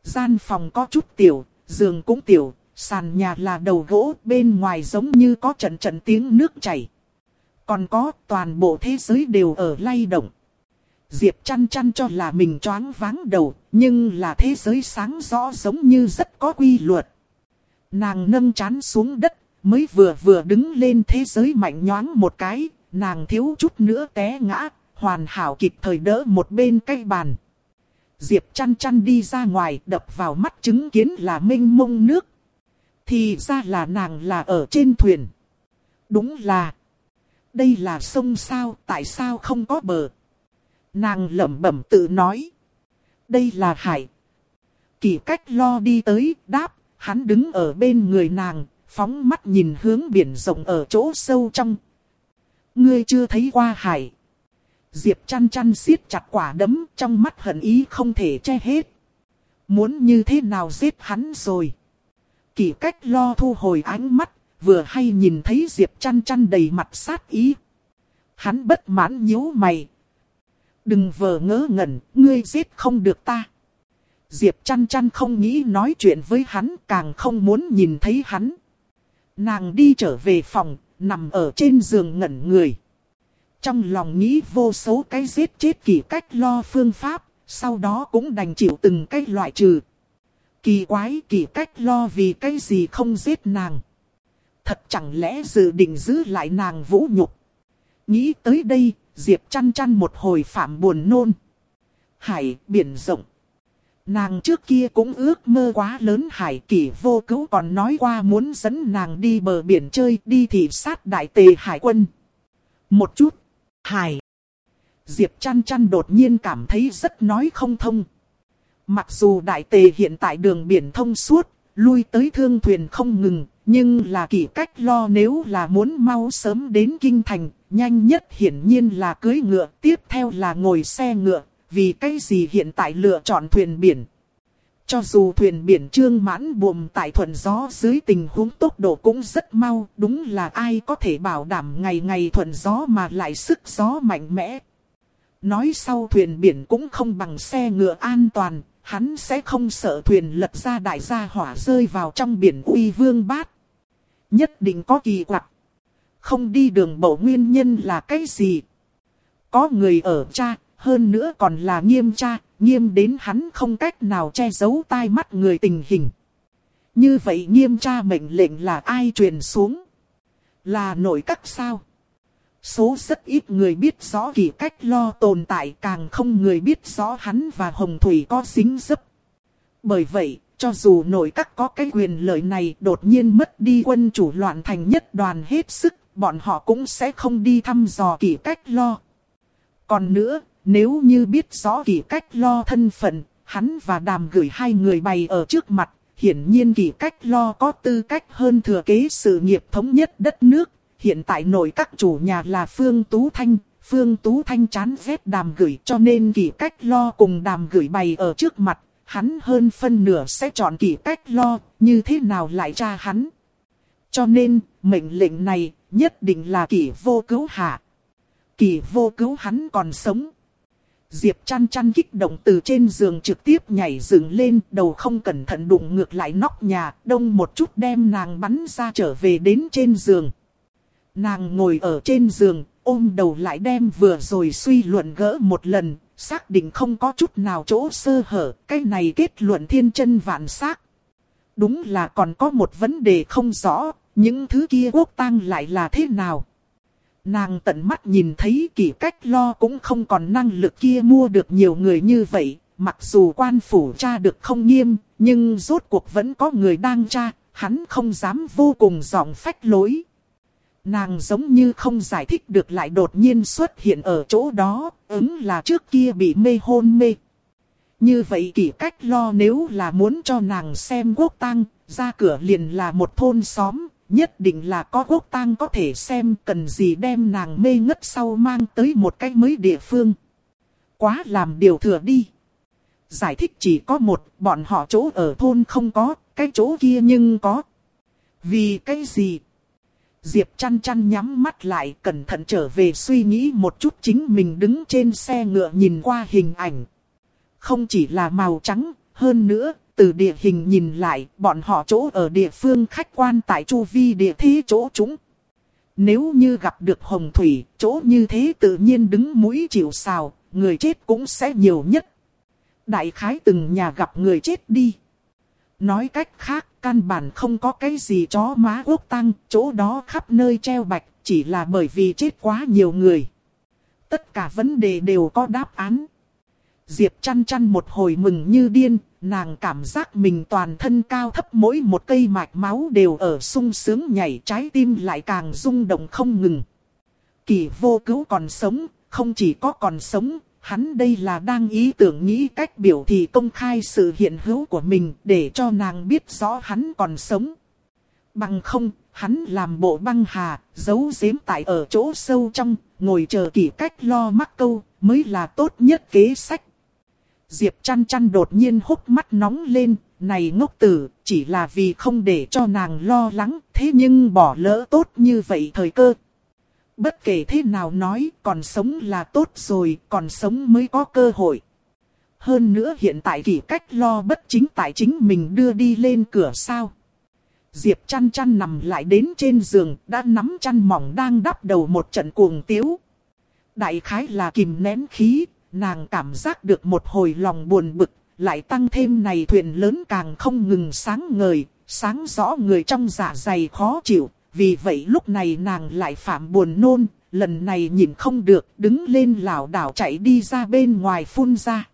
Gian phòng có chút tiểu, giường cũng tiểu, sàn nhà là đầu gỗ, bên ngoài giống như có trận trận tiếng nước chảy. Còn có toàn bộ thế giới đều ở lay động. Diệp chăn chăn cho là mình choáng váng đầu, nhưng là thế giới sáng rõ giống như rất có quy luật. Nàng nâng chán xuống đất, mới vừa vừa đứng lên thế giới mạnh nhoáng một cái, nàng thiếu chút nữa té ngã, hoàn hảo kịp thời đỡ một bên cây bàn. Diệp chăn chăn đi ra ngoài đập vào mắt chứng kiến là mênh mông nước. Thì ra là nàng là ở trên thuyền. Đúng là đây là sông sao, tại sao không có bờ? Nàng lẩm bẩm tự nói. Đây là hải. Kỳ cách lo đi tới, đáp, hắn đứng ở bên người nàng, phóng mắt nhìn hướng biển rộng ở chỗ sâu trong. Ngươi chưa thấy qua hải. Diệp chăn chăn siết chặt quả đấm trong mắt hận ý không thể che hết. Muốn như thế nào giết hắn rồi. Kỳ cách lo thu hồi ánh mắt, vừa hay nhìn thấy Diệp chăn chăn đầy mặt sát ý. Hắn bất mãn nhíu mày. Đừng vờ ngớ ngẩn, ngươi giết không được ta. Diệp chăn chăn không nghĩ nói chuyện với hắn, càng không muốn nhìn thấy hắn. Nàng đi trở về phòng, nằm ở trên giường ngẩn người. Trong lòng nghĩ vô số cái giết chết kỳ cách lo phương pháp, sau đó cũng đành chịu từng cái loại trừ. Kỳ quái kỳ cách lo vì cái gì không giết nàng. Thật chẳng lẽ dự định giữ lại nàng vũ nhục. Nghĩ tới đây, Diệp chăn chăn một hồi phạm buồn nôn. Hải, biển rộng. Nàng trước kia cũng ước mơ quá lớn hải kỷ vô cứu còn nói qua muốn dẫn nàng đi bờ biển chơi đi thị sát đại tề hải quân. Một chút, hải. Diệp chăn chăn đột nhiên cảm thấy rất nói không thông. Mặc dù đại tề hiện tại đường biển thông suốt, lui tới thương thuyền không ngừng, nhưng là kỷ cách lo nếu là muốn mau sớm đến kinh thành, nhanh nhất hiển nhiên là cưới ngựa, tiếp theo là ngồi xe ngựa, vì cái gì hiện tại lựa chọn thuyền biển. Cho dù thuyền biển trương mãn buồm tại thuận gió dưới tình huống tốc độ cũng rất mau, đúng là ai có thể bảo đảm ngày ngày thuận gió mà lại sức gió mạnh mẽ. Nói sau thuyền biển cũng không bằng xe ngựa an toàn, hắn sẽ không sợ thuyền lật ra đại gia hỏa rơi vào trong biển uy vương bát. Nhất định có kỳ quặc. Không đi đường bộ nguyên nhân là cái gì? Có người ở cha, hơn nữa còn là nghiêm cha, nghiêm đến hắn không cách nào che giấu tai mắt người tình hình. Như vậy nghiêm cha mệnh lệnh là ai truyền xuống? Là nội các sao? Số rất ít người biết rõ kỳ cách lo tồn tại càng không người biết rõ hắn và Hồng Thủy có xính dấp. Bởi vậy, cho dù nội các có cái quyền lợi này đột nhiên mất đi quân chủ loạn thành nhất đoàn hết sức, bọn họ cũng sẽ không đi thăm dò kỷ cách lo. Còn nữa, nếu như biết rõ kỷ cách lo thân phận, hắn và đàm gửi hai người bày ở trước mặt, hiển nhiên kỷ cách lo có tư cách hơn thừa kế sự nghiệp thống nhất đất nước. Hiện tại nội các chủ nhà là Phương Tú Thanh, Phương Tú Thanh chán ghét đàm gửi cho nên kỷ cách lo cùng đàm gửi bày ở trước mặt, hắn hơn phân nửa sẽ chọn kỹ cách lo, như thế nào lại tra hắn. Cho nên, mệnh lệnh này nhất định là kỳ vô cứu hạ. Kỳ vô cứu hắn còn sống. Diệp chăn chăn kích động từ trên giường trực tiếp nhảy dựng lên, đầu không cẩn thận đụng ngược lại nóc nhà, đông một chút đem nàng bắn ra trở về đến trên giường. Nàng ngồi ở trên giường, ôm đầu lại đem vừa rồi suy luận gỡ một lần, xác định không có chút nào chỗ sơ hở, cái này kết luận thiên chân vạn xác. Đúng là còn có một vấn đề không rõ, những thứ kia quốc tang lại là thế nào? Nàng tận mắt nhìn thấy kỳ cách lo cũng không còn năng lực kia mua được nhiều người như vậy, mặc dù quan phủ tra được không nghiêm, nhưng rốt cuộc vẫn có người đang tra, hắn không dám vô cùng giọng phách lối. Nàng giống như không giải thích được lại đột nhiên xuất hiện ở chỗ đó, ứng là trước kia bị mê hôn mê. Như vậy kỷ cách lo nếu là muốn cho nàng xem quốc tang ra cửa liền là một thôn xóm, nhất định là có quốc tang có thể xem cần gì đem nàng mê ngất sau mang tới một cái mới địa phương. Quá làm điều thừa đi. Giải thích chỉ có một, bọn họ chỗ ở thôn không có, cái chỗ kia nhưng có. Vì cái gì? Diệp chăn chăn nhắm mắt lại cẩn thận trở về suy nghĩ một chút chính mình đứng trên xe ngựa nhìn qua hình ảnh. Không chỉ là màu trắng, hơn nữa từ địa hình nhìn lại, bọn họ chỗ ở địa phương khách quan tại chu vi địa thế chỗ chúng. Nếu như gặp được hồng thủy, chỗ như thế tự nhiên đứng mũi chịu sào, người chết cũng sẽ nhiều nhất. Đại khái từng nhà gặp người chết đi. Nói cách khác, căn bản không có cái gì chó má quốc tăng, chỗ đó khắp nơi treo bạch, chỉ là bởi vì chết quá nhiều người. Tất cả vấn đề đều có đáp án. Diệp chăn chăn một hồi mừng như điên, nàng cảm giác mình toàn thân cao thấp mỗi một cây mạch máu đều ở sung sướng nhảy trái tim lại càng rung động không ngừng. Kỳ vô cứu còn sống, không chỉ có còn sống, hắn đây là đang ý tưởng nghĩ cách biểu thị công khai sự hiện hữu của mình để cho nàng biết rõ hắn còn sống. Bằng không, hắn làm bộ băng hà, giấu giếm tại ở chỗ sâu trong, ngồi chờ kỷ cách lo mắc câu, mới là tốt nhất kế sách. Diệp chăn chăn đột nhiên hốc mắt nóng lên, này ngốc tử, chỉ là vì không để cho nàng lo lắng, thế nhưng bỏ lỡ tốt như vậy thời cơ. Bất kể thế nào nói, còn sống là tốt rồi, còn sống mới có cơ hội. Hơn nữa hiện tại kỳ cách lo bất chính tại chính mình đưa đi lên cửa sao. Diệp chăn chăn nằm lại đến trên giường, đã nắm chăn mỏng đang đắp đầu một trận cuồng tiếu. Đại khái là kìm nén khí, nàng cảm giác được một hồi lòng buồn bực, lại tăng thêm này thuyền lớn càng không ngừng sáng ngời, sáng rõ người trong dạ dày khó chịu, vì vậy lúc này nàng lại phạm buồn nôn, lần này nhìn không được, đứng lên lảo đảo chạy đi ra bên ngoài phun ra.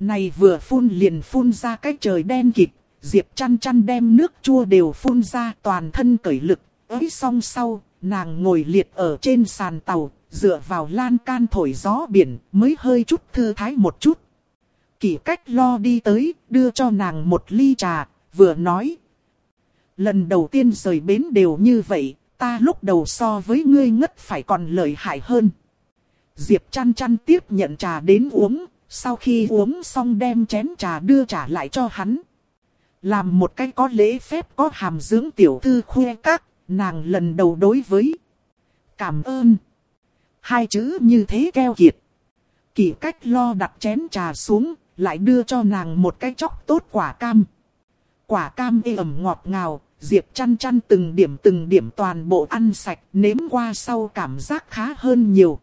Này vừa phun liền phun ra cái trời đen kịt, Diệp chăn chăn đem nước chua đều phun ra toàn thân cởi lực, ấy xong sau, nàng ngồi liệt ở trên sàn tàu, dựa vào lan can thổi gió biển, mới hơi chút thư thái một chút. Kỷ cách lo đi tới, đưa cho nàng một ly trà, vừa nói. Lần đầu tiên rời bến đều như vậy, ta lúc đầu so với ngươi ngất phải còn lợi hại hơn. Diệp chăn chăn tiếp nhận trà đến uống, sau khi uống xong đem chén trà đưa trả lại cho hắn. Làm một cái có lễ phép có hàm dưỡng tiểu thư khoe các, nàng lần đầu đối với. Cảm ơn. Hai chữ như thế keo kiệt. Kỳ cách lo đặt chén trà xuống, lại đưa cho nàng một cái chóc tốt quả cam. Quả cam ê ẩm ngọt ngào, Diệp chăn chăn từng điểm từng điểm toàn bộ ăn sạch, nếm qua sau cảm giác khá hơn nhiều.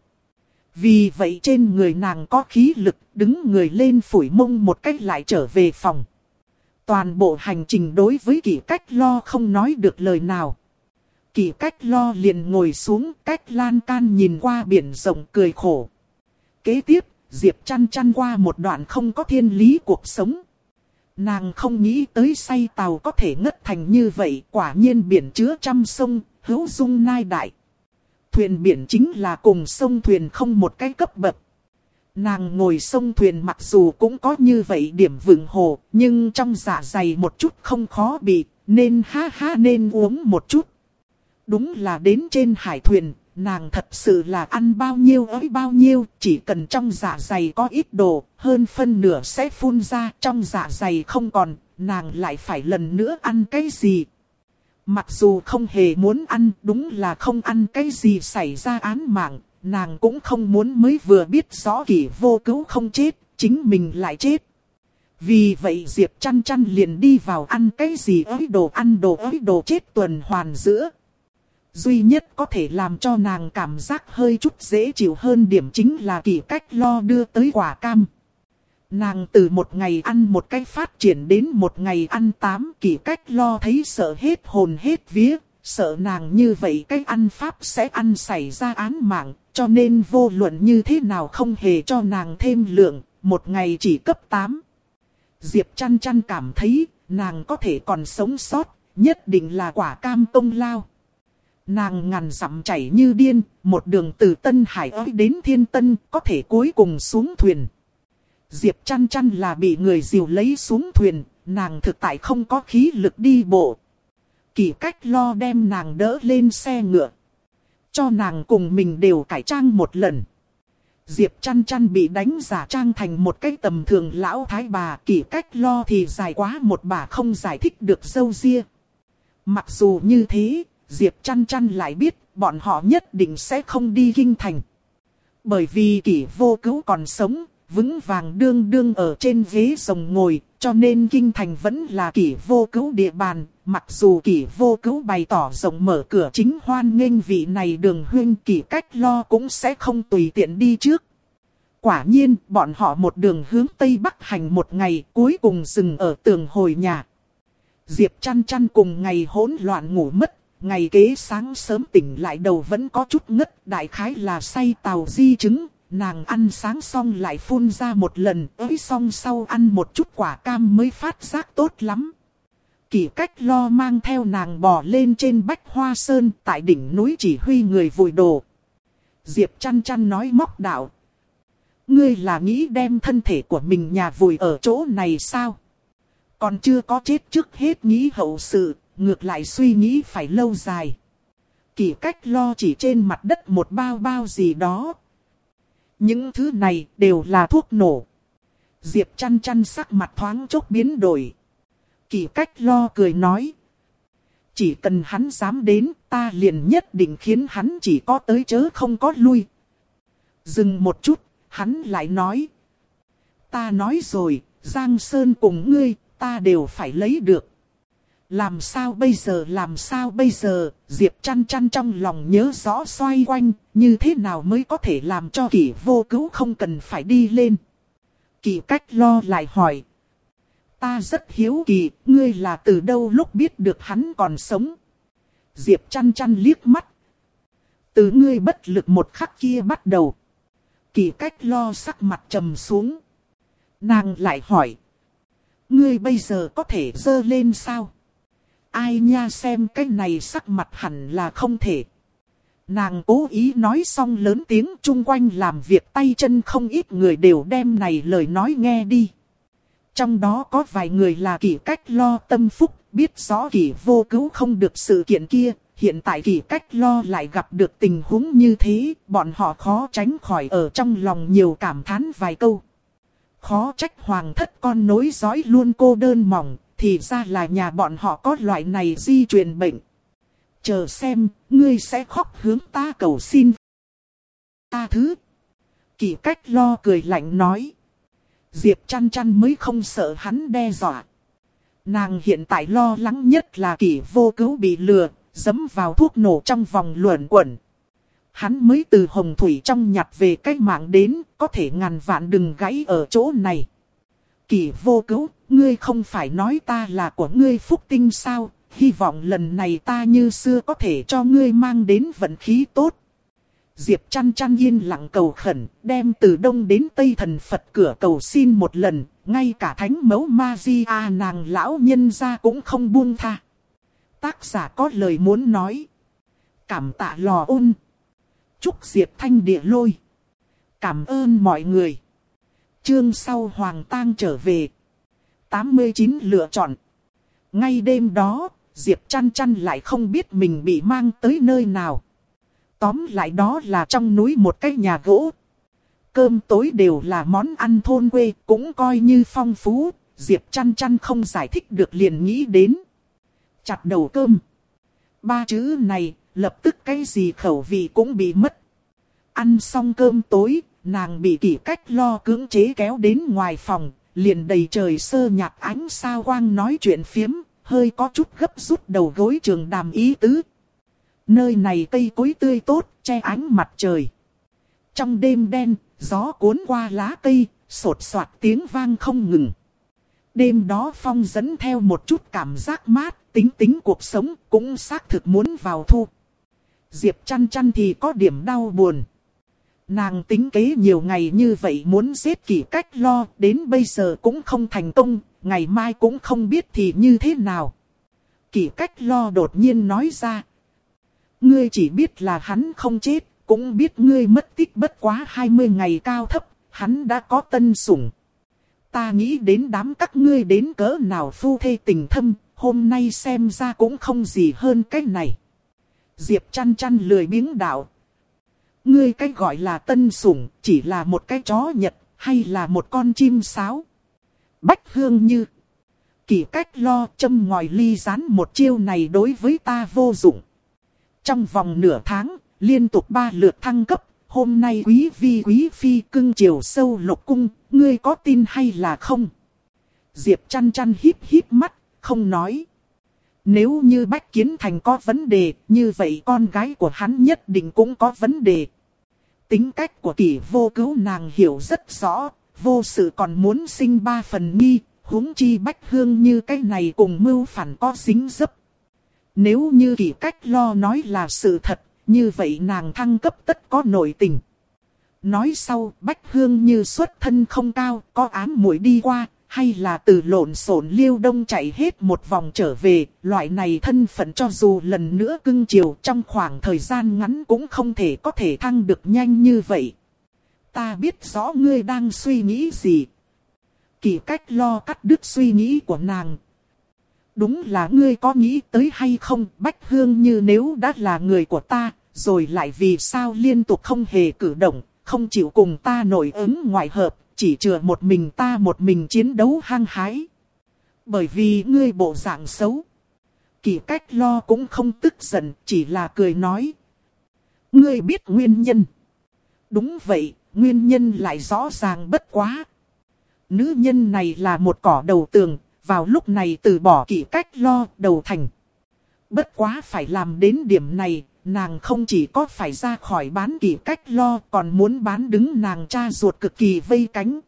Vì vậy trên người nàng có khí lực, đứng người lên phủi mông một cách lại trở về phòng. Toàn bộ hành trình đối với kỷ cách lo không nói được lời nào. Kỷ cách lo liền ngồi xuống cách lan can nhìn qua biển rộng cười khổ. Kế tiếp, Diệp chăn chăn qua một đoạn không có thiên lý cuộc sống. Nàng không nghĩ tới say tàu có thể ngất thành như vậy, quả nhiên biển chứa trăm sông, hữu dung nai đại. Thuyền biển chính là cùng sông thuyền không một cái cấp bậc. Nàng ngồi sông thuyền mặc dù cũng có như vậy điểm vững hồ, nhưng trong dạ dày một chút không khó bị, nên ha ha nên uống một chút. Đúng là đến trên hải thuyền, nàng thật sự là ăn bao nhiêu ấy bao nhiêu, chỉ cần trong dạ dày có ít đồ, hơn phân nửa sẽ phun ra, trong dạ dày không còn, nàng lại phải lần nữa ăn cái gì. Mặc dù không hề muốn ăn, đúng là không ăn cái gì xảy ra án mạng, nàng cũng không muốn mới vừa biết rõ kỷ vô cứu không chết, chính mình lại chết. Vì vậy Diệp chăn chăn liền đi vào ăn cái gì ấy đồ ăn đồ ấy đồ chết tuần hoàn giữa. Duy nhất có thể làm cho nàng cảm giác hơi chút dễ chịu hơn điểm chính là kỳ cách lo đưa tới quả cam. Nàng từ một ngày ăn một cái phát triển đến một ngày ăn tám kỳ cách lo thấy sợ hết hồn hết vía, sợ nàng như vậy cái ăn pháp sẽ ăn xảy ra án mạng, cho nên vô luận như thế nào không hề cho nàng thêm lượng, một ngày chỉ cấp 8. Diệp chăn chăn cảm thấy, nàng có thể còn sống sót, nhất định là quả cam công lao. Nàng ngàn dặm chảy như điên, một đường từ Tân Hải ơi đến Thiên Tân, có thể cuối cùng xuống thuyền. Diệp chăn chăn là bị người diều lấy xuống thuyền, nàng thực tại không có khí lực đi bộ. Kỳ cách lo đem nàng đỡ lên xe ngựa. Cho nàng cùng mình đều cải trang một lần. Diệp chăn chăn bị đánh giả trang thành một cái tầm thường lão thái bà kỳ cách lo thì dài quá một bà không giải thích được dâu ria. Mặc dù như thế, Diệp chăn chăn lại biết bọn họ nhất định sẽ không đi kinh thành. Bởi vì kỷ vô cứu còn sống, vững vàng đương đương ở trên ghế rồng ngồi, cho nên kinh thành vẫn là kỷ vô cứu địa bàn. Mặc dù kỷ vô cứu bày tỏ rộng mở cửa chính hoan nghênh vị này đường huyên kỷ cách lo cũng sẽ không tùy tiện đi trước. Quả nhiên, bọn họ một đường hướng Tây Bắc hành một ngày, cuối cùng dừng ở tường hồi nhà. Diệp chăn chăn cùng ngày hỗn loạn ngủ mất, ngày kế sáng sớm tỉnh lại đầu vẫn có chút ngất, đại khái là say tàu di chứng, nàng ăn sáng xong lại phun ra một lần, ới xong sau ăn một chút quả cam mới phát giác tốt lắm. Kỳ cách lo mang theo nàng bò lên trên bách hoa sơn tại đỉnh núi chỉ huy người vùi đồ. Diệp chăn chăn nói móc đạo. Ngươi là nghĩ đem thân thể của mình nhà vùi ở chỗ này sao? Còn chưa có chết trước hết nghĩ hậu sự, ngược lại suy nghĩ phải lâu dài. Kỳ cách lo chỉ trên mặt đất một bao bao gì đó. Những thứ này đều là thuốc nổ. Diệp chăn chăn sắc mặt thoáng chốc biến đổi. Kỳ cách lo cười nói. Chỉ cần hắn dám đến, ta liền nhất định khiến hắn chỉ có tới chớ không có lui. Dừng một chút, hắn lại nói. Ta nói rồi, Giang Sơn cùng ngươi, ta đều phải lấy được. Làm sao bây giờ làm sao bây giờ, Diệp chăn chăn trong lòng nhớ rõ xoay quanh, như thế nào mới có thể làm cho kỷ vô cứu không cần phải đi lên. Kỳ cách lo lại hỏi. Ta rất hiếu kỳ, ngươi là từ đâu lúc biết được hắn còn sống. Diệp chăn chăn liếc mắt. Từ ngươi bất lực một khắc kia bắt đầu. Kỳ cách lo sắc mặt trầm xuống. Nàng lại hỏi. Ngươi bây giờ có thể dơ lên sao? Ai nha xem cái này sắc mặt hẳn là không thể. Nàng cố ý nói xong lớn tiếng chung quanh làm việc tay chân không ít người đều đem này lời nói nghe đi. Trong đó có vài người là kỷ cách lo tâm phúc, biết rõ kỷ vô cứu không được sự kiện kia, hiện tại kỷ cách lo lại gặp được tình huống như thế, bọn họ khó tránh khỏi ở trong lòng nhiều cảm thán vài câu. Khó trách hoàng thất con nối dõi luôn cô đơn mỏng, thì ra là nhà bọn họ có loại này di truyền bệnh. Chờ xem, ngươi sẽ khóc hướng ta cầu xin. Ta thứ. kỳ cách lo cười lạnh nói. Diệp chăn chăn mới không sợ hắn đe dọa. Nàng hiện tại lo lắng nhất là kỳ vô cứu bị lừa, dấm vào thuốc nổ trong vòng luẩn quẩn. Hắn mới từ hồng thủy trong nhặt về cách mạng đến, có thể ngàn vạn đừng gãy ở chỗ này. kỳ vô cứu, ngươi không phải nói ta là của ngươi phúc tinh sao, hy vọng lần này ta như xưa có thể cho ngươi mang đến vận khí tốt. Diệp chăn chăn yên lặng cầu khẩn, đem từ đông đến tây thần Phật cửa cầu xin một lần, ngay cả thánh mẫu ma di a nàng lão nhân ra cũng không buông tha. Tác giả có lời muốn nói. Cảm tạ lò ôn. Chúc Diệp thanh địa lôi. Cảm ơn mọi người. Chương sau Hoàng tang trở về. 89 lựa chọn. Ngay đêm đó, Diệp chăn chăn lại không biết mình bị mang tới nơi nào. Tóm lại đó là trong núi một cái nhà gỗ. Cơm tối đều là món ăn thôn quê, cũng coi như phong phú. Diệp chăn chăn không giải thích được liền nghĩ đến. Chặt đầu cơm. Ba chữ này, lập tức cái gì khẩu vị cũng bị mất. Ăn xong cơm tối, nàng bị kỷ cách lo cưỡng chế kéo đến ngoài phòng, liền đầy trời sơ nhạt ánh sao quang nói chuyện phiếm, hơi có chút gấp rút đầu gối trường đàm ý tứ. Nơi này cây cối tươi tốt, che ánh mặt trời. Trong đêm đen, gió cuốn qua lá cây, sột soạt tiếng vang không ngừng. Đêm đó phong dẫn theo một chút cảm giác mát, tính tính cuộc sống cũng xác thực muốn vào thu. Diệp chăn chăn thì có điểm đau buồn. Nàng tính kế nhiều ngày như vậy muốn giết kỷ cách lo, đến bây giờ cũng không thành công, ngày mai cũng không biết thì như thế nào. Kỷ cách lo đột nhiên nói ra. Ngươi chỉ biết là hắn không chết, cũng biết ngươi mất tích bất quá 20 ngày cao thấp, hắn đã có tân sủng. Ta nghĩ đến đám các ngươi đến cỡ nào phu thê tình thâm, hôm nay xem ra cũng không gì hơn cái này. Diệp chăn chăn lười biếng đạo. Ngươi cái gọi là tân sủng, chỉ là một cái chó nhật, hay là một con chim sáo. Bách hương như. Kỳ cách lo châm ngòi ly rán một chiêu này đối với ta vô dụng. Trong vòng nửa tháng, liên tục ba lượt thăng cấp, hôm nay quý vi quý phi cưng chiều sâu lục cung, ngươi có tin hay là không? Diệp chăn chăn híp híp mắt, không nói. Nếu như Bách Kiến Thành có vấn đề, như vậy con gái của hắn nhất định cũng có vấn đề. Tính cách của kỷ vô cứu nàng hiểu rất rõ, vô sự còn muốn sinh ba phần nghi, huống chi Bách Hương như cái này cùng mưu phản có dính dấp. Nếu như kỷ cách lo nói là sự thật, như vậy nàng thăng cấp tất có nội tình. Nói sau, Bách Hương như xuất thân không cao, có ám muội đi qua, hay là từ lộn xộn liêu đông chạy hết một vòng trở về, loại này thân phận cho dù lần nữa cưng chiều trong khoảng thời gian ngắn cũng không thể có thể thăng được nhanh như vậy. Ta biết rõ ngươi đang suy nghĩ gì. Kỳ cách lo cắt đứt suy nghĩ của nàng. Đúng là ngươi có nghĩ tới hay không, Bách Hương như nếu đã là người của ta, rồi lại vì sao liên tục không hề cử động, không chịu cùng ta nổi ứng ngoại hợp, chỉ chừa một mình ta một mình chiến đấu hăng hái. Bởi vì ngươi bộ dạng xấu. Kỳ cách lo cũng không tức giận, chỉ là cười nói. Ngươi biết nguyên nhân. Đúng vậy, nguyên nhân lại rõ ràng bất quá. Nữ nhân này là một cỏ đầu tường, vào lúc này từ bỏ kỳ cách lo đầu thành. Bất quá phải làm đến điểm này, nàng không chỉ có phải ra khỏi bán kỳ cách lo còn muốn bán đứng nàng cha ruột cực kỳ vây cánh.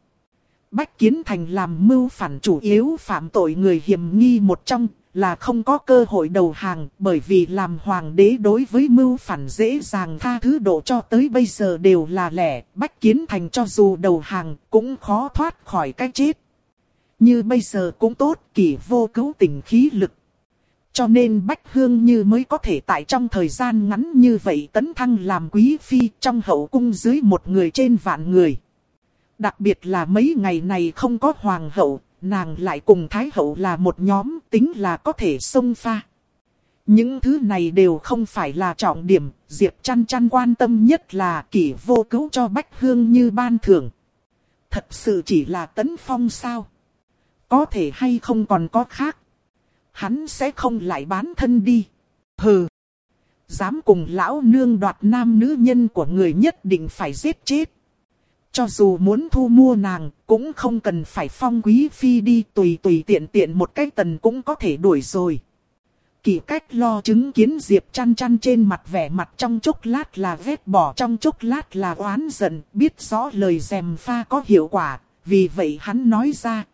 Bách Kiến Thành làm mưu phản chủ yếu phạm tội người hiểm nghi một trong, là không có cơ hội đầu hàng, bởi vì làm hoàng đế đối với mưu phản dễ dàng tha thứ độ cho tới bây giờ đều là lẻ, bách kiến thành cho dù đầu hàng cũng khó thoát khỏi cái chết. Như bây giờ cũng tốt, kỳ vô cứu tình khí lực. Cho nên Bách Hương Như mới có thể tại trong thời gian ngắn như vậy tấn thăng làm quý phi trong hậu cung dưới một người trên vạn người. Đặc biệt là mấy ngày này không có hoàng hậu, nàng lại cùng thái hậu là một nhóm tính là có thể xông pha. Những thứ này đều không phải là trọng điểm, Diệp chăn chăn quan tâm nhất là kỷ vô cứu cho Bách Hương Như ban thưởng. Thật sự chỉ là tấn phong sao? Có thể hay không còn có khác? Hắn sẽ không lại bán thân đi. Hừ! Dám cùng lão nương đoạt nam nữ nhân của người nhất định phải giết chết. Cho dù muốn thu mua nàng, cũng không cần phải phong quý phi đi tùy tùy tiện tiện một cái tần cũng có thể đuổi rồi. Kỳ cách lo chứng kiến Diệp chăn chăn trên mặt vẻ mặt trong chốc lát là vết bỏ trong chốc lát là oán giận, biết rõ lời dèm pha có hiệu quả, vì vậy hắn nói ra.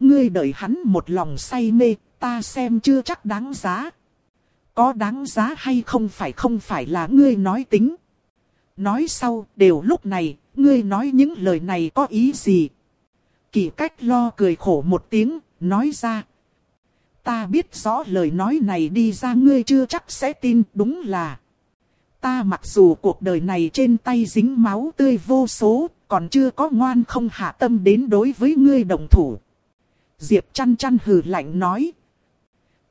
Ngươi đợi hắn một lòng say mê, ta xem chưa chắc đáng giá. Có đáng giá hay không phải không phải là ngươi nói tính. Nói sau, đều lúc này, ngươi nói những lời này có ý gì? Kỳ cách lo cười khổ một tiếng, nói ra. Ta biết rõ lời nói này đi ra ngươi chưa chắc sẽ tin, đúng là. Ta mặc dù cuộc đời này trên tay dính máu tươi vô số, còn chưa có ngoan không hạ tâm đến đối với ngươi đồng thủ. Diệp chăn chăn hừ lạnh nói,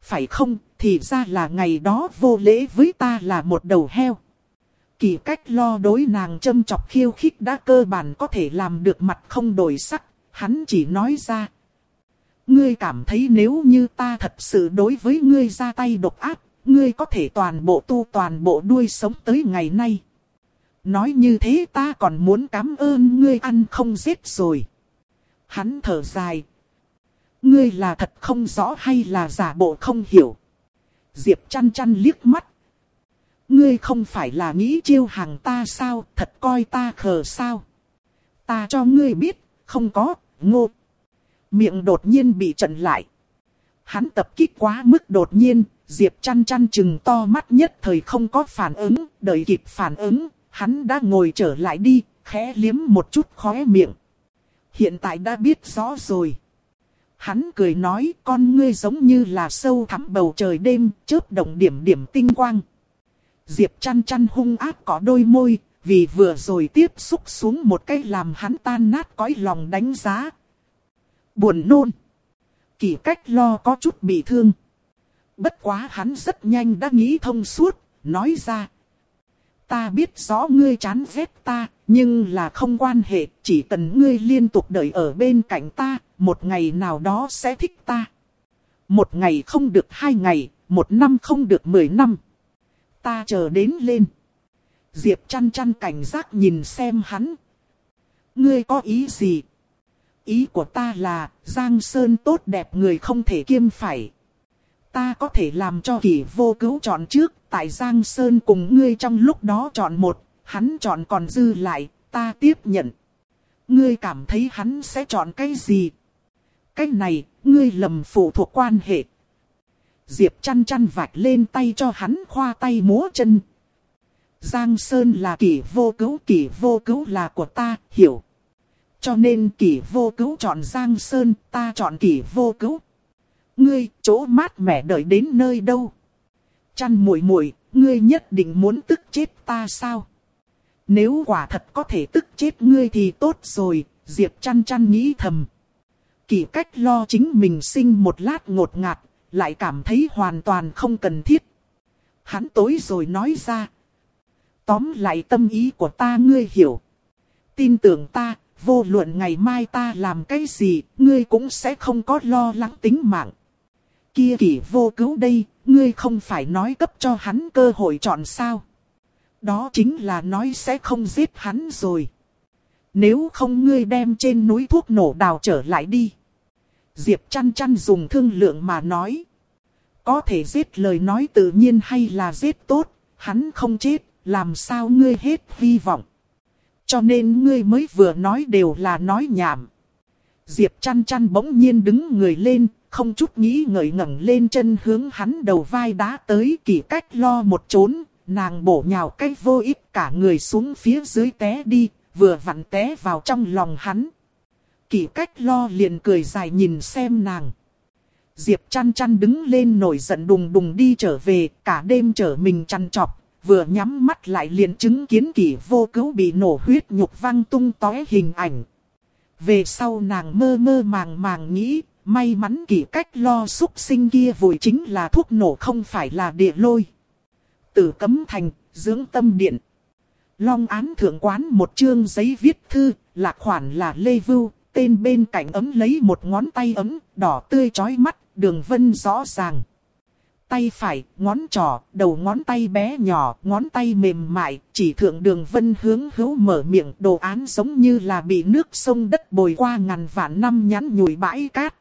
phải không, thì ra là ngày đó vô lễ với ta là một đầu heo. Kỳ cách lo đối nàng châm chọc khiêu khích đã cơ bản có thể làm được mặt không đổi sắc, hắn chỉ nói ra. Ngươi cảm thấy nếu như ta thật sự đối với ngươi ra tay độc ác, ngươi có thể toàn bộ tu toàn bộ đuôi sống tới ngày nay. Nói như thế ta còn muốn cảm ơn ngươi ăn không giết rồi. Hắn thở dài, Ngươi là thật không rõ hay là giả bộ không hiểu. Diệp chăn chăn liếc mắt. Ngươi không phải là nghĩ chiêu hàng ta sao, thật coi ta khờ sao. Ta cho ngươi biết, không có, ngô. Miệng đột nhiên bị trận lại. Hắn tập kích quá mức đột nhiên, Diệp chăn chăn chừng to mắt nhất thời không có phản ứng, đợi kịp phản ứng, hắn đã ngồi trở lại đi, khẽ liếm một chút khóe miệng. Hiện tại đã biết rõ rồi. Hắn cười nói con ngươi giống như là sâu thẳm bầu trời đêm, chớp động điểm điểm tinh quang. Diệp chăn chăn hung ác có đôi môi, vì vừa rồi tiếp xúc xuống một cái làm hắn tan nát cõi lòng đánh giá. Buồn nôn. Kỳ cách lo có chút bị thương. Bất quá hắn rất nhanh đã nghĩ thông suốt, nói ra. Ta biết rõ ngươi chán ghét ta, nhưng là không quan hệ, chỉ cần ngươi liên tục đợi ở bên cạnh ta, một ngày nào đó sẽ thích ta. Một ngày không được hai ngày, một năm không được mười năm. Ta chờ đến lên. Diệp chăn chăn cảnh giác nhìn xem hắn. Ngươi có ý gì? Ý của ta là, Giang Sơn tốt đẹp người không thể kiêm phải. Ta có thể làm cho kỷ vô cứu chọn trước, tại Giang Sơn cùng ngươi trong lúc đó chọn một, hắn chọn còn dư lại, ta tiếp nhận. Ngươi cảm thấy hắn sẽ chọn cái gì? Cái này, ngươi lầm phụ thuộc quan hệ. Diệp chăn chăn vạch lên tay cho hắn khoa tay múa chân. Giang Sơn là kỷ vô cứu, kỷ vô cứu là của ta, hiểu. Cho nên kỷ vô cứu chọn Giang Sơn, ta chọn kỷ vô cứu. Ngươi, chỗ mát mẻ đợi đến nơi đâu? Chăn muội muội, ngươi nhất định muốn tức chết ta sao? Nếu quả thật có thể tức chết ngươi thì tốt rồi, Diệp chăn chăn nghĩ thầm. Kỳ cách lo chính mình sinh một lát ngột ngạt, lại cảm thấy hoàn toàn không cần thiết. Hắn tối rồi nói ra. Tóm lại tâm ý của ta ngươi hiểu. Tin tưởng ta, vô luận ngày mai ta làm cái gì, ngươi cũng sẽ không có lo lắng tính mạng. Kia kỷ vô cứu đây, ngươi không phải nói cấp cho hắn cơ hội chọn sao. Đó chính là nói sẽ không giết hắn rồi. Nếu không ngươi đem trên núi thuốc nổ đào trở lại đi. Diệp chăn chăn dùng thương lượng mà nói. Có thể giết lời nói tự nhiên hay là giết tốt, hắn không chết, làm sao ngươi hết hy vọng. Cho nên ngươi mới vừa nói đều là nói nhảm. Diệp chăn chăn bỗng nhiên đứng người lên, không chút nghĩ ngợi ngẩng lên chân hướng hắn đầu vai đá tới kỳ cách lo một trốn, nàng bổ nhào cách vô ích cả người xuống phía dưới té đi, vừa vặn té vào trong lòng hắn. Kỳ cách lo liền cười dài nhìn xem nàng. Diệp chăn chăn đứng lên nổi giận đùng đùng đi trở về, cả đêm trở mình chăn chọc, vừa nhắm mắt lại liền chứng kiến kỳ vô cứu bị nổ huyết nhục văng tung tóe hình ảnh. Về sau nàng mơ mơ màng màng nghĩ, may mắn kỳ cách lo xúc sinh kia vùi chính là thuốc nổ không phải là địa lôi. Tử cấm thành, dưỡng tâm điện. Long án thượng quán một chương giấy viết thư, lạc khoản là Lê Vưu, tên bên cạnh ấm lấy một ngón tay ấm, đỏ tươi chói mắt, đường vân rõ ràng. Tay phải, ngón trỏ, đầu ngón tay bé nhỏ, ngón tay mềm mại, chỉ thượng đường vân hướng hữu mở miệng đồ án giống như là bị nước sông đất bồi qua ngàn vạn năm nhắn nhủi bãi cát.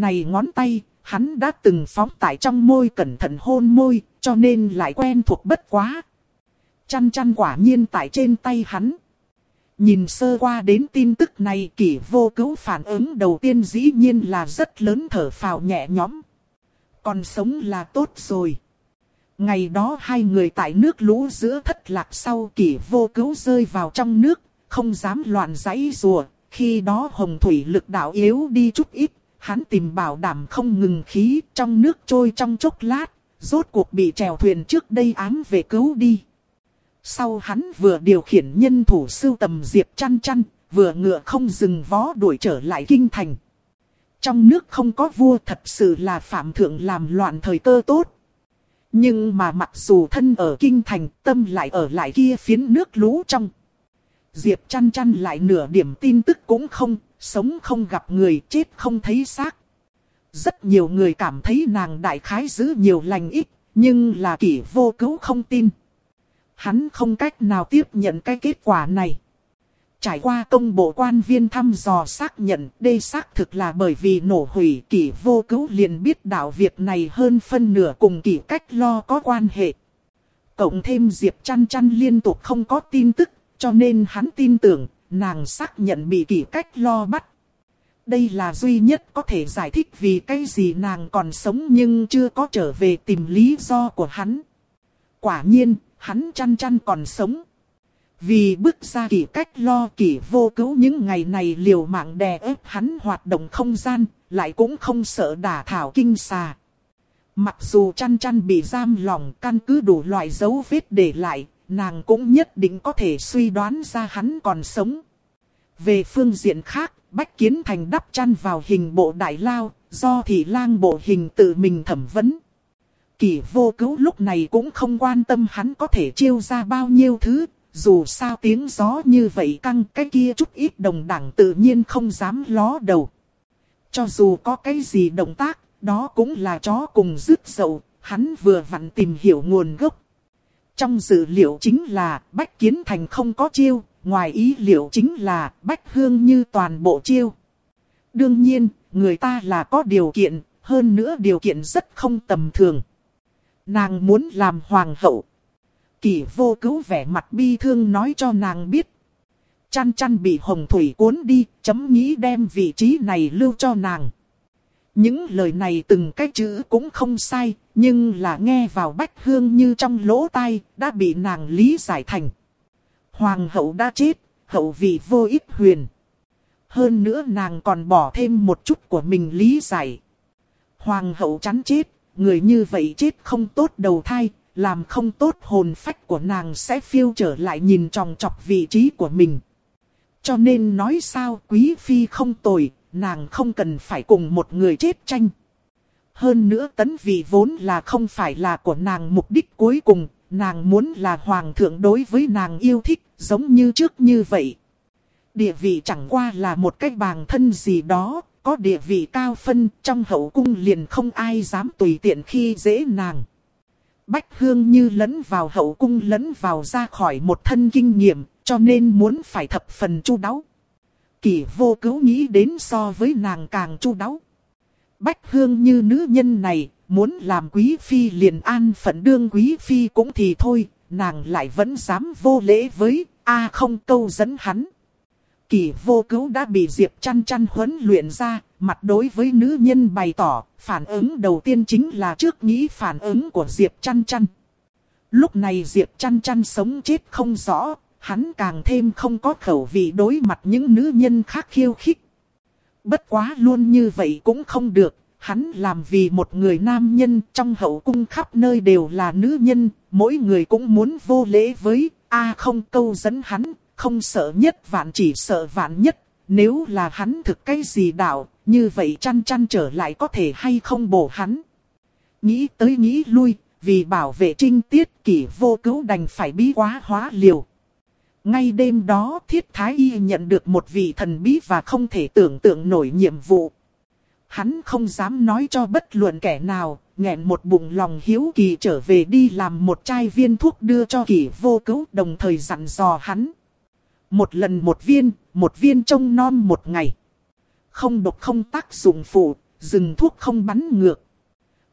Này ngón tay, hắn đã từng phóng tại trong môi cẩn thận hôn môi, cho nên lại quen thuộc bất quá. Chăn chăn quả nhiên tại trên tay hắn. Nhìn sơ qua đến tin tức này kỷ vô cứu phản ứng đầu tiên dĩ nhiên là rất lớn thở phào nhẹ nhõm. Còn sống là tốt rồi. Ngày đó hai người tại nước lũ giữa thất lạc sau kỷ vô cứu rơi vào trong nước, không dám loạn giấy rùa. Khi đó hồng thủy lực đạo yếu đi chút ít, hắn tìm bảo đảm không ngừng khí trong nước trôi trong chốc lát, rốt cuộc bị trèo thuyền trước đây ám về cứu đi. Sau hắn vừa điều khiển nhân thủ sưu tầm diệp chăn chăn, vừa ngựa không dừng vó đuổi trở lại kinh thành. Trong nước không có vua thật sự là phạm thượng làm loạn thời cơ tốt. Nhưng mà mặc dù thân ở kinh thành, tâm lại ở lại kia phiến nước lũ trong. Diệp chăn chăn lại nửa điểm tin tức cũng không, sống không gặp người, chết không thấy xác. Rất nhiều người cảm thấy nàng đại khái giữ nhiều lành ít, nhưng là kỷ vô cứu không tin hắn không cách nào tiếp nhận cái kết quả này. Trải qua công bộ quan viên thăm dò xác nhận đây xác thực là bởi vì nổ hủy kỷ vô cứu liền biết đạo việc này hơn phân nửa cùng kỷ cách lo có quan hệ. Cộng thêm Diệp chăn chăn liên tục không có tin tức, cho nên hắn tin tưởng nàng xác nhận bị kỷ cách lo bắt. Đây là duy nhất có thể giải thích vì cái gì nàng còn sống nhưng chưa có trở về tìm lý do của hắn. Quả nhiên, hắn chăn chăn còn sống. Vì bước ra kỷ cách lo kỷ vô cứu những ngày này liều mạng đè ép hắn hoạt động không gian, lại cũng không sợ đả thảo kinh xà. Mặc dù chăn chăn bị giam lòng căn cứ đủ loại dấu vết để lại, nàng cũng nhất định có thể suy đoán ra hắn còn sống. Về phương diện khác, Bách Kiến Thành đắp chăn vào hình bộ đại lao, do thị lang bộ hình tự mình thẩm vấn. Kỳ vô cứu lúc này cũng không quan tâm hắn có thể chiêu ra bao nhiêu thứ, dù sao tiếng gió như vậy căng cái kia chút ít đồng đẳng tự nhiên không dám ló đầu. Cho dù có cái gì động tác, đó cũng là chó cùng rứt dậu, hắn vừa vặn tìm hiểu nguồn gốc. Trong dự liệu chính là Bách Kiến Thành không có chiêu, ngoài ý liệu chính là Bách Hương như toàn bộ chiêu. Đương nhiên, người ta là có điều kiện, hơn nữa điều kiện rất không tầm thường. Nàng muốn làm hoàng hậu. Kỷ vô cứu vẻ mặt bi thương nói cho nàng biết. Chăn chăn bị hồng thủy cuốn đi, chấm nghĩ đem vị trí này lưu cho nàng. Những lời này từng cái chữ cũng không sai, nhưng là nghe vào bách hương như trong lỗ tai, đã bị nàng lý giải thành. Hoàng hậu đã chết, hậu vị vô ích huyền. Hơn nữa nàng còn bỏ thêm một chút của mình lý giải. Hoàng hậu chắn chết, người như vậy chết không tốt đầu thai, làm không tốt hồn phách của nàng sẽ phiêu trở lại nhìn tròng trọc vị trí của mình. Cho nên nói sao quý phi không tồi, nàng không cần phải cùng một người chết tranh. Hơn nữa tấn vị vốn là không phải là của nàng mục đích cuối cùng, nàng muốn là hoàng thượng đối với nàng yêu thích, giống như trước như vậy. Địa vị chẳng qua là một cách bàng thân gì đó, có địa vị cao phân trong hậu cung liền không ai dám tùy tiện khi dễ nàng. Bách Hương như lẫn vào hậu cung lẫn vào ra khỏi một thân kinh nghiệm, cho nên muốn phải thập phần chu đáo kỳ vô cứu nghĩ đến so với nàng càng chu đáo. Bách Hương như nữ nhân này, muốn làm quý phi liền an phận đương quý phi cũng thì thôi, nàng lại vẫn dám vô lễ với, a không câu dẫn hắn. Kỳ vô cứu đã bị Diệp chăn chăn huấn luyện ra, mặt đối với nữ nhân bày tỏ, phản ứng đầu tiên chính là trước nghĩ phản ứng của Diệp chăn chăn. Lúc này Diệp chăn chăn sống chết không rõ, hắn càng thêm không có khẩu vị đối mặt những nữ nhân khác khiêu khích. Bất quá luôn như vậy cũng không được, hắn làm vì một người nam nhân trong hậu cung khắp nơi đều là nữ nhân, mỗi người cũng muốn vô lễ với, a không câu dẫn hắn, không sợ nhất vạn chỉ sợ vạn nhất, nếu là hắn thực cái gì đạo, như vậy chăn chăn trở lại có thể hay không bổ hắn. Nghĩ tới nghĩ lui, vì bảo vệ trinh tiết kỷ vô cứu đành phải bí quá hóa liều. Ngay đêm đó thiết thái y nhận được một vị thần bí và không thể tưởng tượng nổi nhiệm vụ. Hắn không dám nói cho bất luận kẻ nào, nghẹn một bụng lòng hiếu kỳ trở về đi làm một chai viên thuốc đưa cho Kỳ vô cứu đồng thời dặn dò hắn. Một lần một viên, một viên trông non một ngày. Không độc không tác dụng phụ, dừng thuốc không bắn ngược.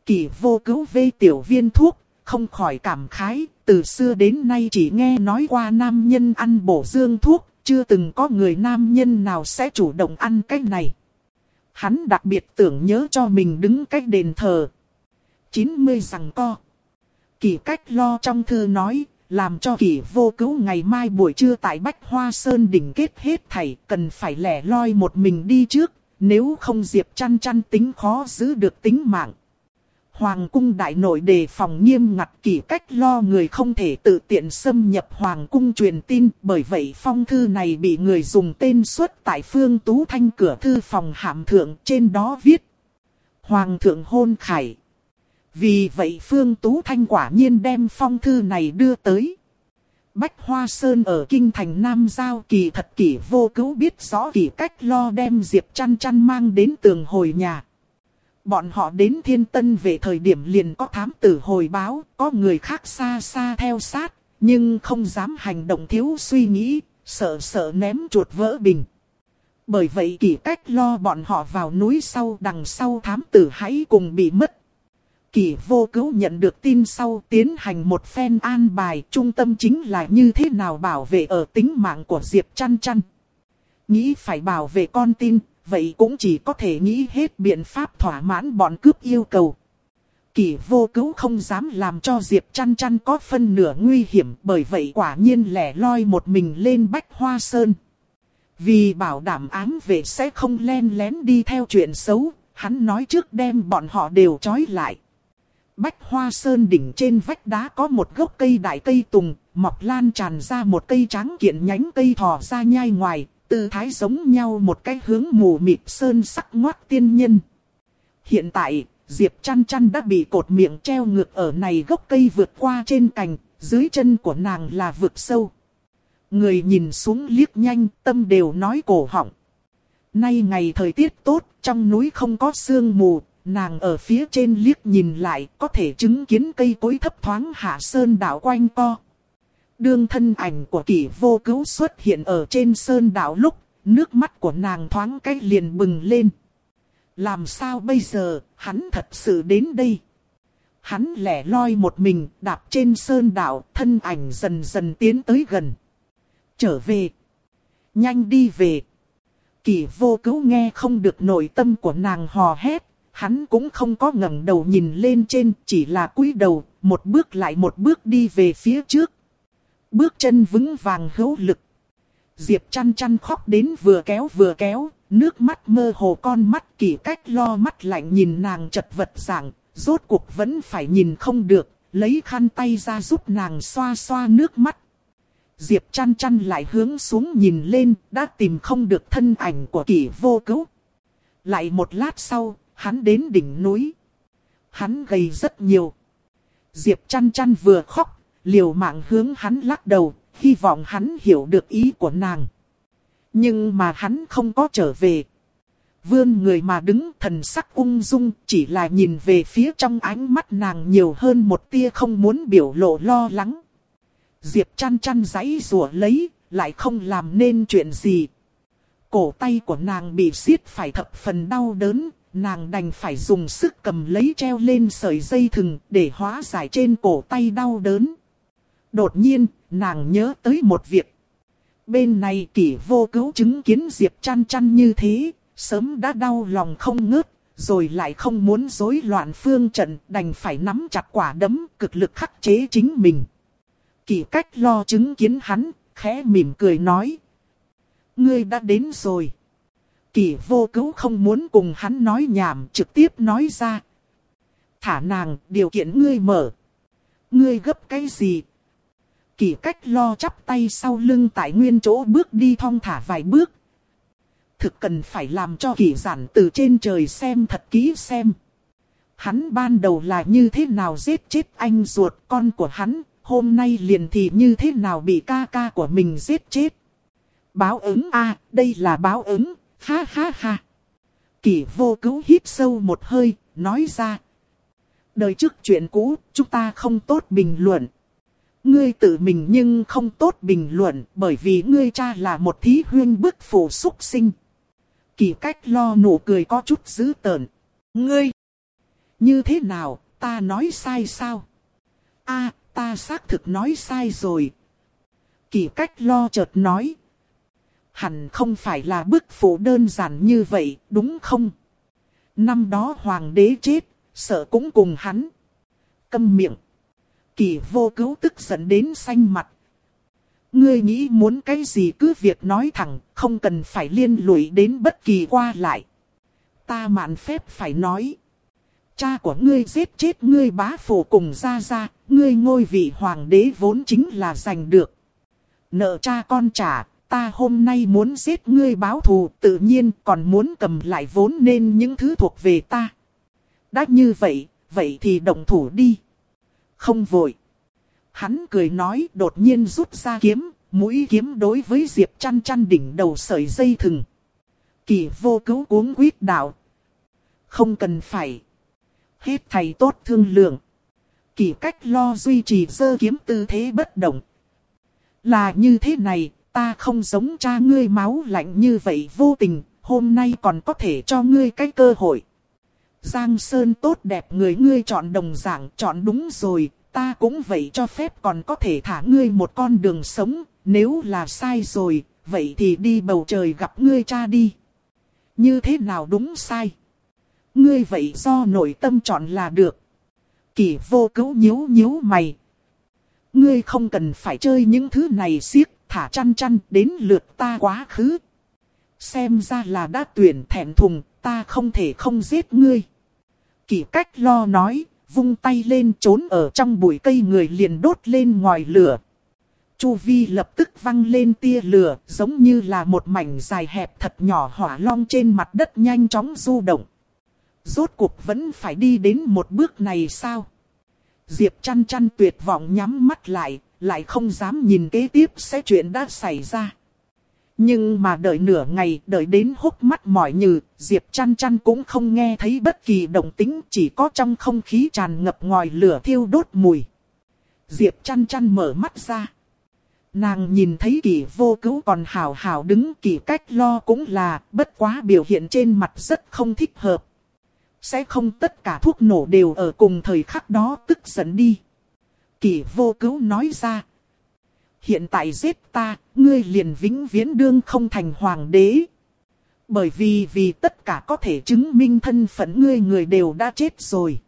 Kỳ vô cứu vê tiểu viên thuốc, không khỏi cảm khái, từ xưa đến nay chỉ nghe nói qua nam nhân ăn bổ dương thuốc, chưa từng có người nam nhân nào sẽ chủ động ăn cái này. Hắn đặc biệt tưởng nhớ cho mình đứng cách đền thờ. 90 rằng co. Kỳ cách lo trong thư nói, làm cho kỳ vô cứu ngày mai buổi trưa tại Bách Hoa Sơn đỉnh kết hết thảy, cần phải lẻ loi một mình đi trước, nếu không Diệp chăn chăn tính khó giữ được tính mạng. Hoàng cung đại nội đề phòng nghiêm ngặt kỷ cách lo người không thể tự tiện xâm nhập hoàng cung truyền tin, bởi vậy phong thư này bị người dùng tên xuất tại phương tú thanh cửa thư phòng hàm thượng trên đó viết. Hoàng thượng hôn khải. Vì vậy Phương Tú Thanh quả nhiên đem phong thư này đưa tới. Bách Hoa Sơn ở Kinh Thành Nam Giao kỳ thật kỷ vô cứu biết rõ kỷ cách lo đem Diệp chăn chăn mang đến tường hồi nhà. Bọn họ đến thiên tân về thời điểm liền có thám tử hồi báo, có người khác xa xa theo sát, nhưng không dám hành động thiếu suy nghĩ, sợ sợ ném chuột vỡ bình. Bởi vậy kỳ cách lo bọn họ vào núi sau đằng sau thám tử hãy cùng bị mất kỳ vô cứu nhận được tin sau tiến hành một phen an bài trung tâm chính là như thế nào bảo vệ ở tính mạng của Diệp trăn trăn Nghĩ phải bảo vệ con tin, vậy cũng chỉ có thể nghĩ hết biện pháp thỏa mãn bọn cướp yêu cầu. Kỳ vô cứu không dám làm cho Diệp chăn chăn có phân nửa nguy hiểm bởi vậy quả nhiên lẻ loi một mình lên bách hoa sơn. Vì bảo đảm ám vệ sẽ không len lén đi theo chuyện xấu, hắn nói trước đem bọn họ đều trói lại. Bách hoa sơn đỉnh trên vách đá có một gốc cây đại cây tùng, mọc lan tràn ra một cây trắng kiện nhánh cây thò ra nhai ngoài, tư thái giống nhau một cái hướng mù mịt sơn sắc ngoát tiên nhân. Hiện tại, Diệp chăn chăn đã bị cột miệng treo ngược ở này gốc cây vượt qua trên cành, dưới chân của nàng là vực sâu. Người nhìn xuống liếc nhanh, tâm đều nói cổ họng. Nay ngày thời tiết tốt, trong núi không có sương mù, nàng ở phía trên liếc nhìn lại có thể chứng kiến cây cối thấp thoáng hạ sơn đảo quanh co. Đương thân ảnh của kỷ vô cứu xuất hiện ở trên sơn đảo lúc, nước mắt của nàng thoáng cách liền bừng lên. Làm sao bây giờ, hắn thật sự đến đây. Hắn lẻ loi một mình, đạp trên sơn đảo, thân ảnh dần dần tiến tới gần. Trở về. Nhanh đi về. Kỳ vô cứu nghe không được nội tâm của nàng hò hét, hắn cũng không có ngẩng đầu nhìn lên trên, chỉ là cúi đầu, một bước lại một bước đi về phía trước. Bước chân vững vàng hữu lực. Diệp chăn chăn khóc đến vừa kéo vừa kéo, nước mắt mơ hồ con mắt kỳ cách lo mắt lạnh nhìn nàng chật vật dạng, rốt cuộc vẫn phải nhìn không được, lấy khăn tay ra giúp nàng xoa xoa nước mắt. Diệp chăn chăn lại hướng xuống nhìn lên, đã tìm không được thân ảnh của kỷ vô cứu. Lại một lát sau, hắn đến đỉnh núi. Hắn gầy rất nhiều. Diệp chăn chăn vừa khóc, liều mạng hướng hắn lắc đầu, hy vọng hắn hiểu được ý của nàng. Nhưng mà hắn không có trở về. Vươn người mà đứng thần sắc ung dung chỉ là nhìn về phía trong ánh mắt nàng nhiều hơn một tia không muốn biểu lộ lo lắng. Diệp chăn chăn giấy rùa lấy, lại không làm nên chuyện gì. Cổ tay của nàng bị xiết phải thập phần đau đớn, nàng đành phải dùng sức cầm lấy treo lên sợi dây thừng để hóa giải trên cổ tay đau đớn. Đột nhiên, nàng nhớ tới một việc. Bên này kỷ vô cứu chứng kiến Diệp chăn chăn như thế, Sớm đã đau lòng không ngớt, rồi lại không muốn rối loạn phương trận, đành phải nắm chặt quả đấm, cực lực khắc chế chính mình. Kỷ cách lo chứng kiến hắn, khẽ mỉm cười nói. Ngươi đã đến rồi. Kỷ vô cứu không muốn cùng hắn nói nhảm, trực tiếp nói ra. Thả nàng, điều kiện ngươi mở. Ngươi gấp cái gì? Kỳ cách lo chắp tay sau lưng tại nguyên chỗ bước đi thong thả vài bước, thực cần phải làm cho kỳ giản từ trên trời xem thật kỹ xem. Hắn ban đầu là như thế nào giết chết anh ruột con của hắn, hôm nay liền thì như thế nào bị ca ca của mình giết chết. Báo ứng a đây là báo ứng, ha ha ha. Kỳ vô cứu hít sâu một hơi, nói ra. Đời trước chuyện cũ, chúng ta không tốt bình luận. Ngươi tự mình nhưng không tốt bình luận bởi vì ngươi cha là một thí huyên bức phụ súc sinh. Kỳ cách lo nụ cười có chút dữ tợn. Ngươi! Như thế nào, ta nói sai sao? a ta xác thực nói sai rồi. Kỳ cách lo chợt nói. Hẳn không phải là bức phụ đơn giản như vậy, đúng không? Năm đó hoàng đế chết, sợ cũng cùng hắn. Câm miệng. Kỳ vô cứu tức giận đến xanh mặt, Ngươi nghĩ muốn cái gì cứ việc nói thẳng, không cần phải liên lụy đến bất kỳ qua lại. Ta mạn phép phải nói. Cha của ngươi giết chết ngươi bá phụ cùng ra ra, ngươi ngôi vị hoàng đế vốn chính là giành được. Nợ cha con trả, ta hôm nay muốn giết ngươi báo thù tự nhiên còn muốn cầm lại vốn nên những thứ thuộc về ta. Đã như vậy, vậy thì động thủ đi. Không vội. Hắn cười nói đột nhiên rút ra kiếm, mũi kiếm đối với Diệp chăn chăn đỉnh đầu sợi dây thừng. Kỳ vô cứu cuống quyết đạo. Không cần phải. Hết thầy tốt thương lượng. Kỳ cách lo duy trì dơ kiếm tư thế bất động. Là như thế này, ta không giống cha ngươi máu lạnh như vậy vô tình, hôm nay còn có thể cho ngươi cái cơ hội. Giang Sơn tốt đẹp người ngươi chọn đồng dạng, chọn đúng rồi, ta cũng vậy cho phép còn có thể thả ngươi một con đường sống, nếu là sai rồi, vậy thì đi bầu trời gặp ngươi cha đi. Như thế nào đúng sai? Ngươi vậy do nội tâm chọn là được. Kỳ vô cứu nhíu nhíu mày. Ngươi không cần phải chơi những thứ này siết, thả chăn chăn đến lượt ta quá khứ. Xem ra là đã tuyển thẹn thùng, ta không thể không giết ngươi. Kỳ cách lo nói, vung tay lên trốn ở trong bụi cây người liền đốt lên ngòi lửa. Chu vi lập tức văng lên tia lửa, giống như là một mảnh dài hẹp thật nhỏ hỏa long trên mặt đất nhanh chóng du động. Rốt cuộc vẫn phải đi đến một bước này sao? Diệp chăn chăn tuyệt vọng nhắm mắt lại, lại không dám nhìn kế tiếp sẽ chuyện đã xảy ra. Nhưng mà đợi nửa ngày, đợi đến hốc mắt mỏi nhừ, Diệp chăn chăn cũng không nghe thấy bất kỳ động tính, chỉ có trong không khí tràn ngập ngòi lửa thiêu đốt mùi. Diệp chăn chăn mở mắt ra. Nàng nhìn thấy kỳ vô cứu còn hào hào đứng kỳ cách lo cũng là bất quá biểu hiện trên mặt rất không thích hợp. Sẽ không tất cả thuốc nổ đều ở cùng thời khắc đó tức giận đi. Kỳ vô cứu nói ra. Hiện tại giết ta, ngươi liền vĩnh viễn đương không thành hoàng đế. Bởi vì vì tất cả có thể chứng minh thân phận ngươi người đều đã chết rồi.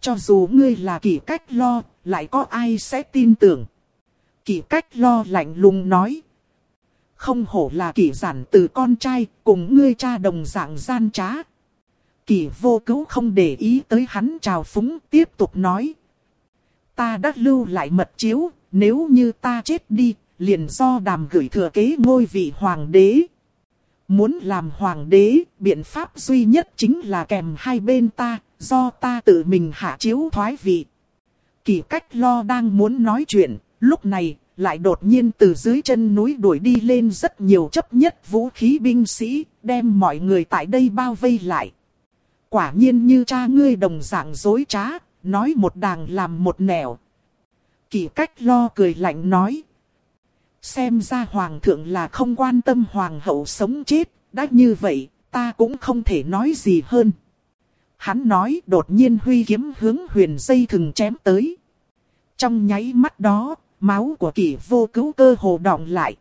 Cho dù ngươi là kỷ cách lo, lại có ai sẽ tin tưởng. Kỷ cách lo lạnh lùng nói. Không hổ là kỷ giản từ con trai, cùng ngươi cha đồng dạng gian trá. Kỷ vô cứu không để ý tới hắn chào phúng, tiếp tục nói. Ta đã lưu lại mật chiếu, nếu như ta chết đi, liền do đàm gửi thừa kế ngôi vị hoàng đế. Muốn làm hoàng đế, biện pháp duy nhất chính là kèm hai bên ta, do ta tự mình hạ chiếu thoái vị. Kỳ cách lo đang muốn nói chuyện, Lúc này, lại đột nhiên từ dưới chân núi đuổi đi lên rất nhiều chấp nhất vũ khí binh sĩ, đem mọi người tại đây bao vây lại. Quả nhiên như cha ngươi đồng dạng dối trá, nói một đàng làm một nẻo. Kỳ cách lo cười lạnh nói. Xem ra hoàng thượng là không quan tâm hoàng hậu sống chết, đã như vậy, ta cũng không thể nói gì hơn. Hắn nói đột nhiên huy kiếm hướng huyền dây thừng chém tới. Trong nháy mắt đó, máu của kỷ vô cứu cơ hồ đọng lại.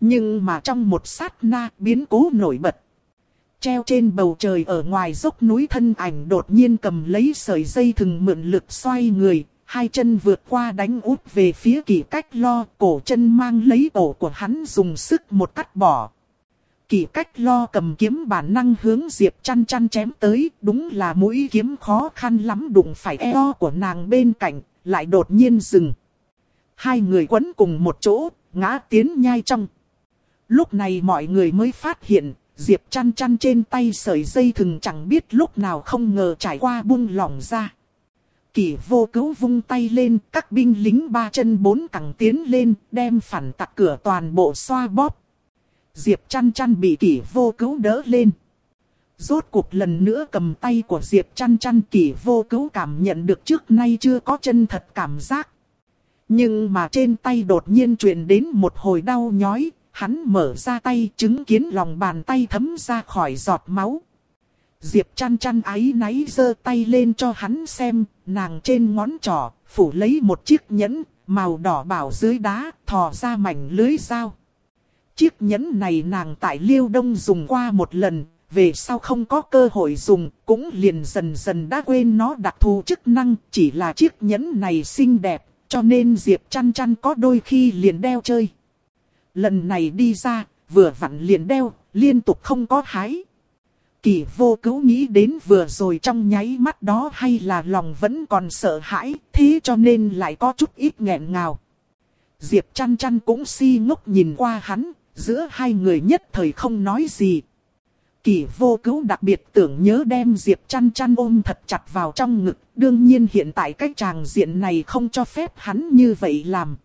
Nhưng mà trong một sát na biến cố nổi bật. treo trên bầu trời ở ngoài dốc núi thân ảnh đột nhiên cầm lấy sợi dây thừng mượn lực xoay người, hai chân vượt qua đánh út về phía kỳ cách lo, cổ chân mang lấy cổ của hắn dùng sức một cắt bỏ. kỳ cách lo cầm kiếm bản năng hướng Diệp chăn chăn chém tới, đúng là mũi kiếm khó khăn lắm đụng phải eo của nàng bên cạnh, lại đột nhiên dừng. Hai người quấn cùng một chỗ, ngã tiến nhai trong. Lúc này mọi người mới phát hiện, Diệp chăn chăn trên tay sợi dây thừng chẳng biết lúc nào không ngờ trải qua buông lỏng ra kỳ vô cứu vung tay lên, các binh lính ba chân bốn cẳng tiến lên, đem phản tặc cửa toàn bộ xoa bóp. Diệp chăn chăn bị kỳ vô cứu đỡ lên. Rốt cuộc lần nữa cầm tay của Diệp chăn chăn kỳ vô cứu cảm nhận được trước nay chưa có chân thật cảm giác. Nhưng mà trên tay đột nhiên truyền đến một hồi đau nhói, hắn mở ra tay chứng kiến lòng bàn tay thấm ra khỏi giọt máu. Diệp chăn chăn ái náy giơ tay lên cho hắn xem, nàng trên ngón trỏ, phủ lấy một chiếc nhẫn, màu đỏ bảo dưới đá, thò ra mảnh lưới dao. Chiếc nhẫn này nàng tại Liêu Đông dùng qua một lần, về sau không có cơ hội dùng, cũng liền dần dần đã quên nó đặc thù chức năng, chỉ là chiếc nhẫn này xinh đẹp, cho nên Diệp chăn chăn có đôi khi liền đeo chơi. Lần này đi ra, vừa vặn liền đeo, liên tục không có hái. Kỳ vô cứu nghĩ đến vừa rồi trong nháy mắt đó hay là lòng vẫn còn sợ hãi, thế cho nên lại có chút ít nghẹn ngào. Diệp chăn chăn cũng si ngốc nhìn qua hắn, giữa hai người nhất thời không nói gì. Kỳ vô cứu đặc biệt tưởng nhớ đem Diệp chăn chăn ôm thật chặt vào trong ngực, đương nhiên hiện tại cái tràng diện này không cho phép hắn như vậy làm.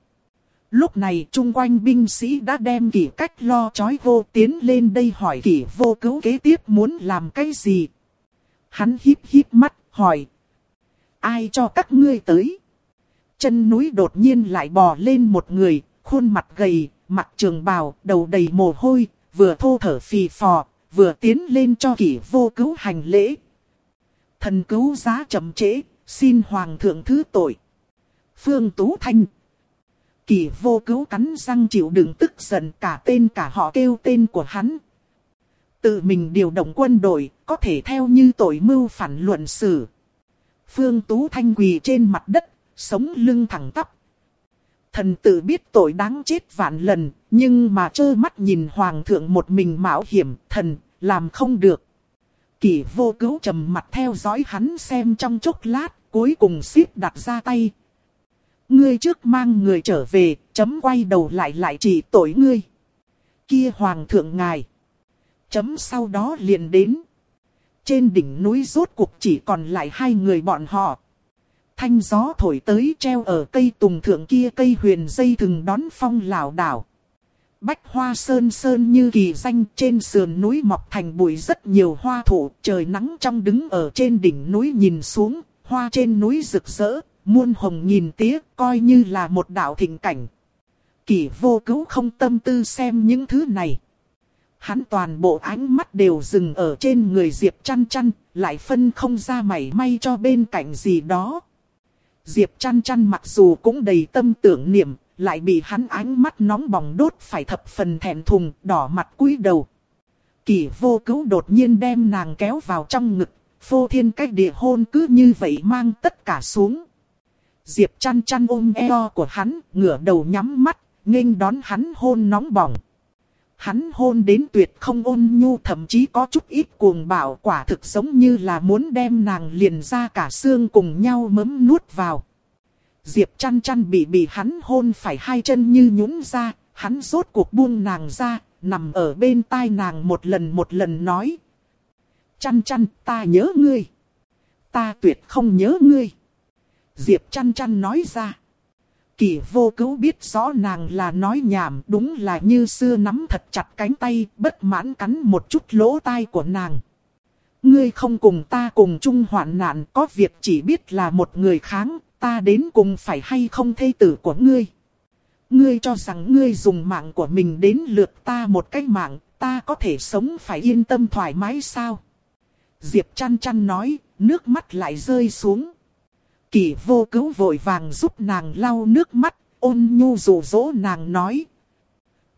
Lúc này chung quanh binh sĩ đã đem kỷ cách lo chói vô tiến lên đây hỏi kỷ vô cứu kế tiếp muốn làm cái gì. Hắn híp híp mắt hỏi. Ai cho các ngươi tới? Chân núi đột nhiên lại bò lên một người, khuôn mặt gầy, mặt trường bào, đầu đầy mồ hôi, vừa thô thở phì phò, vừa tiến lên cho kỷ vô cứu hành lễ. Thần cứu giá chậm trễ, xin hoàng thượng thứ tội. Phương Tú Thanh Kỳ vô cứu cắn răng chịu đựng tức giận cả tên cả họ kêu tên của hắn. Tự mình điều động quân đội, có thể theo như tội mưu phản luận xử. Phương Tú Thanh quỳ trên mặt đất, sống lưng thẳng tắp. Thần tự biết tội đáng chết vạn lần, nhưng mà trơ mắt nhìn hoàng thượng một mình mạo hiểm, thần, làm không được. Kỳ vô cứu trầm mặt theo dõi hắn xem trong chốc lát, cuối cùng xếp đặt ra tay, ngươi trước mang người trở về, chấm quay đầu lại lại chỉ tội ngươi. Kia hoàng thượng ngài. Chấm sau đó liền đến. Trên đỉnh núi rốt cuộc chỉ còn lại hai người bọn họ. Thanh gió thổi tới treo ở cây tùng thượng kia cây huyền dây thừng đón phong lảo đảo. Bách hoa sơn sơn như kỳ danh trên sườn núi mọc thành bụi rất nhiều hoa thụ, trời nắng trong đứng ở trên đỉnh núi nhìn xuống, hoa trên núi rực rỡ, muôn hồng nhìn tía, coi như là một đạo thịnh cảnh. Kỷ vô cứu không tâm tư xem những thứ này. Hắn toàn bộ ánh mắt đều dừng ở trên người Diệp chăn chăn, lại phân không ra mảy may cho bên cạnh gì đó. Diệp chăn chăn mặc dù cũng đầy tâm tưởng niệm, lại bị hắn ánh mắt nóng bỏng đốt phải thập phần thẹn thùng, đỏ mặt cúi đầu. Kỷ vô cứu đột nhiên đem nàng kéo vào trong ngực, phô thiên cách địa hôn cứ như vậy mang tất cả xuống. Diệp chăn chăn ôm eo của hắn, ngửa đầu nhắm mắt, nghênh đón hắn hôn nóng bỏng. Hắn hôn đến tuyệt không ôn nhu thậm chí có chút ít cuồng bạo quả thực giống như là muốn đem nàng liền ra cả xương cùng nhau mấm nuốt vào. Diệp chăn chăn bị bị hắn hôn phải hai chân như nhũn ra, hắn rốt cuộc buông nàng ra, nằm ở bên tai nàng một lần một lần nói. Chăn chăn ta nhớ ngươi. Ta tuyệt không nhớ ngươi. Diệp chăn chăn nói ra. Kỳ vô cứu biết rõ nàng là nói nhảm đúng là như xưa nắm thật chặt cánh tay bất mãn cắn một chút lỗ tai của nàng. Ngươi không cùng ta cùng chung hoạn nạn có việc chỉ biết là một người kháng, ta đến cùng phải hay không thê tử của ngươi. Ngươi cho rằng ngươi dùng mạng của mình đến lượt ta một cái mạng, ta có thể sống phải yên tâm thoải mái sao? Diệp chăn chăn nói, nước mắt lại rơi xuống. Kỳ vô cứu vội vàng giúp nàng lau nước mắt, ôn nhu rủ rỗ nàng nói.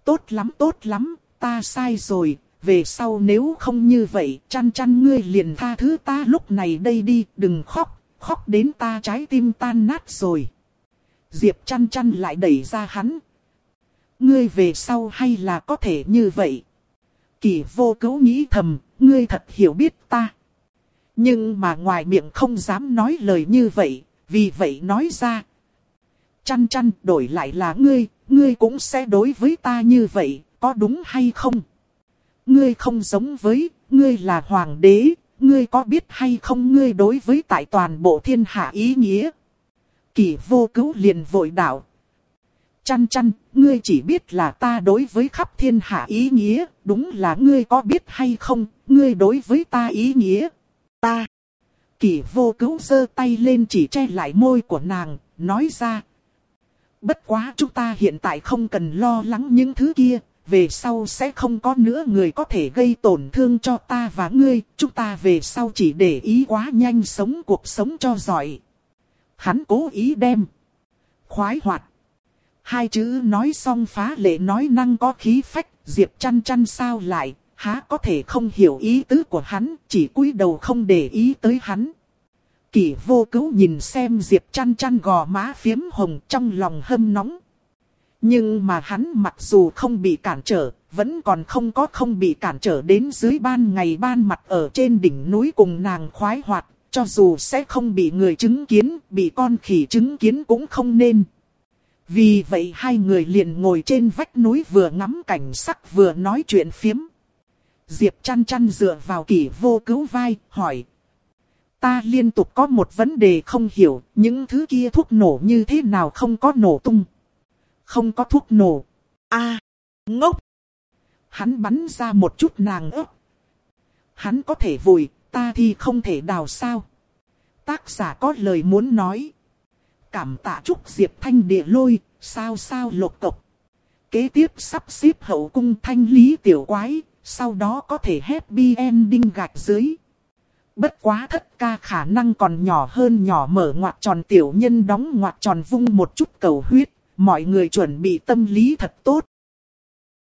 Tốt lắm tốt lắm, ta sai rồi, về sau nếu không như vậy, chăn chăn ngươi liền tha thứ ta lúc này đây đi, đừng khóc, khóc đến ta trái tim tan nát rồi. Diệp chăn chăn lại đẩy ra hắn. Ngươi về sau hay là có thể như vậy. Kỳ vô cứu nghĩ thầm, ngươi thật hiểu biết ta. Nhưng mà ngoài miệng không dám nói lời như vậy, vì vậy nói ra. Chăn chăn đổi lại là ngươi, ngươi cũng sẽ đối với ta như vậy, có đúng hay không? Ngươi không giống với, ngươi là hoàng đế, ngươi có biết hay không ngươi đối với tại toàn bộ thiên hạ ý nghĩa? Kỳ vô cứu liền vội đạo. Chăn chăn, ngươi chỉ biết là ta đối với khắp thiên hạ ý nghĩa, đúng là ngươi có biết hay không, ngươi đối với ta ý nghĩa. Ta. Kỳ vô cứu giơ tay lên chỉ che lại môi của nàng, nói ra. Bất quá chúng ta hiện tại không cần lo lắng những thứ kia, về sau sẽ không có nữa người có thể gây tổn thương cho ta và ngươi, chúng ta về sau chỉ để ý quá nhanh sống cuộc sống cho giỏi. Hắn cố ý đem. Khoái hoạt. Hai chữ nói xong phá lệ nói năng có khí phách, Diệp chăn chăn sao lại, há có thể không hiểu ý tứ của hắn, chỉ cúi đầu không để ý tới hắn. Kỷ vô cứu nhìn xem Diệp chăn chăn gò má phiếm hồng trong lòng hâm nóng. Nhưng mà hắn mặc dù không bị cản trở, vẫn còn không có không bị cản trở đến dưới ban ngày ban mặt ở trên đỉnh núi cùng nàng khoái hoạt, cho dù sẽ không bị người chứng kiến, bị con khỉ chứng kiến cũng không nên. Vì vậy hai người liền ngồi trên vách núi vừa ngắm cảnh sắc vừa nói chuyện phiếm. Diệp chăn chăn dựa vào kỷ vô cứu vai, hỏi. Ta liên tục có một vấn đề không hiểu, những thứ kia thuốc nổ như thế nào không có nổ tung. Không có thuốc nổ. a ngốc. Hắn bắn ra một chút nàng ớt. Hắn có thể vùi, ta thì không thể đào sao. Tác giả có lời muốn nói. Cảm tạ chúc Diệp Thanh địa lôi, sao sao lột cộc. Kế tiếp sắp xếp hậu cung thanh lý tiểu quái, sau đó có thể happy ending gạch dưới. Bất quá thất ca khả năng còn nhỏ hơn nhỏ mở ngoặt tròn tiểu nhân đóng ngoặt tròn vung một chút cầu huyết, mọi người chuẩn bị tâm lý thật tốt.